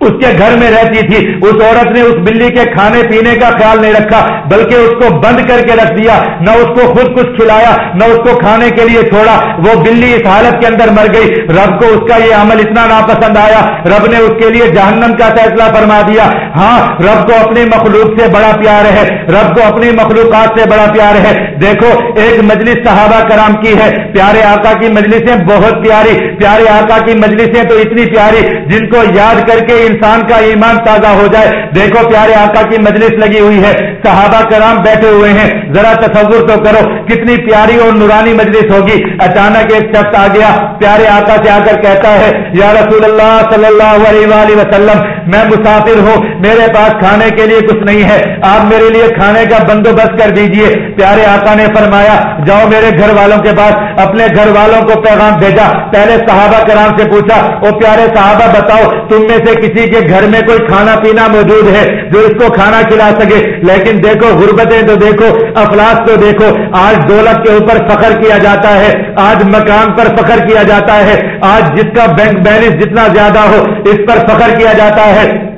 اس کے گھر میں رہتی تھی، اس عورت نے اس بلی کے کھانے پینے کا خیال نہیں رکھا، بلکہ اس کو بند کر کے رکھ دیا، نہ اس کو خود کچھ کھلایا، نہ اس کو کھانے کے لیے چھوڑا، وہ بلی اس حالت کے اندر مر گئی۔ رب کو اس کا یہ عمل اتنا ناپسند آیا، رب نے اس کے لیے جہنم کا فیصلہ فرما دیا۔ ہاں رب کو اپنی مخلوق سے بڑا پیار ہے، رب کو اپنی مخلوقات سے بڑا پیار ہے۔ دیکھو، ایک مجلس صحابہ کرام کی ہے۔ پیارے آقا کی مجلسیں بہت پیاری، پیارے آقا کی مجلسیں تو اتنی پیاری، جن کو یاد کر کے انسان کا ایمان تازہ ہو جائے۔ دیکھو پیارے آقا کی مجلس لگی ہوئی ہے۔ صحابہ کرام بیٹھے ہوئے ہیں۔ ذرا تصور تو کرو کتنی پیاری اور نورانی مجلس ہوگی۔ اچانک ایک شخص آ گیا، پیارے آقا سے آ کر کہتا ہے، یا رسول اللہ صلی اللہ علیہ وآلہ وسلم، میں مسافر ہوں، میرے پاس کھانے کے لیے کچھ نہیں ہے، آپ میرے لیے کھانے کا بندوبست کر دیجیے۔ پیارے آقا نے فرمایا، جاؤ میرے گھر والوں کے پاس، اپنے گھر والوں کو پیغام بھیجا۔ پہلے صحابہ کرام سے پوچھا وہ پیارے صحابہ، بتاؤ، تم میں سے کسی کے گھر میں کوئی کھانا پینا موجود ہے جو اس کو کھانا کھلا سکے؟ لیکن دیکھو، غربتیں تو دیکھو افلاس تو دیکھو، آج دولت کے اوپر فخر کیا جاتا ہے، آج مکان پر فخر کیا جاتا ہے، آج جس کا بینک بیلنس جتنا زیادہ ہو، اس پر فخر کیا جاتا ہے۔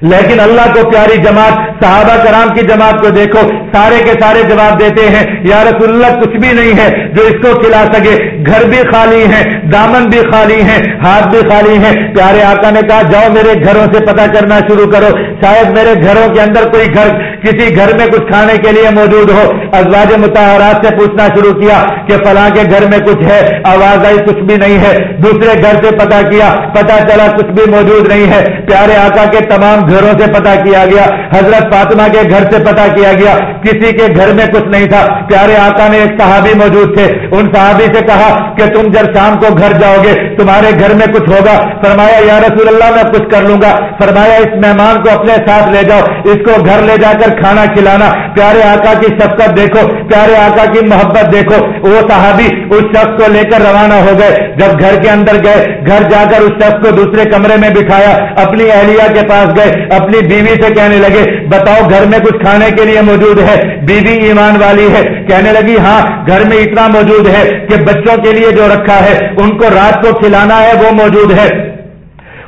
لیکن اللہ کو پیاری جماعت، صحابہ کرام کی جماعت کو دیکھو، سارے کے سارے جواب دیتے ہیں، یا رسول اللہ، کچھ بھی نہیں ہے جو اس کو کھلا سکے۔ گھر بھی خالی ہیں، دامن بھی خالی ہیں، ہاتھ بھی خالی ہیں۔ پیارے آقا نے کہا، جاؤ میرے گھروں سے پتا کرنا شروع کرو۔ شاید میرے گھروں کے اندر کوئی گھر کسی گھر میں کچھ کھانے کے لیے موجود ہو۔ ازواج متحرات سے پوچھنا شروع کیا کہ فلاں کے گھر میں کچھ ہے، آواز آئی، کچھ بھی نہیں ہے۔ دوسرے گھر سے پتا کیا پتا چلا کچھ بھی موجود نہیں ہے۔ پیارے آقا کے تمام گھروں سے پتا کیا گیا، حضرت فاطمہ کے گھر سے پتا کیا گیا۔ کسی کے گھر میں کچھ نہیں تھا۔ پیارے آقا میں ایک صحابی موجود تھے۔ ان صحابی سے کہا کہ تم جب شام کو گھر جاؤ گے، تمہارے گھر میں کچھ ہوگا۔ فرمایا، یا رسول اللہ، میں کچھ کر لوں گا۔ فرمایا، اس مہمان کو اپنے ساتھ لے جاؤ۔ اس کو گھر لے جا کر کھانا کھلانا، پیارے آقا کی شفقت دیکھو، پیارے آقا کی محبت دیکھو۔ وہ صحابی اس شخص کو لے کر روانہ ہو گئے۔ جب گھر کے اندر گئے، گھر جا کر اس شخص کو دوسرے کمرے میں بٹھایا، اپنی اہلیہ کے پاس گئے، اپنی بیوی سے کہنے لگے، بتاؤ گھر میں کچھ کھانے کے لیے موجود ہے؟ بیوی ایمان والی ہے۔ کہنے لگی ہاں گھر میں اتنا موجود ہے کہ بچوں کے لیے جو رکھا ہے، ان کو رات کو کھلانا ہے، وہ موجود ہے۔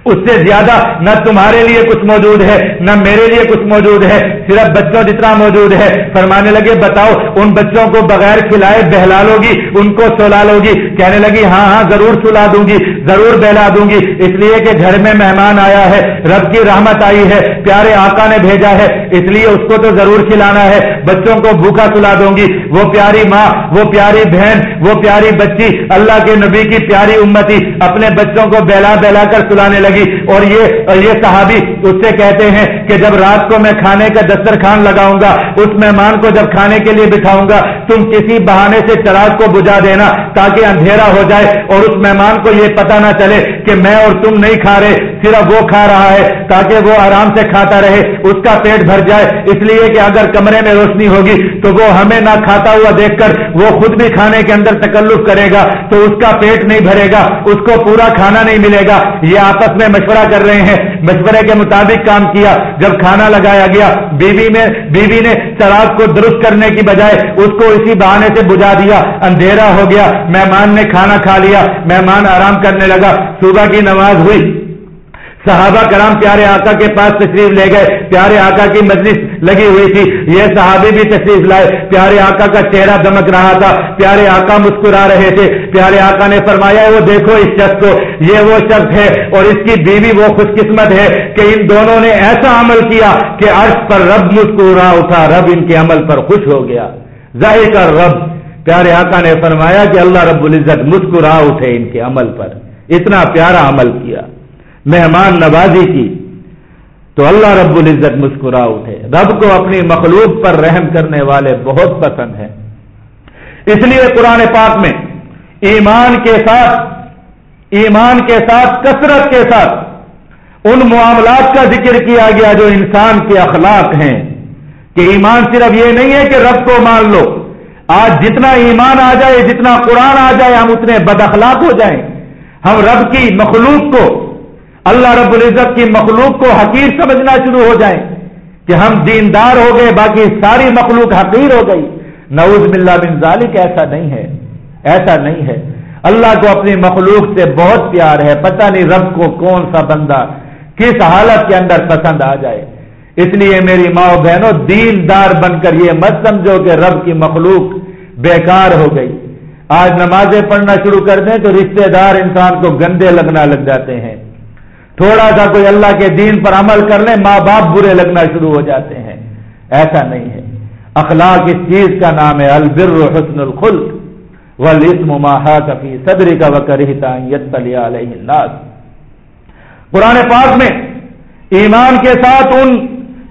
اس سے زیادہ نہ تمہارے لیے کچھ موجود ہے، نہ میرے لیے کچھ موجود ہے، صرف بچوں جتنا موجود ہے۔ فرمانے لگے، بتاؤ، ان بچوں کو بغیر کھلائے بہلا لو گی، ان کو سلا لو گی۔ کہنے لگی ہاں ہاں ضرور سلا دوں گی، ضرور بہلا دوں گی۔ اس لیے کہ گھر میں مہمان آیا ہے، رب کی رحمت آئی ہے، پیارے آقا نے بھیجا ہے۔ اس لیے اس کو تو ضرور کھلانا ہے، بچوں کو بھوکا سلا دوں گی۔ وہ پیاری ماں، وہ پیاری بہن، وہ پیاری بچی، اللہ کے نبی کی پیاری امتی، اپنے بچوں کو بہلا بہلا کر سلانے لگی۔ گی اور یہ یہ صحابی اس سے کہتے ہیں کہ جب رات کو میں کھانے کا دسترخوان لگاؤں گا، اس مہمان کو جب کھانے کے لیے بٹھاؤں گا، تم کسی بہانے سے چراغ کو بجا دینا تاکہ اندھیرا ہو جائے اور اس مہمان کو یہ پتا نہ چلے کہ میں اور تم نہیں کھا رہے، صرف وہ کھا رہا ہے، تاکہ وہ آرام سے کھاتا رہے، اس کا پیٹ بھر جائے۔ اس لیے کہ اگر کمرے میں روشنی ہوگی تو وہ ہمیں نہ کھاتا ہوا دیکھ کر وہ خود بھی کھانے کے اندر تکلف کرے گا، تو اس کا پیٹ نہیں بھرے گا، اس کو پورا کھانا نہیں ملے گا۔ یہ آپس میں مشورہ کر رہے ہیں۔ مشورے کے مطابق کام کیا، جب کھانا لگایا گیا، بیوی میں، بیوی نے چراغ کو درست کرنے کی بجائے اس کو اسی بہانے سے بجا دیا، اندھیرا ہو گیا، مہمان نے کھانا کھا لیا، مہمان آرام کرنے لگا، صبح کی نماز ہوئی۔ صحابہ کرام پیارے آقا کے پاس تشریف لے گئے، پیارے آقا کی مجلس لگی ہوئی تھی، یہ صحابی بھی تشریف لائے۔ پیارے آقا کا چہرہ دمک رہا تھا، پیارے آقا مسکرا رہے تھے۔ پیارے آقا نے فرمایا، وہ دیکھو اس شخص کو، یہ وہ شخص ہے اور اس کی بیوی وہ خوش قسمت ہے کہ ان دونوں نے ایسا عمل کیا کہ عرش پر رب مسکرا اٹھا، رب ان کے عمل پر خوش ہو گیا۔ ظاہر کر رب۔ پیارے آقا نے فرمایا کہ اللہ رب العزت مسکرا اٹھے ان کے عمل پر۔ اتنا پیارا عمل کیا۔ مہمان نوازی کی، تو اللہ رب العزت مسکرا اٹھے۔ رب کو اپنی مخلوق پر رحم کرنے والے بہت پسند ہیں۔ اس لیے قرآن پاک میں ایمان کے ساتھ، ایمان کے ساتھ، کثرت کے ساتھ ان معاملات کا ذکر کیا گیا جو انسان کے اخلاق ہیں۔ کہ ایمان صرف یہ نہیں ہے کہ رب کو مان لو۔ آج جتنا ایمان آ جائے، جتنا قرآن آ جائے، ہم اتنے بد اخلاق ہو جائیں۔ ہم رب کی مخلوق کو اللہ رب العزت کی مخلوق کو حقیر سمجھنا شروع ہو جائیں کہ ہم دیندار ہو گئے، باقی ساری مخلوق حقیر ہو گئی۔ نعوذ باللہ بن ذالک، ایسا نہیں ہے، ایسا نہیں ہے۔ اللہ کو اپنی مخلوق سے بہت پیار ہے، پتہ نہیں رب کو کون سا بندہ کس حالت کے اندر پسند آ جائے۔ اس لیے میری ماں بہنوں، دیندار بن کر یہ مت سمجھو کہ رب کی مخلوق بیکار ہو گئی۔ آج نمازیں پڑھنا شروع کر دیں تو رشتہ دار انسان کو گندے لگنا لگ جاتے ہیں۔ تھوڑا سا کوئی اللہ کے دین پر عمل کر لیں ماں باپ برے لگنا شروع ہو جاتے ہیں۔ ایسا نہیں ہے۔ اخلاق اس چیز کا نام ہے، البر حسن الخلق والاسم ما حاك في صدرك وكرهت ان الناس۔ قرآن پاک میں ایمان کے ساتھ ان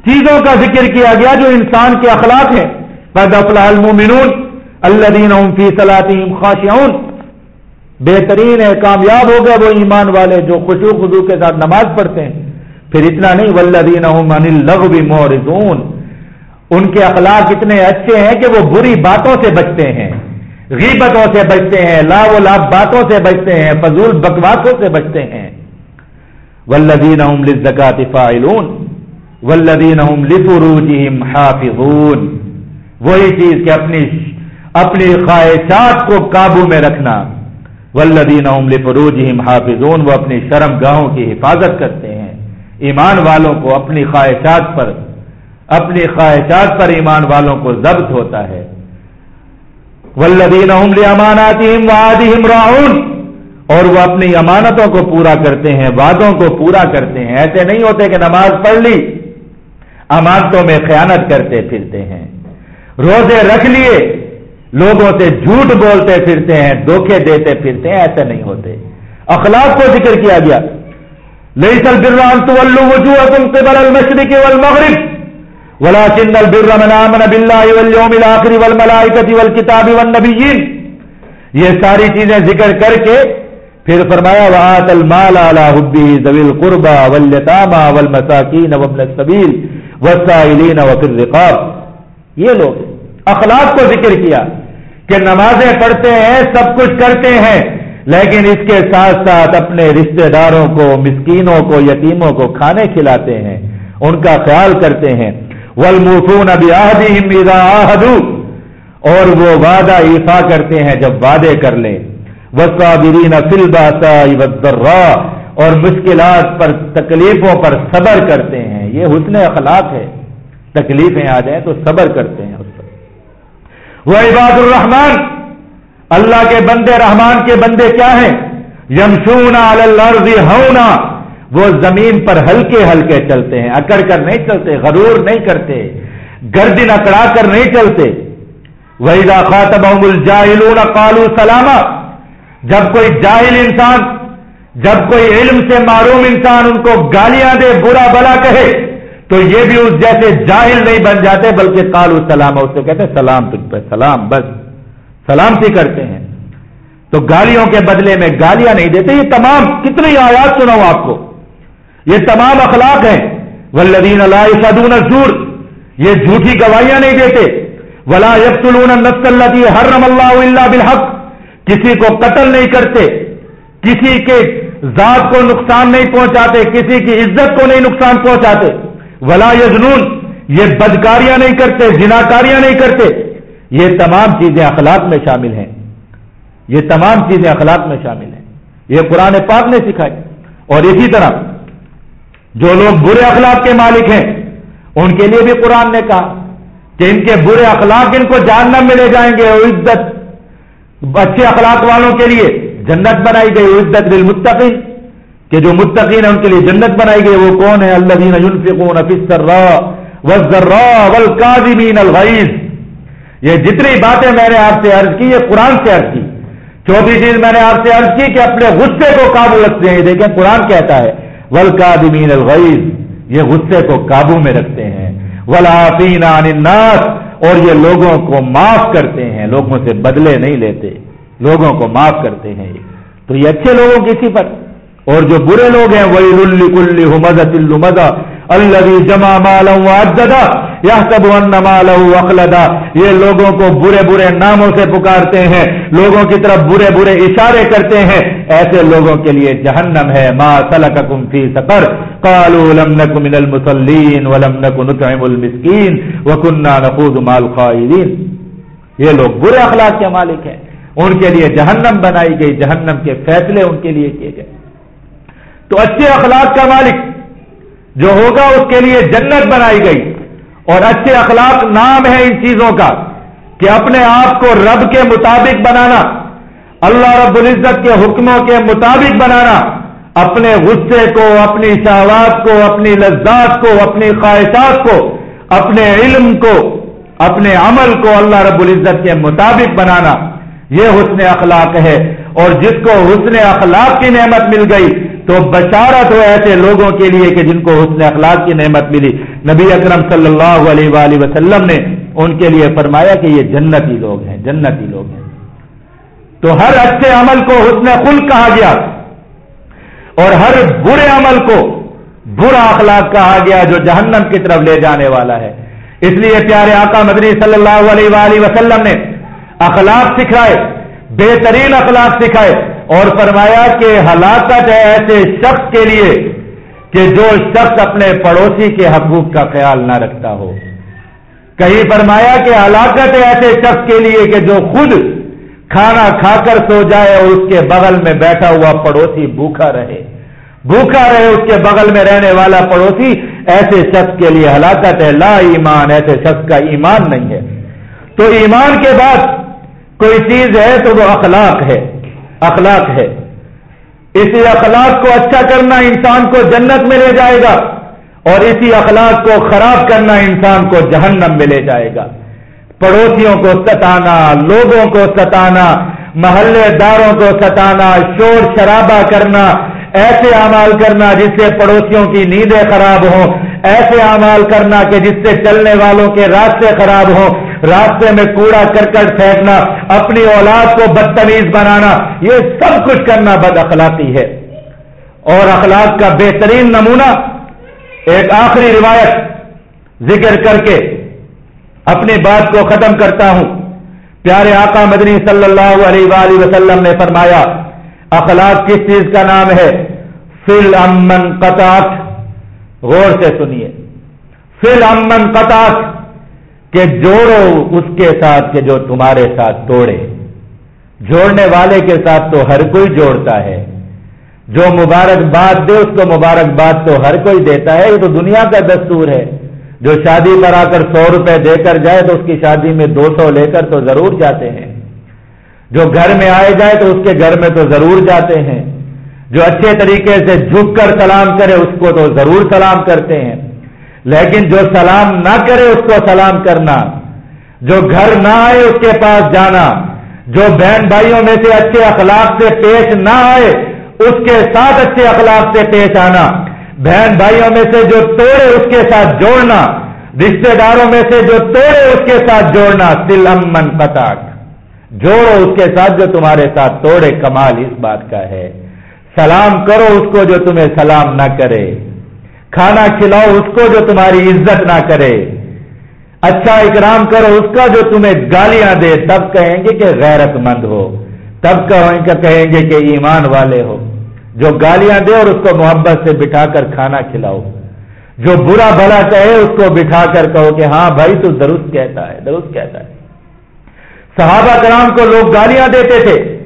چیزوں کا ذکر کیا گیا جو انسان کے اخلاق ہیں۔ قد افلح المؤمنون الذين هم في صلاتهم خاشعون۔ بہترین ہے، کامیاب ہو گئے وہ ایمان والے جو خوشو خزو کے ساتھ نماز پڑھتے ہیں۔ پھر اتنا نہیں ولدین مورزون ان کے اخلاق اتنے اچھے ہیں کہ وہ بری باتوں سے بچتے ہیں۔ غیبتوں سے بچتے ہیں، لا و لاب باتوں سے بچتے ہیں، فضول بکواسوں سے بچتے ہیں۔ ولدین للزکات فاعلون۔ ولدین لفروجہم حافظون۔ وہی چیز کہ اپنی اپنی خواہشات کو قابو میں رکھنا۔ ولدین لفروجہم حافظون، وہ اپنی شرم گاہوں کی حفاظت کرتے ہیں۔ ایمان والوں کو اپنی خواہشات پر، اپنی خواہشات پر ایمان والوں کو ضبط ہوتا ہے۔ ولدین اماناتیم وادیم راہن اور وہ اپنی امانتوں کو پورا کرتے ہیں، وعدوں کو پورا کرتے ہیں۔ ایسے نہیں ہوتے کہ نماز پڑھ لی، امانتوں میں خیانت کرتے پھرتے ہیں۔ روزے رکھ لیے لوگوں سے جھوٹ بولتے پھرتے ہیں، دھوکے دیتے پھرتے ہیں، ایسے نہیں ہوتے۔ اخلاق کو ذکر کیا گیا۔ لئی سل بران تو وجوہ تم سے بل المشرق والمغرب ولكن البر من آمن بالله واليوم الآخر والملائكة والكتاب والنبيين یہ ساری چیزیں ذکر کر کے پھر فرمایا، وآت المال على حبه ذوي القربى واليتامى والمساكين وابن السبيل والسائلين وفي الرقاب۔ یہ لوگ اخلاق کو ذکر کیا۔ کہ نمازیں پڑھتے ہیں، سب کچھ کرتے ہیں، لیکن اس کے ساتھ ساتھ اپنے رشتہ داروں کو، مسکینوں کو، یتیموں کو کھانے کھلاتے ہیں، ان کا خیال کرتے ہیں۔ ولموفون اذا عاهدوا۔ اور وہ وعدہ ایفا کرتے ہیں جب وعدے کر لیں۔ وصابرین فی الباساء والضراء۔ اور مشکلات پر، تکلیفوں پر صبر کرتے ہیں۔ یہ حسن اخلاق ہے۔ تکلیفیں آ جائیں تو صبر کرتے ہیں۔ وہ عباد الرحمان اللہ کے بندے، رحمان کے بندے کیا ہیں؟ یمشون علی الارض ہونا، وہ زمین پر ہلکے ہلکے چلتے ہیں، اکڑ کر نہیں چلتے، غرور نہیں کرتے، گردن اکڑا کر نہیں چلتے۔ وحیدہ خاطب الجاہلون قالو سلامہ جب کوئی جاہل انسان، جب کوئی علم سے معروم انسان ان کو گالیاں دے، برا بلا کہے تو یہ بھی اس جیسے جاہل نہیں بن جاتے بلکہ کالو سلام اس کو کہتے سلام تجھ پہ سلام، بس۔ سلامتی کرتے ہیں۔ تو گالیوں کے بدلے میں گالیاں نہیں دیتے، یہ تمام کتنی آیات سناؤں آپ کو۔ یہ تمام اخلاق ہیں۔ ولدین اللہ شدون زور یہ جھوٹی گواہیاں نہیں دیتے۔ ولا یبتلون النسل حرم اللہ اللہ بالحق، کسی کو قتل نہیں کرتے، کسی کے ذات کو نقصان نہیں پہنچاتے، کسی کی عزت کو نہیں نقصان پہنچاتے۔ ولا یزنون، یہ بدکاریاں نہیں کرتے جناکاریاں نہیں کرتے۔ یہ تمام چیزیں اخلاق میں شامل ہیں۔ یہ تمام چیزیں اخلاق میں شامل ہیں۔ یہ قرآن پاک نے سکھائی۔ اور اسی طرح جو لوگ برے اخلاق کے مالک ہیں، ان کے لیے بھی قرآن نے کہا کہ ان کے برے اخلاق ان کو جاننا ملے جائیں گے عزت، اچھے اخلاق والوں کے لیے جنت بنائی گئی، عزت للمتقین۔ کہ جو متقین ہیں ان کے لیے جنت بنائی گئی وہ کون ہے؟ اللہ والکاظمین الغیظ۔ یہ جتنی باتیں میں نے آپ سے عرض کی، یہ قرآن سے عرض کی۔ چوتھی چیز میں نے آپ سے عرض کی کہ اپنے غصے کو قابو رکھتے ہیں۔ دیکھیں، قرآن کہتا ہے ولکادمین الغیظ۔ یہ غصے کو قابو میں رکھتے ہیں۔ ولافین عن الناس۔ اور یہ لوگوں کو معاف کرتے ہیں۔ لوگوں سے بدلے نہیں لیتے۔ لوگوں کو معاف کرتے ہیں۔ تو یہ اچھے لوگوں کی صفت۔ اور جو برے لوگ ہیں وہی رلی کلی مزہ مزہ اللہ جمع مالا یا سب مالا اخلدا یہ لوگوں کو برے برے ناموں سے پکارتے ہیں، لوگوں کی طرف برے برے اشارے کرتے ہیں۔ ایسے لوگوں کے لیے جہنم ہے۔ ما سلککم فی سقر۔ قالوا لم نک من المصلین ولم نک نطعم المسکین وکننا نخوض مال خائرین یہ لوگ برے اخلاق کے مالک ہیں۔ ان کے لیے جہنم بنائی گئی، جہنم کے فیصلے ان کے لیے کیے گئے۔ تو اچھے اخلاق کا مالک جو ہوگا اس کے لیے جنت بنائی گئی۔ اور اچھے اخلاق نام ہے ان چیزوں کا کہ اپنے آپ کو رب کے مطابق بنانا، اللہ رب العزت کے حکموں کے مطابق بنانا، اپنے غصے کو، اپنی شہوات کو، اپنی لذات کو، اپنی خواہشات کو، اپنے علم کو، اپنے عمل کو اللہ رب العزت کے مطابق بنانا، یہ حسن اخلاق ہے۔ اور جس کو حسن اخلاق کی نعمت مل گئی تو بشارت ہو ایسے لوگوں کے لیے کہ جن کو حسن اخلاق کی نعمت ملی۔ نبی اکرم صلی اللہ علیہ وآلہ وسلم نے ان کے لیے فرمایا کہ یہ جنتی لوگ ہیں، جنتی لوگ ہیں۔ تو ہر اچھے عمل کو حسن خل کہا گیا۔ اور ہر برے عمل کو برا اخلاق کہا گیا جو جہنم کی طرف لے جانے والا ہے۔ اس لیے پیارے آقا مدنی صلی اللہ علیہ وآلہ وسلم نے اخلاق سکھائے، بہترین اخلاق سکھائے۔ اور فرمایا کہ ہلاکت ہے ایسے شخص کے لیے کہ جو شخص اپنے پڑوسی کے حقوق کا خیال نہ رکھتا ہو۔ کہیں فرمایا کہ ہلاکت ہے ایسے شخص کے لیے کہ جو خود کھانا کھا کر سو جائے اور اس کے بغل میں بیٹھا ہوا پڑوسی بھوکا رہے۔ بھوکا رہے اس کے بغل میں رہنے والا پڑوسی ایسے شخص کے لیے ہلاکت ہے۔ لا ایمان، ایسے شخص کا ایمان نہیں ہے۔ تو ایمان کے بعد کوئی چیز ہے تو وہ اخلاق ہے۔ اخلاق ہے۔ اسی اخلاق کو اچھا کرنا انسان کو جنت میں لے جائے گا اور اسی اخلاق کو خراب کرنا انسان کو جہنم میں لے جائے گا۔ پڑوسیوں کو ستانا، لوگوں کو ستانا، محلے داروں کو ستانا، شور شرابہ کرنا، ایسے اعمال کرنا جس سے پڑوسیوں کی نیندیں خراب ہوں، ایسے اعمال کرنا کہ جس سے چلنے والوں کے راستے خراب ہوں۔ راستے میں کوڑا کرکٹ پھینکنا، اپنی اولاد کو بدتمیز بنانا، یہ سب کچھ کرنا بد اخلاقی ہے۔ اور اخلاق کا بہترین نمونہ ایک آخری روایت ذکر کر کے اپنی بات کو ختم کرتا ہوں۔ پیارے آقا مدنی صلی اللہ علیہ وآلہ وسلم نے فرمایا، اخلاق کس چیز کا نام ہے؟ فل امن قطاق غور سے سنیے۔ فل امن قطاق کہ جوڑو اس کے ساتھ کہ جو تمہارے ساتھ توڑے۔ جوڑنے والے کے ساتھ تو ہر کوئی جوڑتا ہے۔ جو مبارکباد دے، اس کو مبارکباد تو ہر کوئی دیتا ہے۔ یہ تو دنیا کا دستور ہے۔ جو شادی پر آ کر سو روپے دے کر جائے تو اس کی شادی میں دو سو لے کر تو ضرور جاتے ہیں۔ جو گھر میں آئے جائے تو اس کے گھر میں تو ضرور جاتے ہیں۔ جو اچھے طریقے سے جھک کر سلام کرے، اس کو تو ضرور سلام کرتے ہیں۔ لیکن جو سلام نہ کرے اس کو سلام کرنا، جو گھر نہ آئے اس کے پاس جانا، جو بہن بھائیوں میں سے اچھے اخلاق سے پیش نہ آئے، اس کے ساتھ اچھے اخلاق سے پیش آنا۔ بہن بھائیوں میں سے جو توڑے اس کے ساتھ جوڑنا۔ رشتے داروں میں سے جو توڑے اس کے ساتھ جوڑنا۔ سل امن پتاک جوڑو اس کے ساتھ جو تمہارے ساتھ توڑے۔ کمال اس بات کا ہے۔ سلام کرو اس کو جو تمہیں سلام نہ کرے۔ کھانا کھلاؤ اس کو جو تمہاری عزت نہ کرے۔ اچھا اکرام کرو اس کا جو تمہیں گالیاں دے۔ تب کہیں گے کہ غیرت مند ہو۔ تب کہیں گے کہ ایمان والے ہو۔ جو گالیاں دے اور اس کو محبت سے بٹھا کر کھانا کھلاؤ۔ جو برا بھلا کہے اس کو بٹھا کر کہو کہ ہاں بھائی تو درست کہتا ہے، درست کہتا ہے۔ صحابہ کرام کو لوگ گالیاں دیتے تھے۔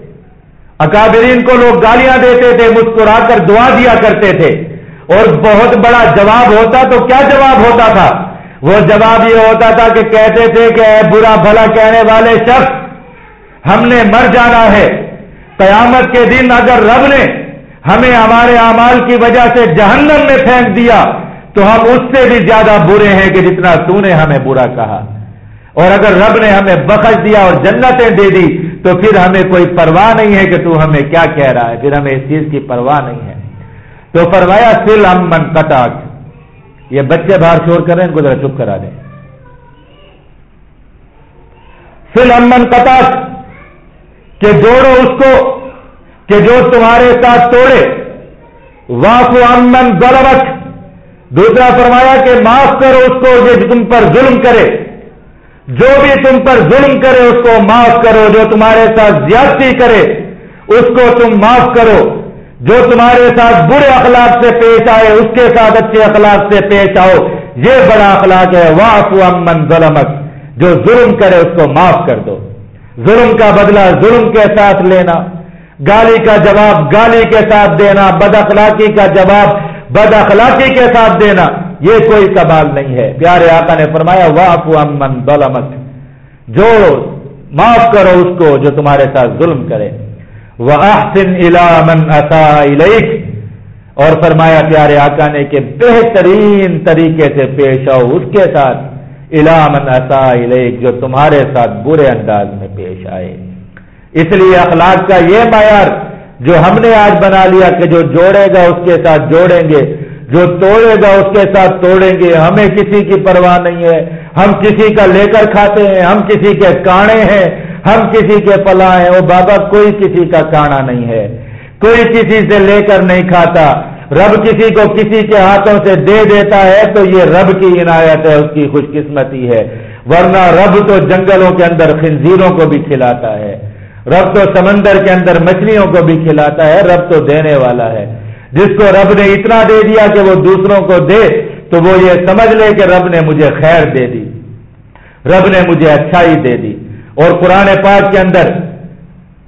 اکابرین کو لوگ گالیاں دیتے تھے، مسکرا کر دعا دیا کرتے تھے۔ اور بہت بڑا جواب ہوتا تو کیا جواب ہوتا تھا؟ وہ جواب یہ ہوتا تھا کہ کہتے تھے کہ اے برا بھلا کہنے والے شخص، ہم نے مر جانا ہے۔ قیامت کے دن اگر رب نے ہمیں ہمارے اعمال کی وجہ سے جہنم میں پھینک دیا، تو ہم اس سے بھی زیادہ برے ہیں کہ جتنا تو نے ہمیں برا کہا۔ اور اگر رب نے ہمیں بخش دیا اور جنتیں دے دی، تو پھر ہمیں کوئی پرواہ نہیں ہے کہ تو ہمیں کیا کہہ رہا ہے۔ پھر ہمیں اس چیز کی پرواہ نہیں ہے۔ تو فرمایا سل امن کٹاک یہ بچے باہر شور کر رہے ہیں، ان کو ذرا چپ کرا دیں۔ سل امن کٹاک کہ جوڑو اس کو، کہ جو تمہارے ساتھ توڑے۔ واف امن غلط دوسرا فرمایا کہ معاف کرو اس کو جو تم پر ظلم کرے۔ جو بھی تم پر ظلم کرے، اس کو معاف کرو۔ جو تمہارے ساتھ زیادتی کرے، اس کو تم معاف کرو۔ جو تمہارے ساتھ برے اخلاق سے پیش آئے، اس کے ساتھ اچھے اخلاق سے پیش آؤ۔ یہ بڑا اخلاق ہے واف امن ظلمت جو ظلم کرے، اس کو معاف کر دو۔ ظلم کا بدلہ ظلم کے ساتھ لینا۔ گالی کا جواب گالی کے ساتھ دینا۔ بد اخلاقی کا جواب بد اخلاقی کے ساتھ دینا۔ یہ کوئی کمال نہیں ہے۔ پیارے آقا نے فرمایا واپ امن بلامت جو معاف کرو، اس کو جو تمہارے ساتھ ظلم کرے۔ وہ آسن علامن اور فرمایا، پیارے آقا نے کہ بہترین طریقے سے پیش آؤ اس کے ساتھ علامن اصا جو تمہارے ساتھ برے انداز میں پیش آئے۔ اس لیے اخلاق کا یہ معیار جو ہم نے آج بنا لیا کہ جو جوڑے گا اس کے ساتھ جوڑیں گے، جو توڑے گا اس کے ساتھ توڑیں گے، ہمیں کسی کی پرواہ نہیں ہے۔ ہم کسی کا لے کر کھاتے ہیں، ہم کسی کے کانے ہیں ہم کسی کے پلا ہیں وہ بابا، کوئی کسی کا کانا نہیں ہے۔ کوئی کسی سے لے کر نہیں کھاتا۔ رب کسی کو کسی کے ہاتھوں سے دے دیتا ہے تو یہ رب کی عنایت ہے، اس کی خوش قسمتی ہے۔ ورنہ رب تو جنگلوں کے اندر، خنزیروں کو بھی کھلاتا ہے۔ رب تو سمندر کے اندر، مچھلیوں کو بھی کھلاتا ہے۔ رب تو دینے والا ہے۔ جس کو رب نے اتنا دے دیا کہ وہ دوسروں کو دے، تو وہ یہ سمجھ لے کہ رب نے مجھے خیر دے دی۔ رب نے مجھے اچھائی دے دی۔ اور قرآن پاک کے اندر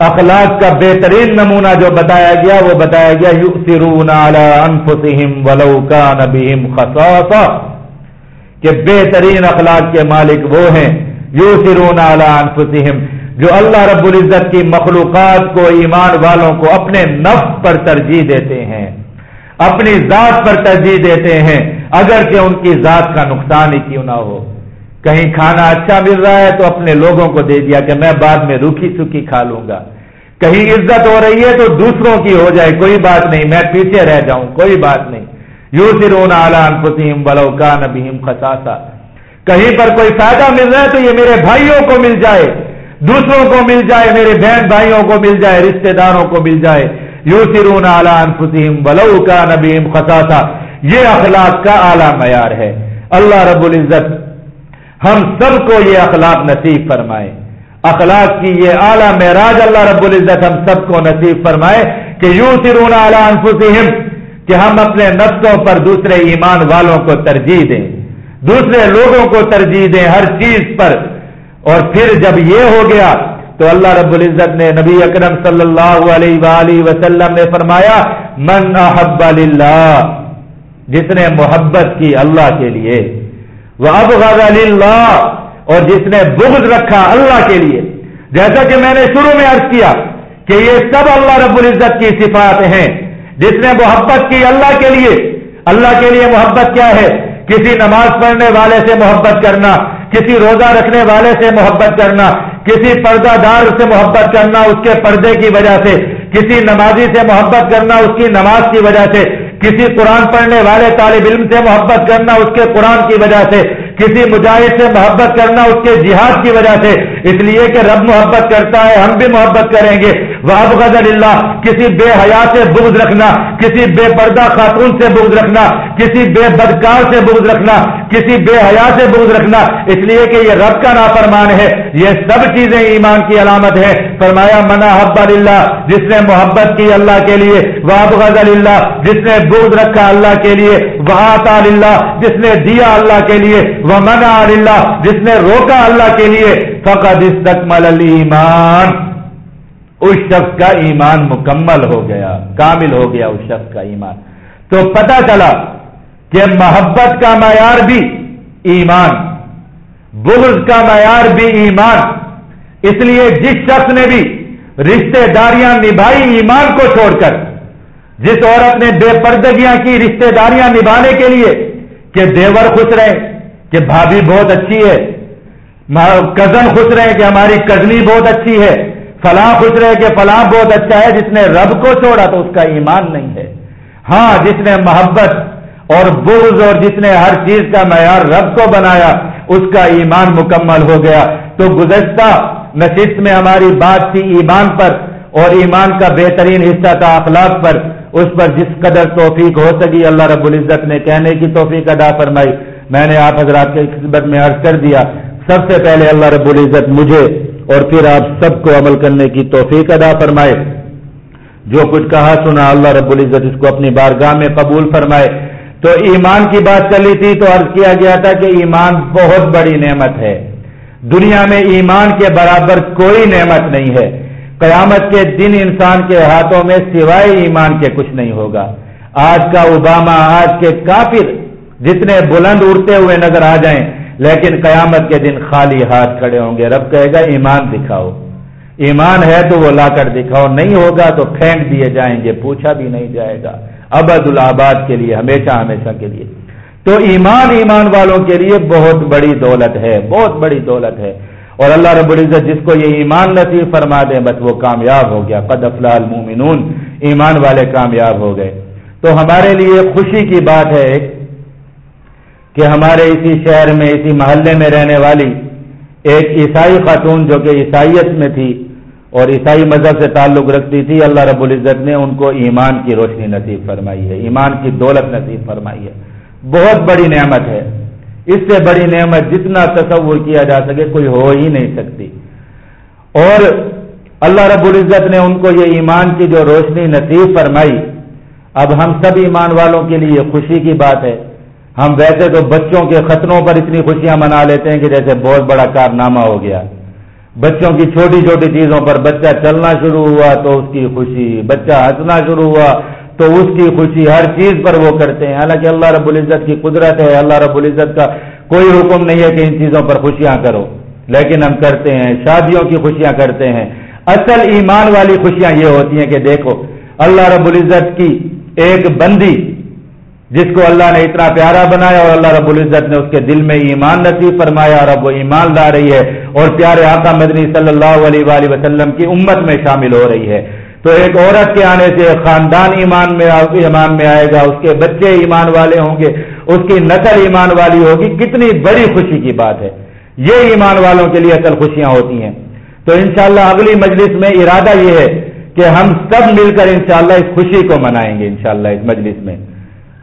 اخلاق کا بہترین نمونہ جو بتایا گیا، وہ بتایا گیا، یؤثرون علی انفسہم ولو کان بہم خصاصہ کہ بہترین اخلاق کے مالک وہ ہیں، یؤثرون علی انفسہم، جو اللہ رب العزت کی مخلوقات کو، ایمان والوں کو اپنے نفس پر ترجیح دیتے ہیں، اپنی ذات پر ترجیح دیتے ہیں اگر کہ ان کی ذات کا نقصان ہی کیوں نہ ہو۔ کہیں کھانا اچھا مل رہا ہے تو اپنے لوگوں کو دے دیا کہ میں بعد میں روکھی سوکھی کھا لوں گا۔ کہیں عزت ہو رہی ہے تو دوسروں کی ہو جائے، کوئی بات نہیں، میں پیچھے رہ جاؤں، کوئی بات نہیں۔ یو سرون آلان فسیم بلو کا نبیم خساسا کہیں پر کوئی فائدہ مل رہا ہے تو یہ میرے بھائیوں کو مل جائے، دوسروں کو مل جائے، میرے بہن بھائیوں کو مل جائے، رشتہ داروں کو مل جائے۔ یو سرون آلان فسیم بلو کا نبیم خساسا یہ اخلاق کا اعلی معیار ہے۔ اللہ رب العزت ہم سب کو یہ اخلاق نصیب فرمائے۔ اخلاق کی یہ اعلیٰ معراج اللہ رب العزت ہم سب کو نصیب فرمائے کہ یوں سرون اعلیٰ انفسہم، کہ ہم اپنے نفسوں پر دوسرے ایمان والوں کو ترجیح دیں، دوسرے لوگوں کو ترجیح دیں ہر چیز پر۔ اور پھر جب یہ ہو گیا تو اللہ رب العزت نے نبی اکرم صلی اللہ علیہ وآلہ وسلم نے فرمایا، من احب اللہ جس نے محبت کی اللہ کے لیے۔ وہ اب اللہ اور جس نے بغض رکھا اللہ کے لیے، جیسا کہ میں نے شروع میں عرض کیا کہ یہ سب اللہ رب العزت کی صفات ہیں۔ جس نے محبت کی اللہ کے لیے، اللہ کے لیے محبت کیا ہے؟ کسی نماز پڑھنے والے سے محبت کرنا، کسی روزہ رکھنے والے سے محبت کرنا، کسی پردہ دار سے محبت کرنا اس کے پردے کی وجہ سے، کسی نمازی سے محبت کرنا اس کی نماز کی وجہ سے۔ کسی قرآن پڑھنے والے طالب علم سے محبت کرنا اس کے قرآن کی وجہ سے، کسی مجاہد سے محبت کرنا اس کے جہاد کی وجہ سے اس لیے کہ رب محبت کرتا ہے، ہم بھی محبت کریں گے۔ وہ غزل اللہ کسی بے حیا سے بغض رکھنا، کسی بے پردہ خاتون سے بغض رکھنا، کسی بے بدکار سے بغض رکھنا، کسی بے حیا سے بغض رکھنا۔ اس لیے کہ یہ رب کا نافرمان ہے۔ یہ سب چیزیں ایمان کی علامت ہے فرمایا منا حب اللہ جس نے محبت کی اللہ کے لیے۔ وہ غزل اللہ جس نے بغض رکھا اللہ کے لیے۔ وہ اللہ جس نے دیا اللہ کے لیے۔ وہ منا اللہ جس نے روکا اللہ کے لیے۔ فقط استقمل ایمان اس شخص کا ایمان مکمل ہو گیا، کامل ہو گیا اس شخص کا ایمان۔ تو پتہ چلا کہ محبت کا معیار بھی ایمان، بغض کا معیار بھی ایمان۔ اس لیے جس شخص نے بھی رشتے داریاں نبھائی ایمان کو چھوڑ کر، جس عورت نے بے پردگیاں کی رشتے داریاں نبھانے کے لیے کہ دیور خوش رہے، کہ بھابھی بہت اچھی ہے کزن خوش رہے کہ ہماری کزنی بہت اچھی ہے، فلاں خوش رہے کہ فلاں بہت اچھا ہے، جس نے رب کو چھوڑا تو اس کا ایمان نہیں ہے۔ ہاں جس نے محبت اور بغض اور جس نے ہر چیز کا معیار رب کو بنایا، اس کا ایمان مکمل ہو گیا۔ تو گزشتہ نشست میں ہماری بات تھی ایمان پر اور ایمان کا بہترین حصہ تھا اخلاق پر۔ اس پر جس قدر توفیق ہو سکی، اللہ رب العزت نے کہنے کی توفیق ادا فرمائی۔ میں نے آپ حضرات کے خدمت میں عرض کر دیا سب سے پہلے اللہ رب العزت مجھے اور پھر آپ سب کو عمل کرنے کی توفیق ادا فرمائے۔ جو کچھ کہا سنا اللہ رب العزت اس کو اپنی بارگاہ میں قبول فرمائے۔ تو ایمان کی بات چلی تھی تو عرض کیا گیا تھا کہ ایمان بہت بڑی نعمت ہے۔ دنیا میں ایمان کے برابر کوئی نعمت نہیں ہے۔ قیامت کے دن انسان کے ہاتھوں میں سوائے ایمان کے کچھ نہیں ہوگا۔ آج کا اوباما، آج کے کافر جتنے بلند اڑتے ہوئے نظر آ جائیں لیکن قیامت کے دن خالی ہاتھ کھڑے ہوں گے۔ رب کہے گا، ایمان دکھاؤ۔ ایمان ہے تو وہ لا کر دکھاؤ، نہیں ہوگا تو پھینک دیے جائیں گے۔ پوچھا بھی نہیں جائے گا۔ ابد الآباد کے لیے، ہمیشہ ہمیشہ کے لیے۔ تو ایمان ایمان والوں کے لیے بہت بڑی دولت ہے، بہت بڑی دولت ہے۔ اور اللہ رب العزت جس کو یہ ایمان نصیب فرما دے، بس وہ کامیاب ہو گیا۔ قد افلا المومنون ایمان والے کامیاب ہو گئے۔ تو ہمارے لیے خوشی کی بات ہے ایک۔ کہ ہمارے اسی شہر میں، اسی محلے میں رہنے والی ایک عیسائی خاتون جو کہ عیسائیت میں تھی اور عیسائی مذہب سے تعلق رکھتی تھی، اللہ رب العزت نے ان کو ایمان کی روشنی نصیب فرمائی ہے، ایمان کی دولت نصیب فرمائی ہے۔ بہت بڑی نعمت ہے۔ اس سے بڑی نعمت جتنا تصور کیا جا سکے، کوئی ہو ہی نہیں سکتی۔ اور اللہ رب العزت نے ان کو یہ ایمان کی جو روشنی نصیب فرمائی، اب ہم سب ایمان والوں کے لیے خوشی کی بات ہے۔ ہم ویسے تو بچوں کے خطروں پر اتنی خوشیاں منا لیتے ہیں کہ جیسے بہت بڑا کارنامہ ہو گیا۔ بچوں کی چھوٹی چھوٹی چیزوں پر بچہ چلنا شروع ہوا تو اس کی خوشی، بچہ ہنسنا شروع ہوا تو اس کی خوشی، ہر چیز پر وہ کرتے ہیں۔ حالانکہ اللہ رب العزت کی قدرت ہے، اللہ رب العزت کا کوئی حکم نہیں ہے کہ ان چیزوں پر خوشیاں کرو۔ لیکن ہم کرتے ہیں، شادیوں کی خوشیاں کرتے ہیں۔ اصل ایمان والی خوشیاں یہ ہوتی ہیں کہ دیکھو، اللہ رب العزت کی ایک بندی جس کو اللہ نے اتنا پیارا بنایا اور اللہ رب العزت نے اس کے دل میں ایمان نصیب فرمایا اور اب وہ ایمان لا رہی ہے اور پیارے آقا مدنی صلی اللہ علیہ وآلہ وسلم کی امت میں شامل ہو رہی ہے۔ تو ایک عورت کے آنے سے خاندان ایمان میں ایمان میں آئے گا، اس کے بچے ایمان والے ہوں گے، اس کی نسل ایمان والی ہوگی۔ کتنی بڑی خوشی کی بات ہے۔ یہ ایمان والوں کے لیے اصل خوشیاں ہوتی ہیں۔ تو انشاءاللہ اگلی مجلس میں ارادہ یہ ہے کہ ہم سب مل کر انشاءاللہ اس خوشی کو منائیں گے، انشاءاللہ اس مجلس میں۔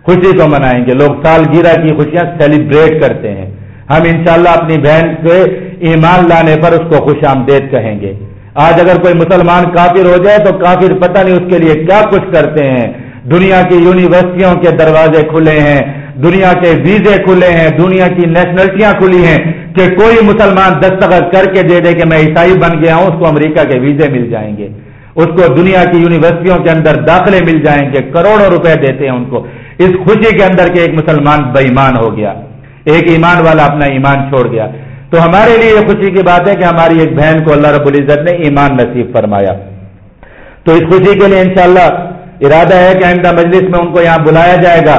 خوشی کو منائیں گے۔ لوگ سال گیرہ کی خوشیاں سیلیبریٹ کرتے ہیں۔ ہم انشاءاللہ اپنی بہن سے ایمان لانے پر اس کو خوش آمدید کہیں گے۔ آج اگر کوئی مسلمان کافر ہو جائے تو کافر پتہ نہیں اس کے لیے کیا کچھ کرتے ہیں۔ دنیا کی یونیورسٹیوں کے دروازے کھلے ہیں، دنیا کے ویزے کھلے ہیں، دنیا کی نیشنلٹیاں کھلی ہیں کہ کوئی مسلمان دستخط کر کے دے دے کہ میں عیسائی بن گیا ہوں، اس کو امریکہ کے ویزے مل جائیں گے۔ اس کو دنیا کی یونیورسٹیوں کے اندر داخلے مل جائیں گے، کروڑوں روپے دیتے ہیں ان کو۔ اس خوشی کے اندر کے ایک مسلمان بے ایمان ہو گیا، ایک ایمان والا اپنا ایمان چھوڑ گیا۔ تو ہمارے لیے یہ خوشی کی بات ہے کہ ہماری ایک بہن کو اللہ رب العزت نے ایمان نصیب فرمایا۔ تو اس خوشی کے لیے انشاءاللہ ارادہ ہے کہ آئندہ مجلس میں ان کو یہاں بلایا جائے گا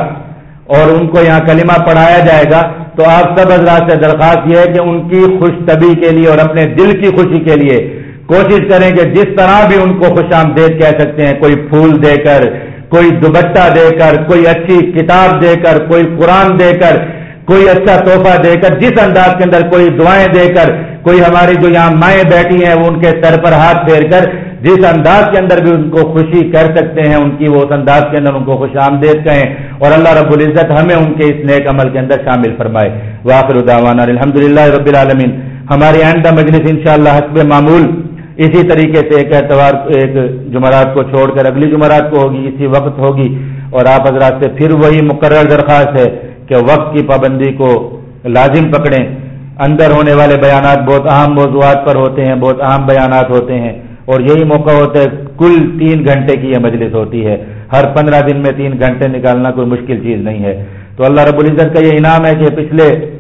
اور ان کو یہاں کلمہ پڑھایا جائے گا۔ تو آپ سب حضرات سے درخواست یہ ہے کہ ان کی خوش طبی کے لیے اور اپنے دل کی خوشی کے لیے کوشش کریں کہ جس طرح بھی ان کو خوش آمدید کہہ سکتے ہیں، کوئی پھول دے کر کوئی دوبٹہ دے کر، کوئی اچھی کتاب دے کر، کوئی قرآن دے کر، کوئی اچھا تحفہ دے کر، جس انداز کے اندر کوئی دعائیں دے کر، کوئی ہماری جو یہاں مائیں بیٹھی ہیں، وہ ان کے سر پر ہاتھ پھیر کر، جس انداز کے اندر بھی ان کو خوشی کر سکتے ہیں، ان کی وہ اس انداز کے اندر ان کو خوش آمدید کہیں۔ اور اللہ رب العزت ہمیں ان کے اس نیک عمل کے اندر شامل فرمائے۔ واخر الحمد للہ رب العالمین۔ ہماری آئندہ مجلس انشاءاللہ حسب معمول اسی طریقے سے ایک اعتبار ایک جمعرات کو چھوڑ کر اگلی جمعرات کو ہوگی، اسی وقت ہوگی۔ اور آپ حضرات سے پھر وہی مقرر درخواست ہے کہ وقت کی پابندی کو لازم پکڑیں۔ اندر ہونے والے بیانات بہت اہم موضوعات پر ہوتے ہیں، بہت اہم بیانات ہوتے ہیں۔ اور یہی موقع ہوتا ہے، کل تین گھنٹے کی یہ مجلس ہوتی ہے۔ ہر پندرہ دن میں تین گھنٹے نکالنا کوئی مشکل چیز نہیں ہے۔ تو اللہ رب العزت کا یہ انعام ہے کہ پچھلے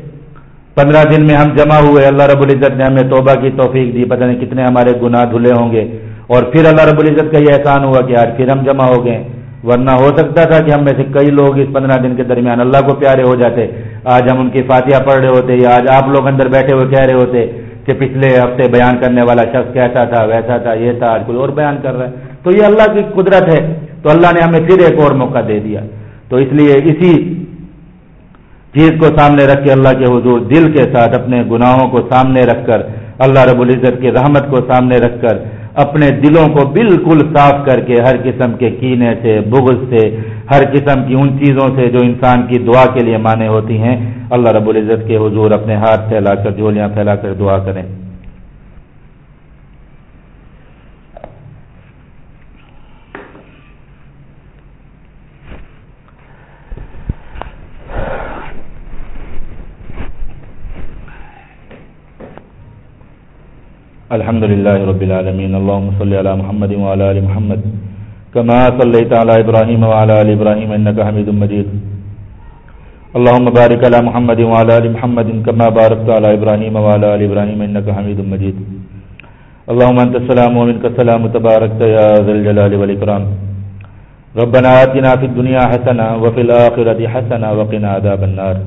پندرہ دن میں ہم جمع ہوئے۔ اللہ رب العزت نے ہمیں توبہ کی توفیق دی۔ پتہ نہیں کتنے ہمارے گناہ دھلے ہوں گے۔ اور پھر اللہ رب العزت کا یہ احسان ہوا کہ آج پھر ہم جمع ہو گئے۔ ورنہ ہو سکتا تھا کہ ہم میں سے کئی لوگ اس پندرہ دن کے درمیان اللہ کو پیارے ہو جاتے۔ آج ہم ان کی فاتحہ پڑھ رہے ہوتے یا آج آپ لوگ اندر بیٹھے ہوئے کہہ رہے ہوتے کہ پچھلے ہفتے بیان کرنے والا شخص کیسا تھا، ویسا تھا، یہ تھا، آج کوئی اور بیان کر رہا ہے۔ تو یہ اللہ کی قدرت ہے۔ تو اللہ نے ہمیں پھر ایک اور موقع دے دیا۔ تو اس لیے اسی چیز کو سامنے رکھ کے اللہ کے حضور دل کے ساتھ اپنے گناہوں کو سامنے رکھ کر، اللہ رب العزت کی رحمت کو سامنے رکھ کر، اپنے دلوں کو بالکل صاف کر کے ہر قسم کے کینے سے، بغض سے، ہر قسم کی ان چیزوں سے جو انسان کی دعا کے لیے مانے ہوتی ہیں، اللہ رب العزت کے حضور اپنے ہاتھ پھیلا کر جھولیاں پھیلا کر دعا کریں۔ الحمد لله رب العالمين اللهم صل على محمد وعلى ال محمد. كما صليت على ابراهيم وعلى ال ابراهيم انك حميد مجيد اللهم بارك على محمد وعلى ال محمد كما باركت على ابراهيم وعلى ال ابراهيم انك حميد مجيد اللهم انت السلام ومنك السلام تباركت يا ذا الجلال والاكرام ربنا آتنا في الدنيا حسنه وفي الاخره حسنه وقنا عذاب النار.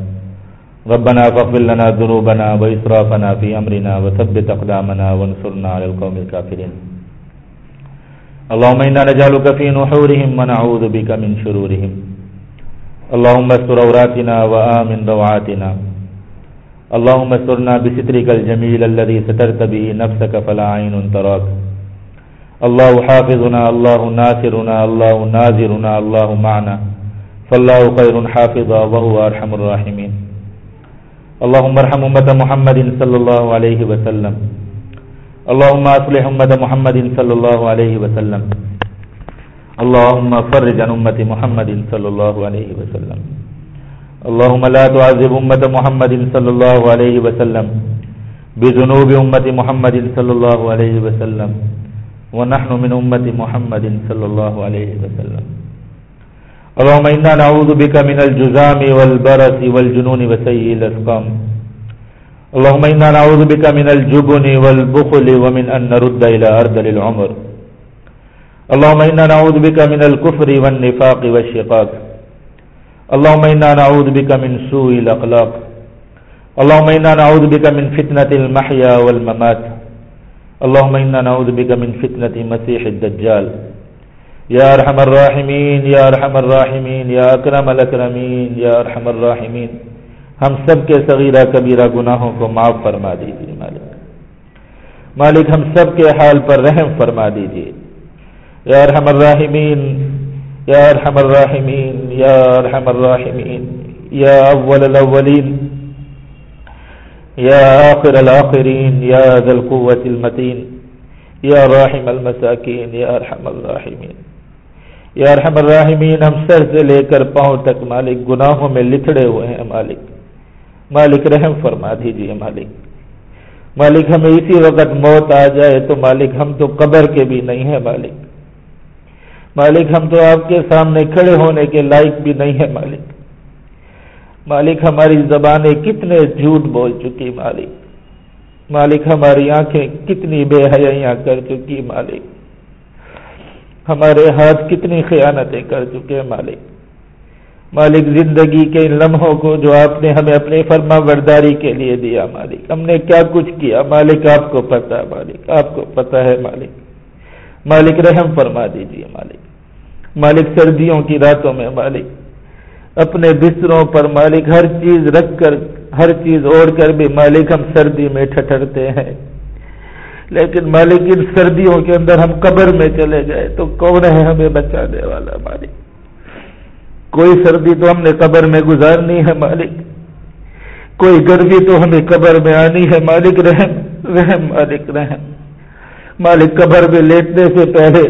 ربنا فاغفر لنا ذنوبنا وإسرافنا في أمرنا وثبت أقدامنا وانصرنا على القوم الكافرين. اللهم إنا نجعلك في نحورهم ونعوذ بك من شرورهم. اللهم استر عوراتنا وآمن روعاتنا. اللهم استرنا بسترك الجميل الذي سترت به نفسك فلا عين تراك. الله حافظنا، الله ناصرنا، الله ناظرنا، الله معنا. فالله خير حافظا وهو أرحم الراحمين. اللهم ارحم أمة محمد صلى الله عليه وسلم. اللهم أصلح أمة محمد صلى الله عليه وسلم. اللهم فرج عن أمة محمد صلى الله عليه وسلم. اللهم لا تعذب أمة محمد صلى الله عليه وسلم بذنوب أمة محمد صلى الله عليه وسلم. ونحن من أمة محمد صلى الله عليه وسلم. اللهم إنا نعوذ بك من الجزام والبرس والجنون وسيء الأسقام. اللهم إنا نعوذ بك من الجبن والبخل ومن أن نرد إلى أرض العمر. اللهم إنا نعوذ بك من الكفر والنفاق والشقاق. اللهم إنا نعوذ بك من سوء الأخلاق. اللهم إنا نعوذ بك من فتنة المحيا والممات. اللهم إنا نعوذ بك من فتنة مسيح الدجال. يا أرحم الراحمين، يا أرحم الراحمين، يا أكرم الأكرمين، يا أرحم الراحمين. ہم سب کے صغیرہ کبیرہ گناہوں کو معاف فرما دیجیے مالک۔ مالک، ہم سب کے حال پر رحم فرما دیجیے یا ارحم الراحمین، یا ارحم الراحمین، یا ارحم الراحمین، یا اول الاولین یا آخر الاخرین یا ذا القوة المتین، یا راحم المساکین، یا ارحم الراحمین۔ یا ارحم الراحمین، ہم سر سے لے کر پاؤں تک مالک گناہوں میں لتھڑے ہوئے ہیں مالک۔ مالک رحم فرما دیجیے مالک۔ مالک ہمیں اسی وقت موت آ جائے تو مالک ہم تو قبر کے بھی نہیں ہیں مالک۔ مالک ہم تو آپ کے سامنے کھڑے ہونے کے لائق بھی نہیں ہے مالک۔ مالک ہماری زبانیں کتنے جھوٹ بول چکی مالک۔ مالک ہماری آنکھیں کتنی بے حیاں کر چکی مالک۔ ہمارے ہاتھ کتنی خیانتیں کر چکے مالک۔ مالک زندگی کے ان لمحوں کو جو آپ نے ہمیں اپنے فرما برداری کے لیے دیا مالک۔ ہم نے کیا کچھ کیا؟ مالک، آپ کو پتا ہے مالک، آپ کو پتا ہے مالک۔ مالک رحم فرما دیجیے مالک۔ مالک سردیوں کی راتوں میں مالک۔ اپنے بستروں پر مالک ہر چیز رکھ کر، ہر چیز اوڑھ کر بھی مالک ہم سردی میں ٹھٹرتے ہیں۔ لیکن مالک ان سردیوں کے اندر ہم قبر میں چلے گئے تو کون ہے ہمیں بچانے والا مالک؟ کوئی سردی تو ہم نے قبر میں گزارنی ہے مالک۔ کوئی گرمی تو ہمیں قبر میں آنی ہے مالک۔ رحم رحم مالک رحم۔ مالک، قبر میں لیٹنے سے پہلے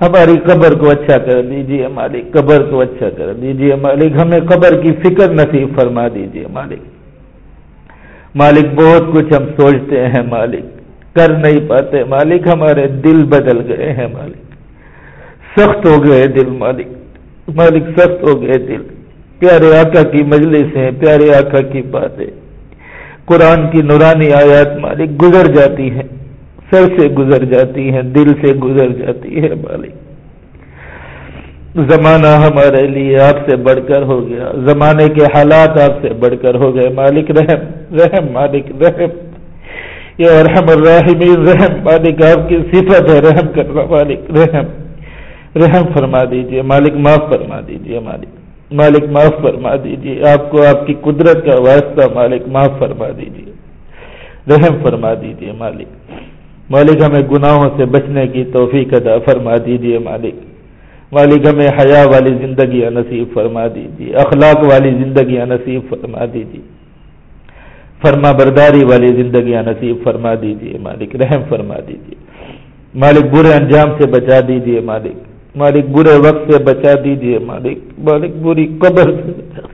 ہماری قبر کو اچھا کر دیجیے مالک۔ قبر کو اچھا کر دیجیے مالک۔ ہمیں قبر کی فکر نصیب فرما دیجیے مالک۔ مالک، بہت کچھ ہم سوچتے ہیں مالک۔ کر نہیں پاتے۔ مالک ہمارے دل بدل گئے ہیں، مالک۔ سخت ہو گئے دل، مالک۔ مالک سخت ہو گئے دل۔ پیارے آقا کی مجلس ہیں، پیارے آقا کی باتیں۔ قرآن کی نورانی آیات، مالک، گزر جاتی ہیں۔ سر سے گزر جاتی ہیں، دل سے گزر جاتی ہے مالک۔ زمانہ ہمارے لیے آپ سے بڑھ کر ہو گیا۔ زمانے کے حالات آپ سے بڑھ کر ہو گئے، مالک۔ رحم رحم، مالک، رحم۔ یہ رحم الرحمین رحم مالک، آپ کی صفت ہے، رحم کرنا مالک، رحم رحم فرما دیجیے، مالک معاف فرما دیجیے، مالک مالک معاف فرما دیجیے، آپ کو آپ کی قدرت کا واسطہ مالک معاف فرما دیجیے، رحم فرما دیجیے، مالک مالک ہمیں گناہوں سے بچنے کی توفیق ادا فرما دیجیے، مالک مالک ہمیں حیا والی زندگی نصیب فرما دیجیے اخلاق والی زندگی نصیب فرما دیجیے فرما برداری والی زندگی نصیب فرما دیجیے مالک، رحم فرما دیجیے مالک برے انجام سے بچا دیجیے مالک۔ مالک برے وقت سے بچا دیجیے مالک۔ مالک بری قبر سے بچا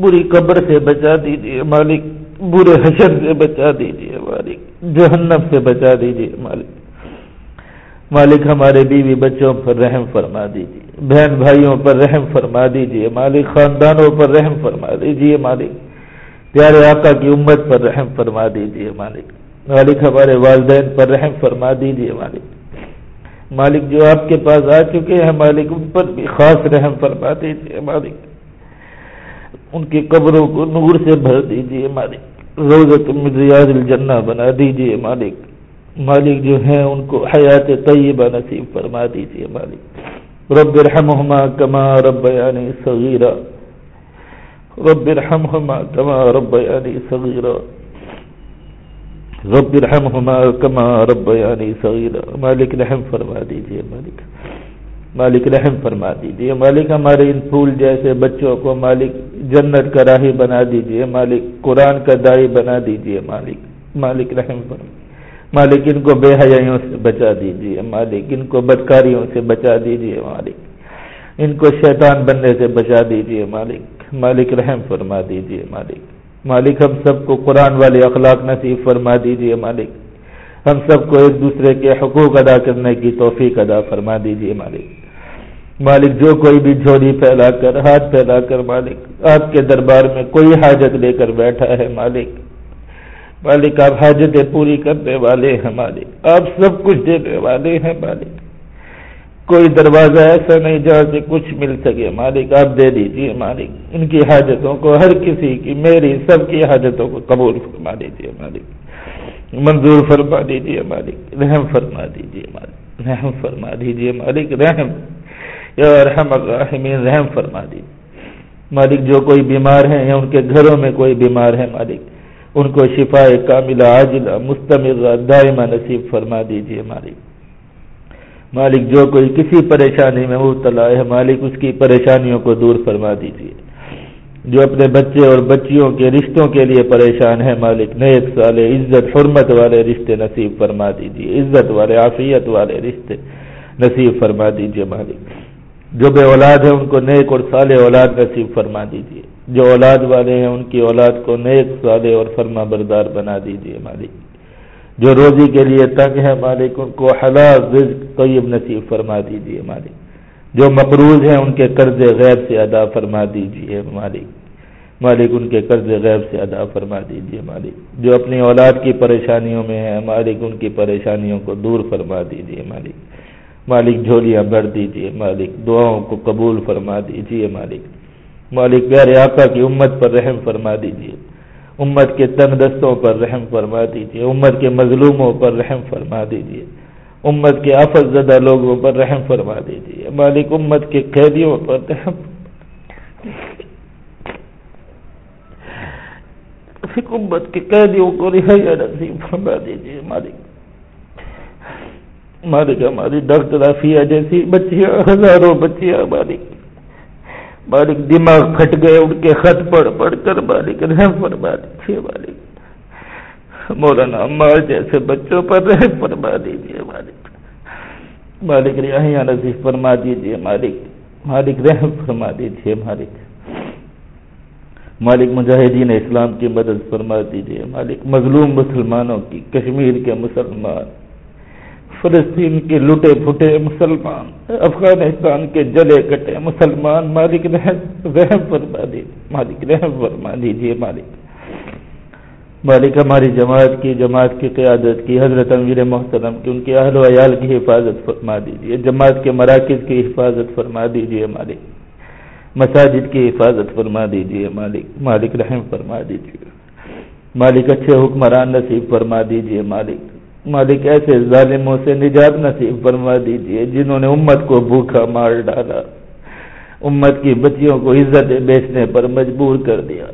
بری قبر سے بچا دیجیے مالک۔ برے حشر سے بچا دیجیے مالک۔ جہنم سے بچا دیجیے مالک۔ مالک ہمارے بیوی بچوں پر رحم فرما دیجیے۔ بہن بھائیوں پر رحم فرما دیجیے۔ مالک خاندانوں پر رحم فرما دیجیے مالک۔ پیارے آقا کی امت پر رحم فرما دیجیے مالک۔ مالک ہمارے والدین پر رحم فرما دیجیے مالک۔ مالک جو آپ کے پاس آ چکے ہیں، مالک ان پر بھی خاص رحم فرما دیجیے مالک۔ ان کی قبروں کو نور سے بھر دیجیے مالک۔ روز تم ریاض الجنہ بنا دیجیے مالک۔ مالک جو ہیں، ان کو حیات طیبہ نصیب فرما دیجیے مالک۔ رب الرحمہما کما رب یعنی صغیرہ رب الرحمہما کما رب یعنی صغیرہ رب الرحمہما کما رب یعنی صغیرہ مالک رحم فرما دیجیے مالک. مالک رحم فرما دیجیے مالک. ہمارے ان پھول جیسے بچوں کو مالک جنت کا راہی بنا دیجیے مالک. قرآن کا دائی بنا دیجیے مالک. مالک رحم فرما. مالک ان کو بے حیائیوں سے بچا دیجیے مالک. ان کو بدکاریوں سے بچا دیجیے مالک. ان کو شیطان بننے سے بچا دیجیے مالک. مالک رحم فرما دیجیے مالک۔ مالک ہم سب کو قرآن والے اخلاق نصیب فرما دیجیے مالک۔ ہم سب کو ایک دوسرے کے حقوق ادا کرنے کی توفیق ادا فرما دیجیے مالک۔ مالک جو کوئی بھی جھوڑی پھیلا کر، ہاتھ پھیلا کر مالک، آپ کے دربار میں کوئی حاجت لے کر بیٹھا ہے مالک۔ مالک، آپ حاجتیں پوری کرنے والے ہیں مالک۔ آپ سب کچھ دینے والے ہیں مالک۔ کوئی دروازہ ایسا نہیں جہاں سے کچھ مل سکے۔ مالک، آپ دے دیجیے مالک۔ ان کی حاجتوں کو، ہر کسی کی، میری، سب کی حاجتوں کو قبول فرما دیجیے مالک۔ منظور فرما دیجیے مالک۔ رحم فرما دیجیے مالک۔ رحم فرما دیجیے مالک۔ رحم۔ یا رحم الرحمین رحم فرما دیجیے مالک، جو کوئی بیمار ہیں یا ان کے گھروں میں کوئی بیمار ہے مالک، ان کو شفا کاملہ، عاجلہ مستمر دائمہ نصیب فرما دیجیے مالک۔ مالک جو کوئی کسی پریشانی میں مبتلا ہے، مالک اس کی پریشانیوں کو دور فرما دیجیے جو اپنے بچے اور بچیوں کے رشتوں کے لیے پریشان ہے، مالک نیک سالے عزت، حرمت والے رشتے نصیب فرما دیجیے عزت والے، عافیت والے رشتے نصیب فرما دیجیے مالک۔ جو بے اولاد ہے ان کو نیک اور سالے اولاد نصیب فرما دیجیے جو اولاد والے ہیں، ان کی اولاد کو نیک سالے اور فرما بردار بنا دیجیے مالک۔ جو روزی کے لیے تنگ ہے مالک، ان کو حلال رزق طیب نصیب فرما دیجیے مالک۔ جو مقروض ہیں، ان کے قرض غیب سے ادا فرما دیجیے مالک۔ مالک، ان کے قرض غیب سے ادا فرما دیجیے مالک۔ جو اپنی اولاد کی پریشانیوں میں ہیں، مالک، ان کی پریشانیوں کو دور فرما دیجیے مالک۔ مالک، جھولیاں بھر دیجیے مالک۔ دعاؤں کو قبول فرما دیجیے مالک۔ مالک، پیارے آقا کی امت پر رحم فرما دیجیے امت کے تن دستوں پر رحم فرما دیجیے امت کے مظلوموں پر رحم فرما دیجیے امت کے آفت زدہ لوگوں پر رحم فرما دیجیے مالک امت کے قیدیوں پر رحم امت کے قیدیوں کو رہائی نصیب فرما دیجیے مالک۔ مالک ہماری ڈاکٹر آفیہ جیسی بچیاں، ہزاروں بچیاں، مالک۔ مالک دماغ پھٹ گئے ان کے خط پڑھ پڑھ کر مالک رحم فرما دیجیے مالک مولانا عمار جیسے بچوں پر رحم فرما دیجیے مالک۔ مالک رہائیاں نصیب فرما دیجیے مالک۔ مالک رحم فرما دیجیے مالک۔ مالک مجاہدین اسلام کی مدد فرما دیجیے مالک۔ مظلوم مسلمانوں کی کشمیر کے مسلمان۔ فلسطین کے لٹے پھٹے مسلمان افغانستان کے جلے کٹے مسلمان، مالک رحم فرما دیجیے مالک رحم فرما دیجیے مالک۔ مالک ہماری جماعت کی جماعت کی قیادت کی، حضرت امیر محترم کی، ان کے اہل و عیال کی حفاظت فرما دیجیے جماعت کے مراکز کی حفاظت فرما دیجیے مالک۔ مساجد کی حفاظت فرما دیجیے مالک مالک رحم فرما دیجیے مالک اچھے حکمران نصیب فرما دیجیے مالک۔ مالک ایسے ظالموں سے نجات نصیب فرما دیجیے جنہوں نے امت کو بھوکا مار ڈالا۔ امت کی بچیوں کو عزت بیچنے پر مجبور کر دیا۔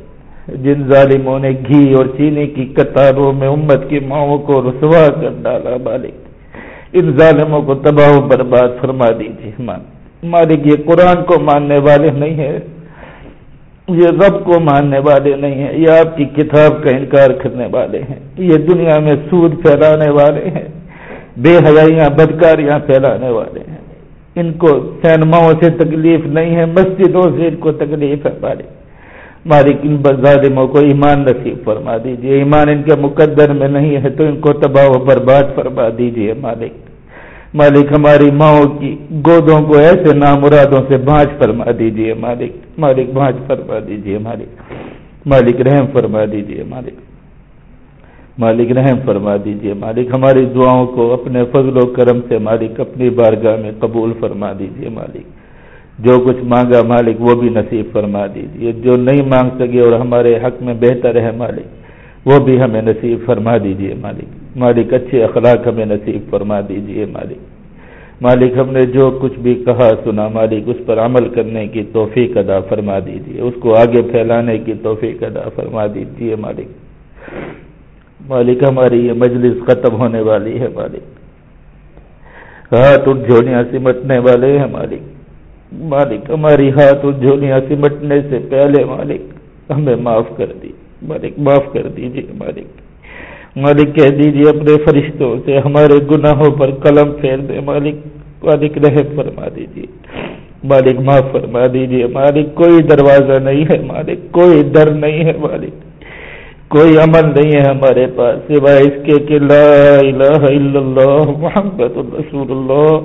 جن ظالموں نے گھی اور چینی کی قطاروں میں امت کی ماؤں کو رسوا کر ڈالا مالک۔ ان ظالموں کو تباہ برباد فرما دیجیے مالک، یہ قرآن کو ماننے والے نہیں ہیں۔ یہ رب کو ماننے والے نہیں ہیں، یہ آپ کی کتاب کا انکار کرنے والے ہیں، یہ دنیا میں سود پھیلانے والے ہیں، بے حیاں بدکاریاں پھیلانے والے ہیں۔ ان کو سینماؤں سے تکلیف نہیں ہے، مسجدوں سے ان کو تکلیف ہے، مالک۔ مالک، ان ظالموں کو ایمان نصیب فرما دیجیے۔ ایمان ان کے مقدر میں نہیں ہے، تو ان کو تباہ و برباد فرما دیجیے، مالک۔ مالک ہماری ماؤں کی گودوں کو ایسے نامرادوں سے بھانچ فرما دیجیے مالک مالک بھانچ فرما دیجیے مالک مالک رحم فرما دیجیے مالک مالک رحم فرما دیجیے مالک، ہماری دعاؤں کو اپنے فضل و کرم سے مالک اپنی بارگاہ میں قبول فرما دیجیے مالک۔ جو کچھ مانگا مالک، وہ بھی نصیب فرما دیجیے۔ جو نہیں مانگ سکے اور ہمارے حق میں بہتر ہے مالک، وہ بھی ہمیں نصیب فرما دیجیے مالک۔ مالک اچھے اخلاق ہمیں نصیب فرما دیجیے مالک۔ مالک ہم نے جو کچھ بھی کہا سنا، مالک اس پر عمل کرنے کی توفیق ادا فرما دیجیے اس کو آگے پھیلانے کی توفیق ادا فرما دیجیے مالک۔ مالک ہماری یہ مجلس ختم ہونے والی ہے مالک۔ ہاتھ اور جھولیاں سمٹنے والے ہیں مالک۔ مالک ہماری ہاتھ اور جھولیاں سمٹنے سے پہلے مالک، ہمیں معاف کر دی۔ مالک، معاف کر دیجیے مالک۔ مالک کہہ دیجیے اپنے فرشتوں سے، ہمارے گناہوں پر قلم پھیر دے۔ مالک مالک رحم فرما دیجیے مالک معاف فرما دیجیے مالک کوئی دروازہ نہیں ہے۔ مالک کوئی ڈر نہیں ہے۔ مالک کوئی عمل نہیں ہے ہمارے پاس، سوائے اس کے کہ لا الہ الا اللہ محمد الرسول اللہ۔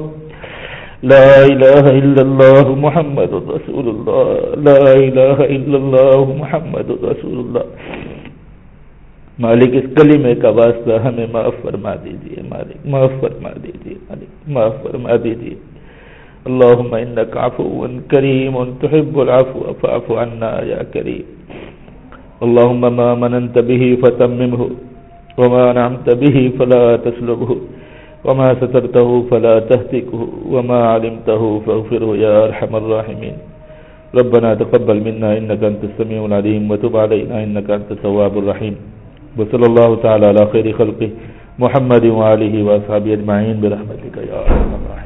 لا الہ الا اللہ محمد الرسول اللہ۔ لا الہ الا اللہ محمد الرسول اللہ۔ مالک، اس کلمے کا واسطہ ہمیں معاف فرما دیجیے مالک، معاف فرما دیجیے مالک، معاف فرما دیجیے اللهم انك عفو كريم تحب العفو، فاعف عنا يا كريم اللهم ما مننت به فتممه وما نعمت به فلا تسلبه وما سترته فلا تهتكه وما علمته فاغفره يا ارحم الراحمين۔ ربنا تقبل منا انك انت السميع العليم وتب علينا انك انت التواب الرحيم۔ وصلی اللہ تعالی علی خیر خلقه محمد و آلہ و اصحابہ اجمعین برحمتک یا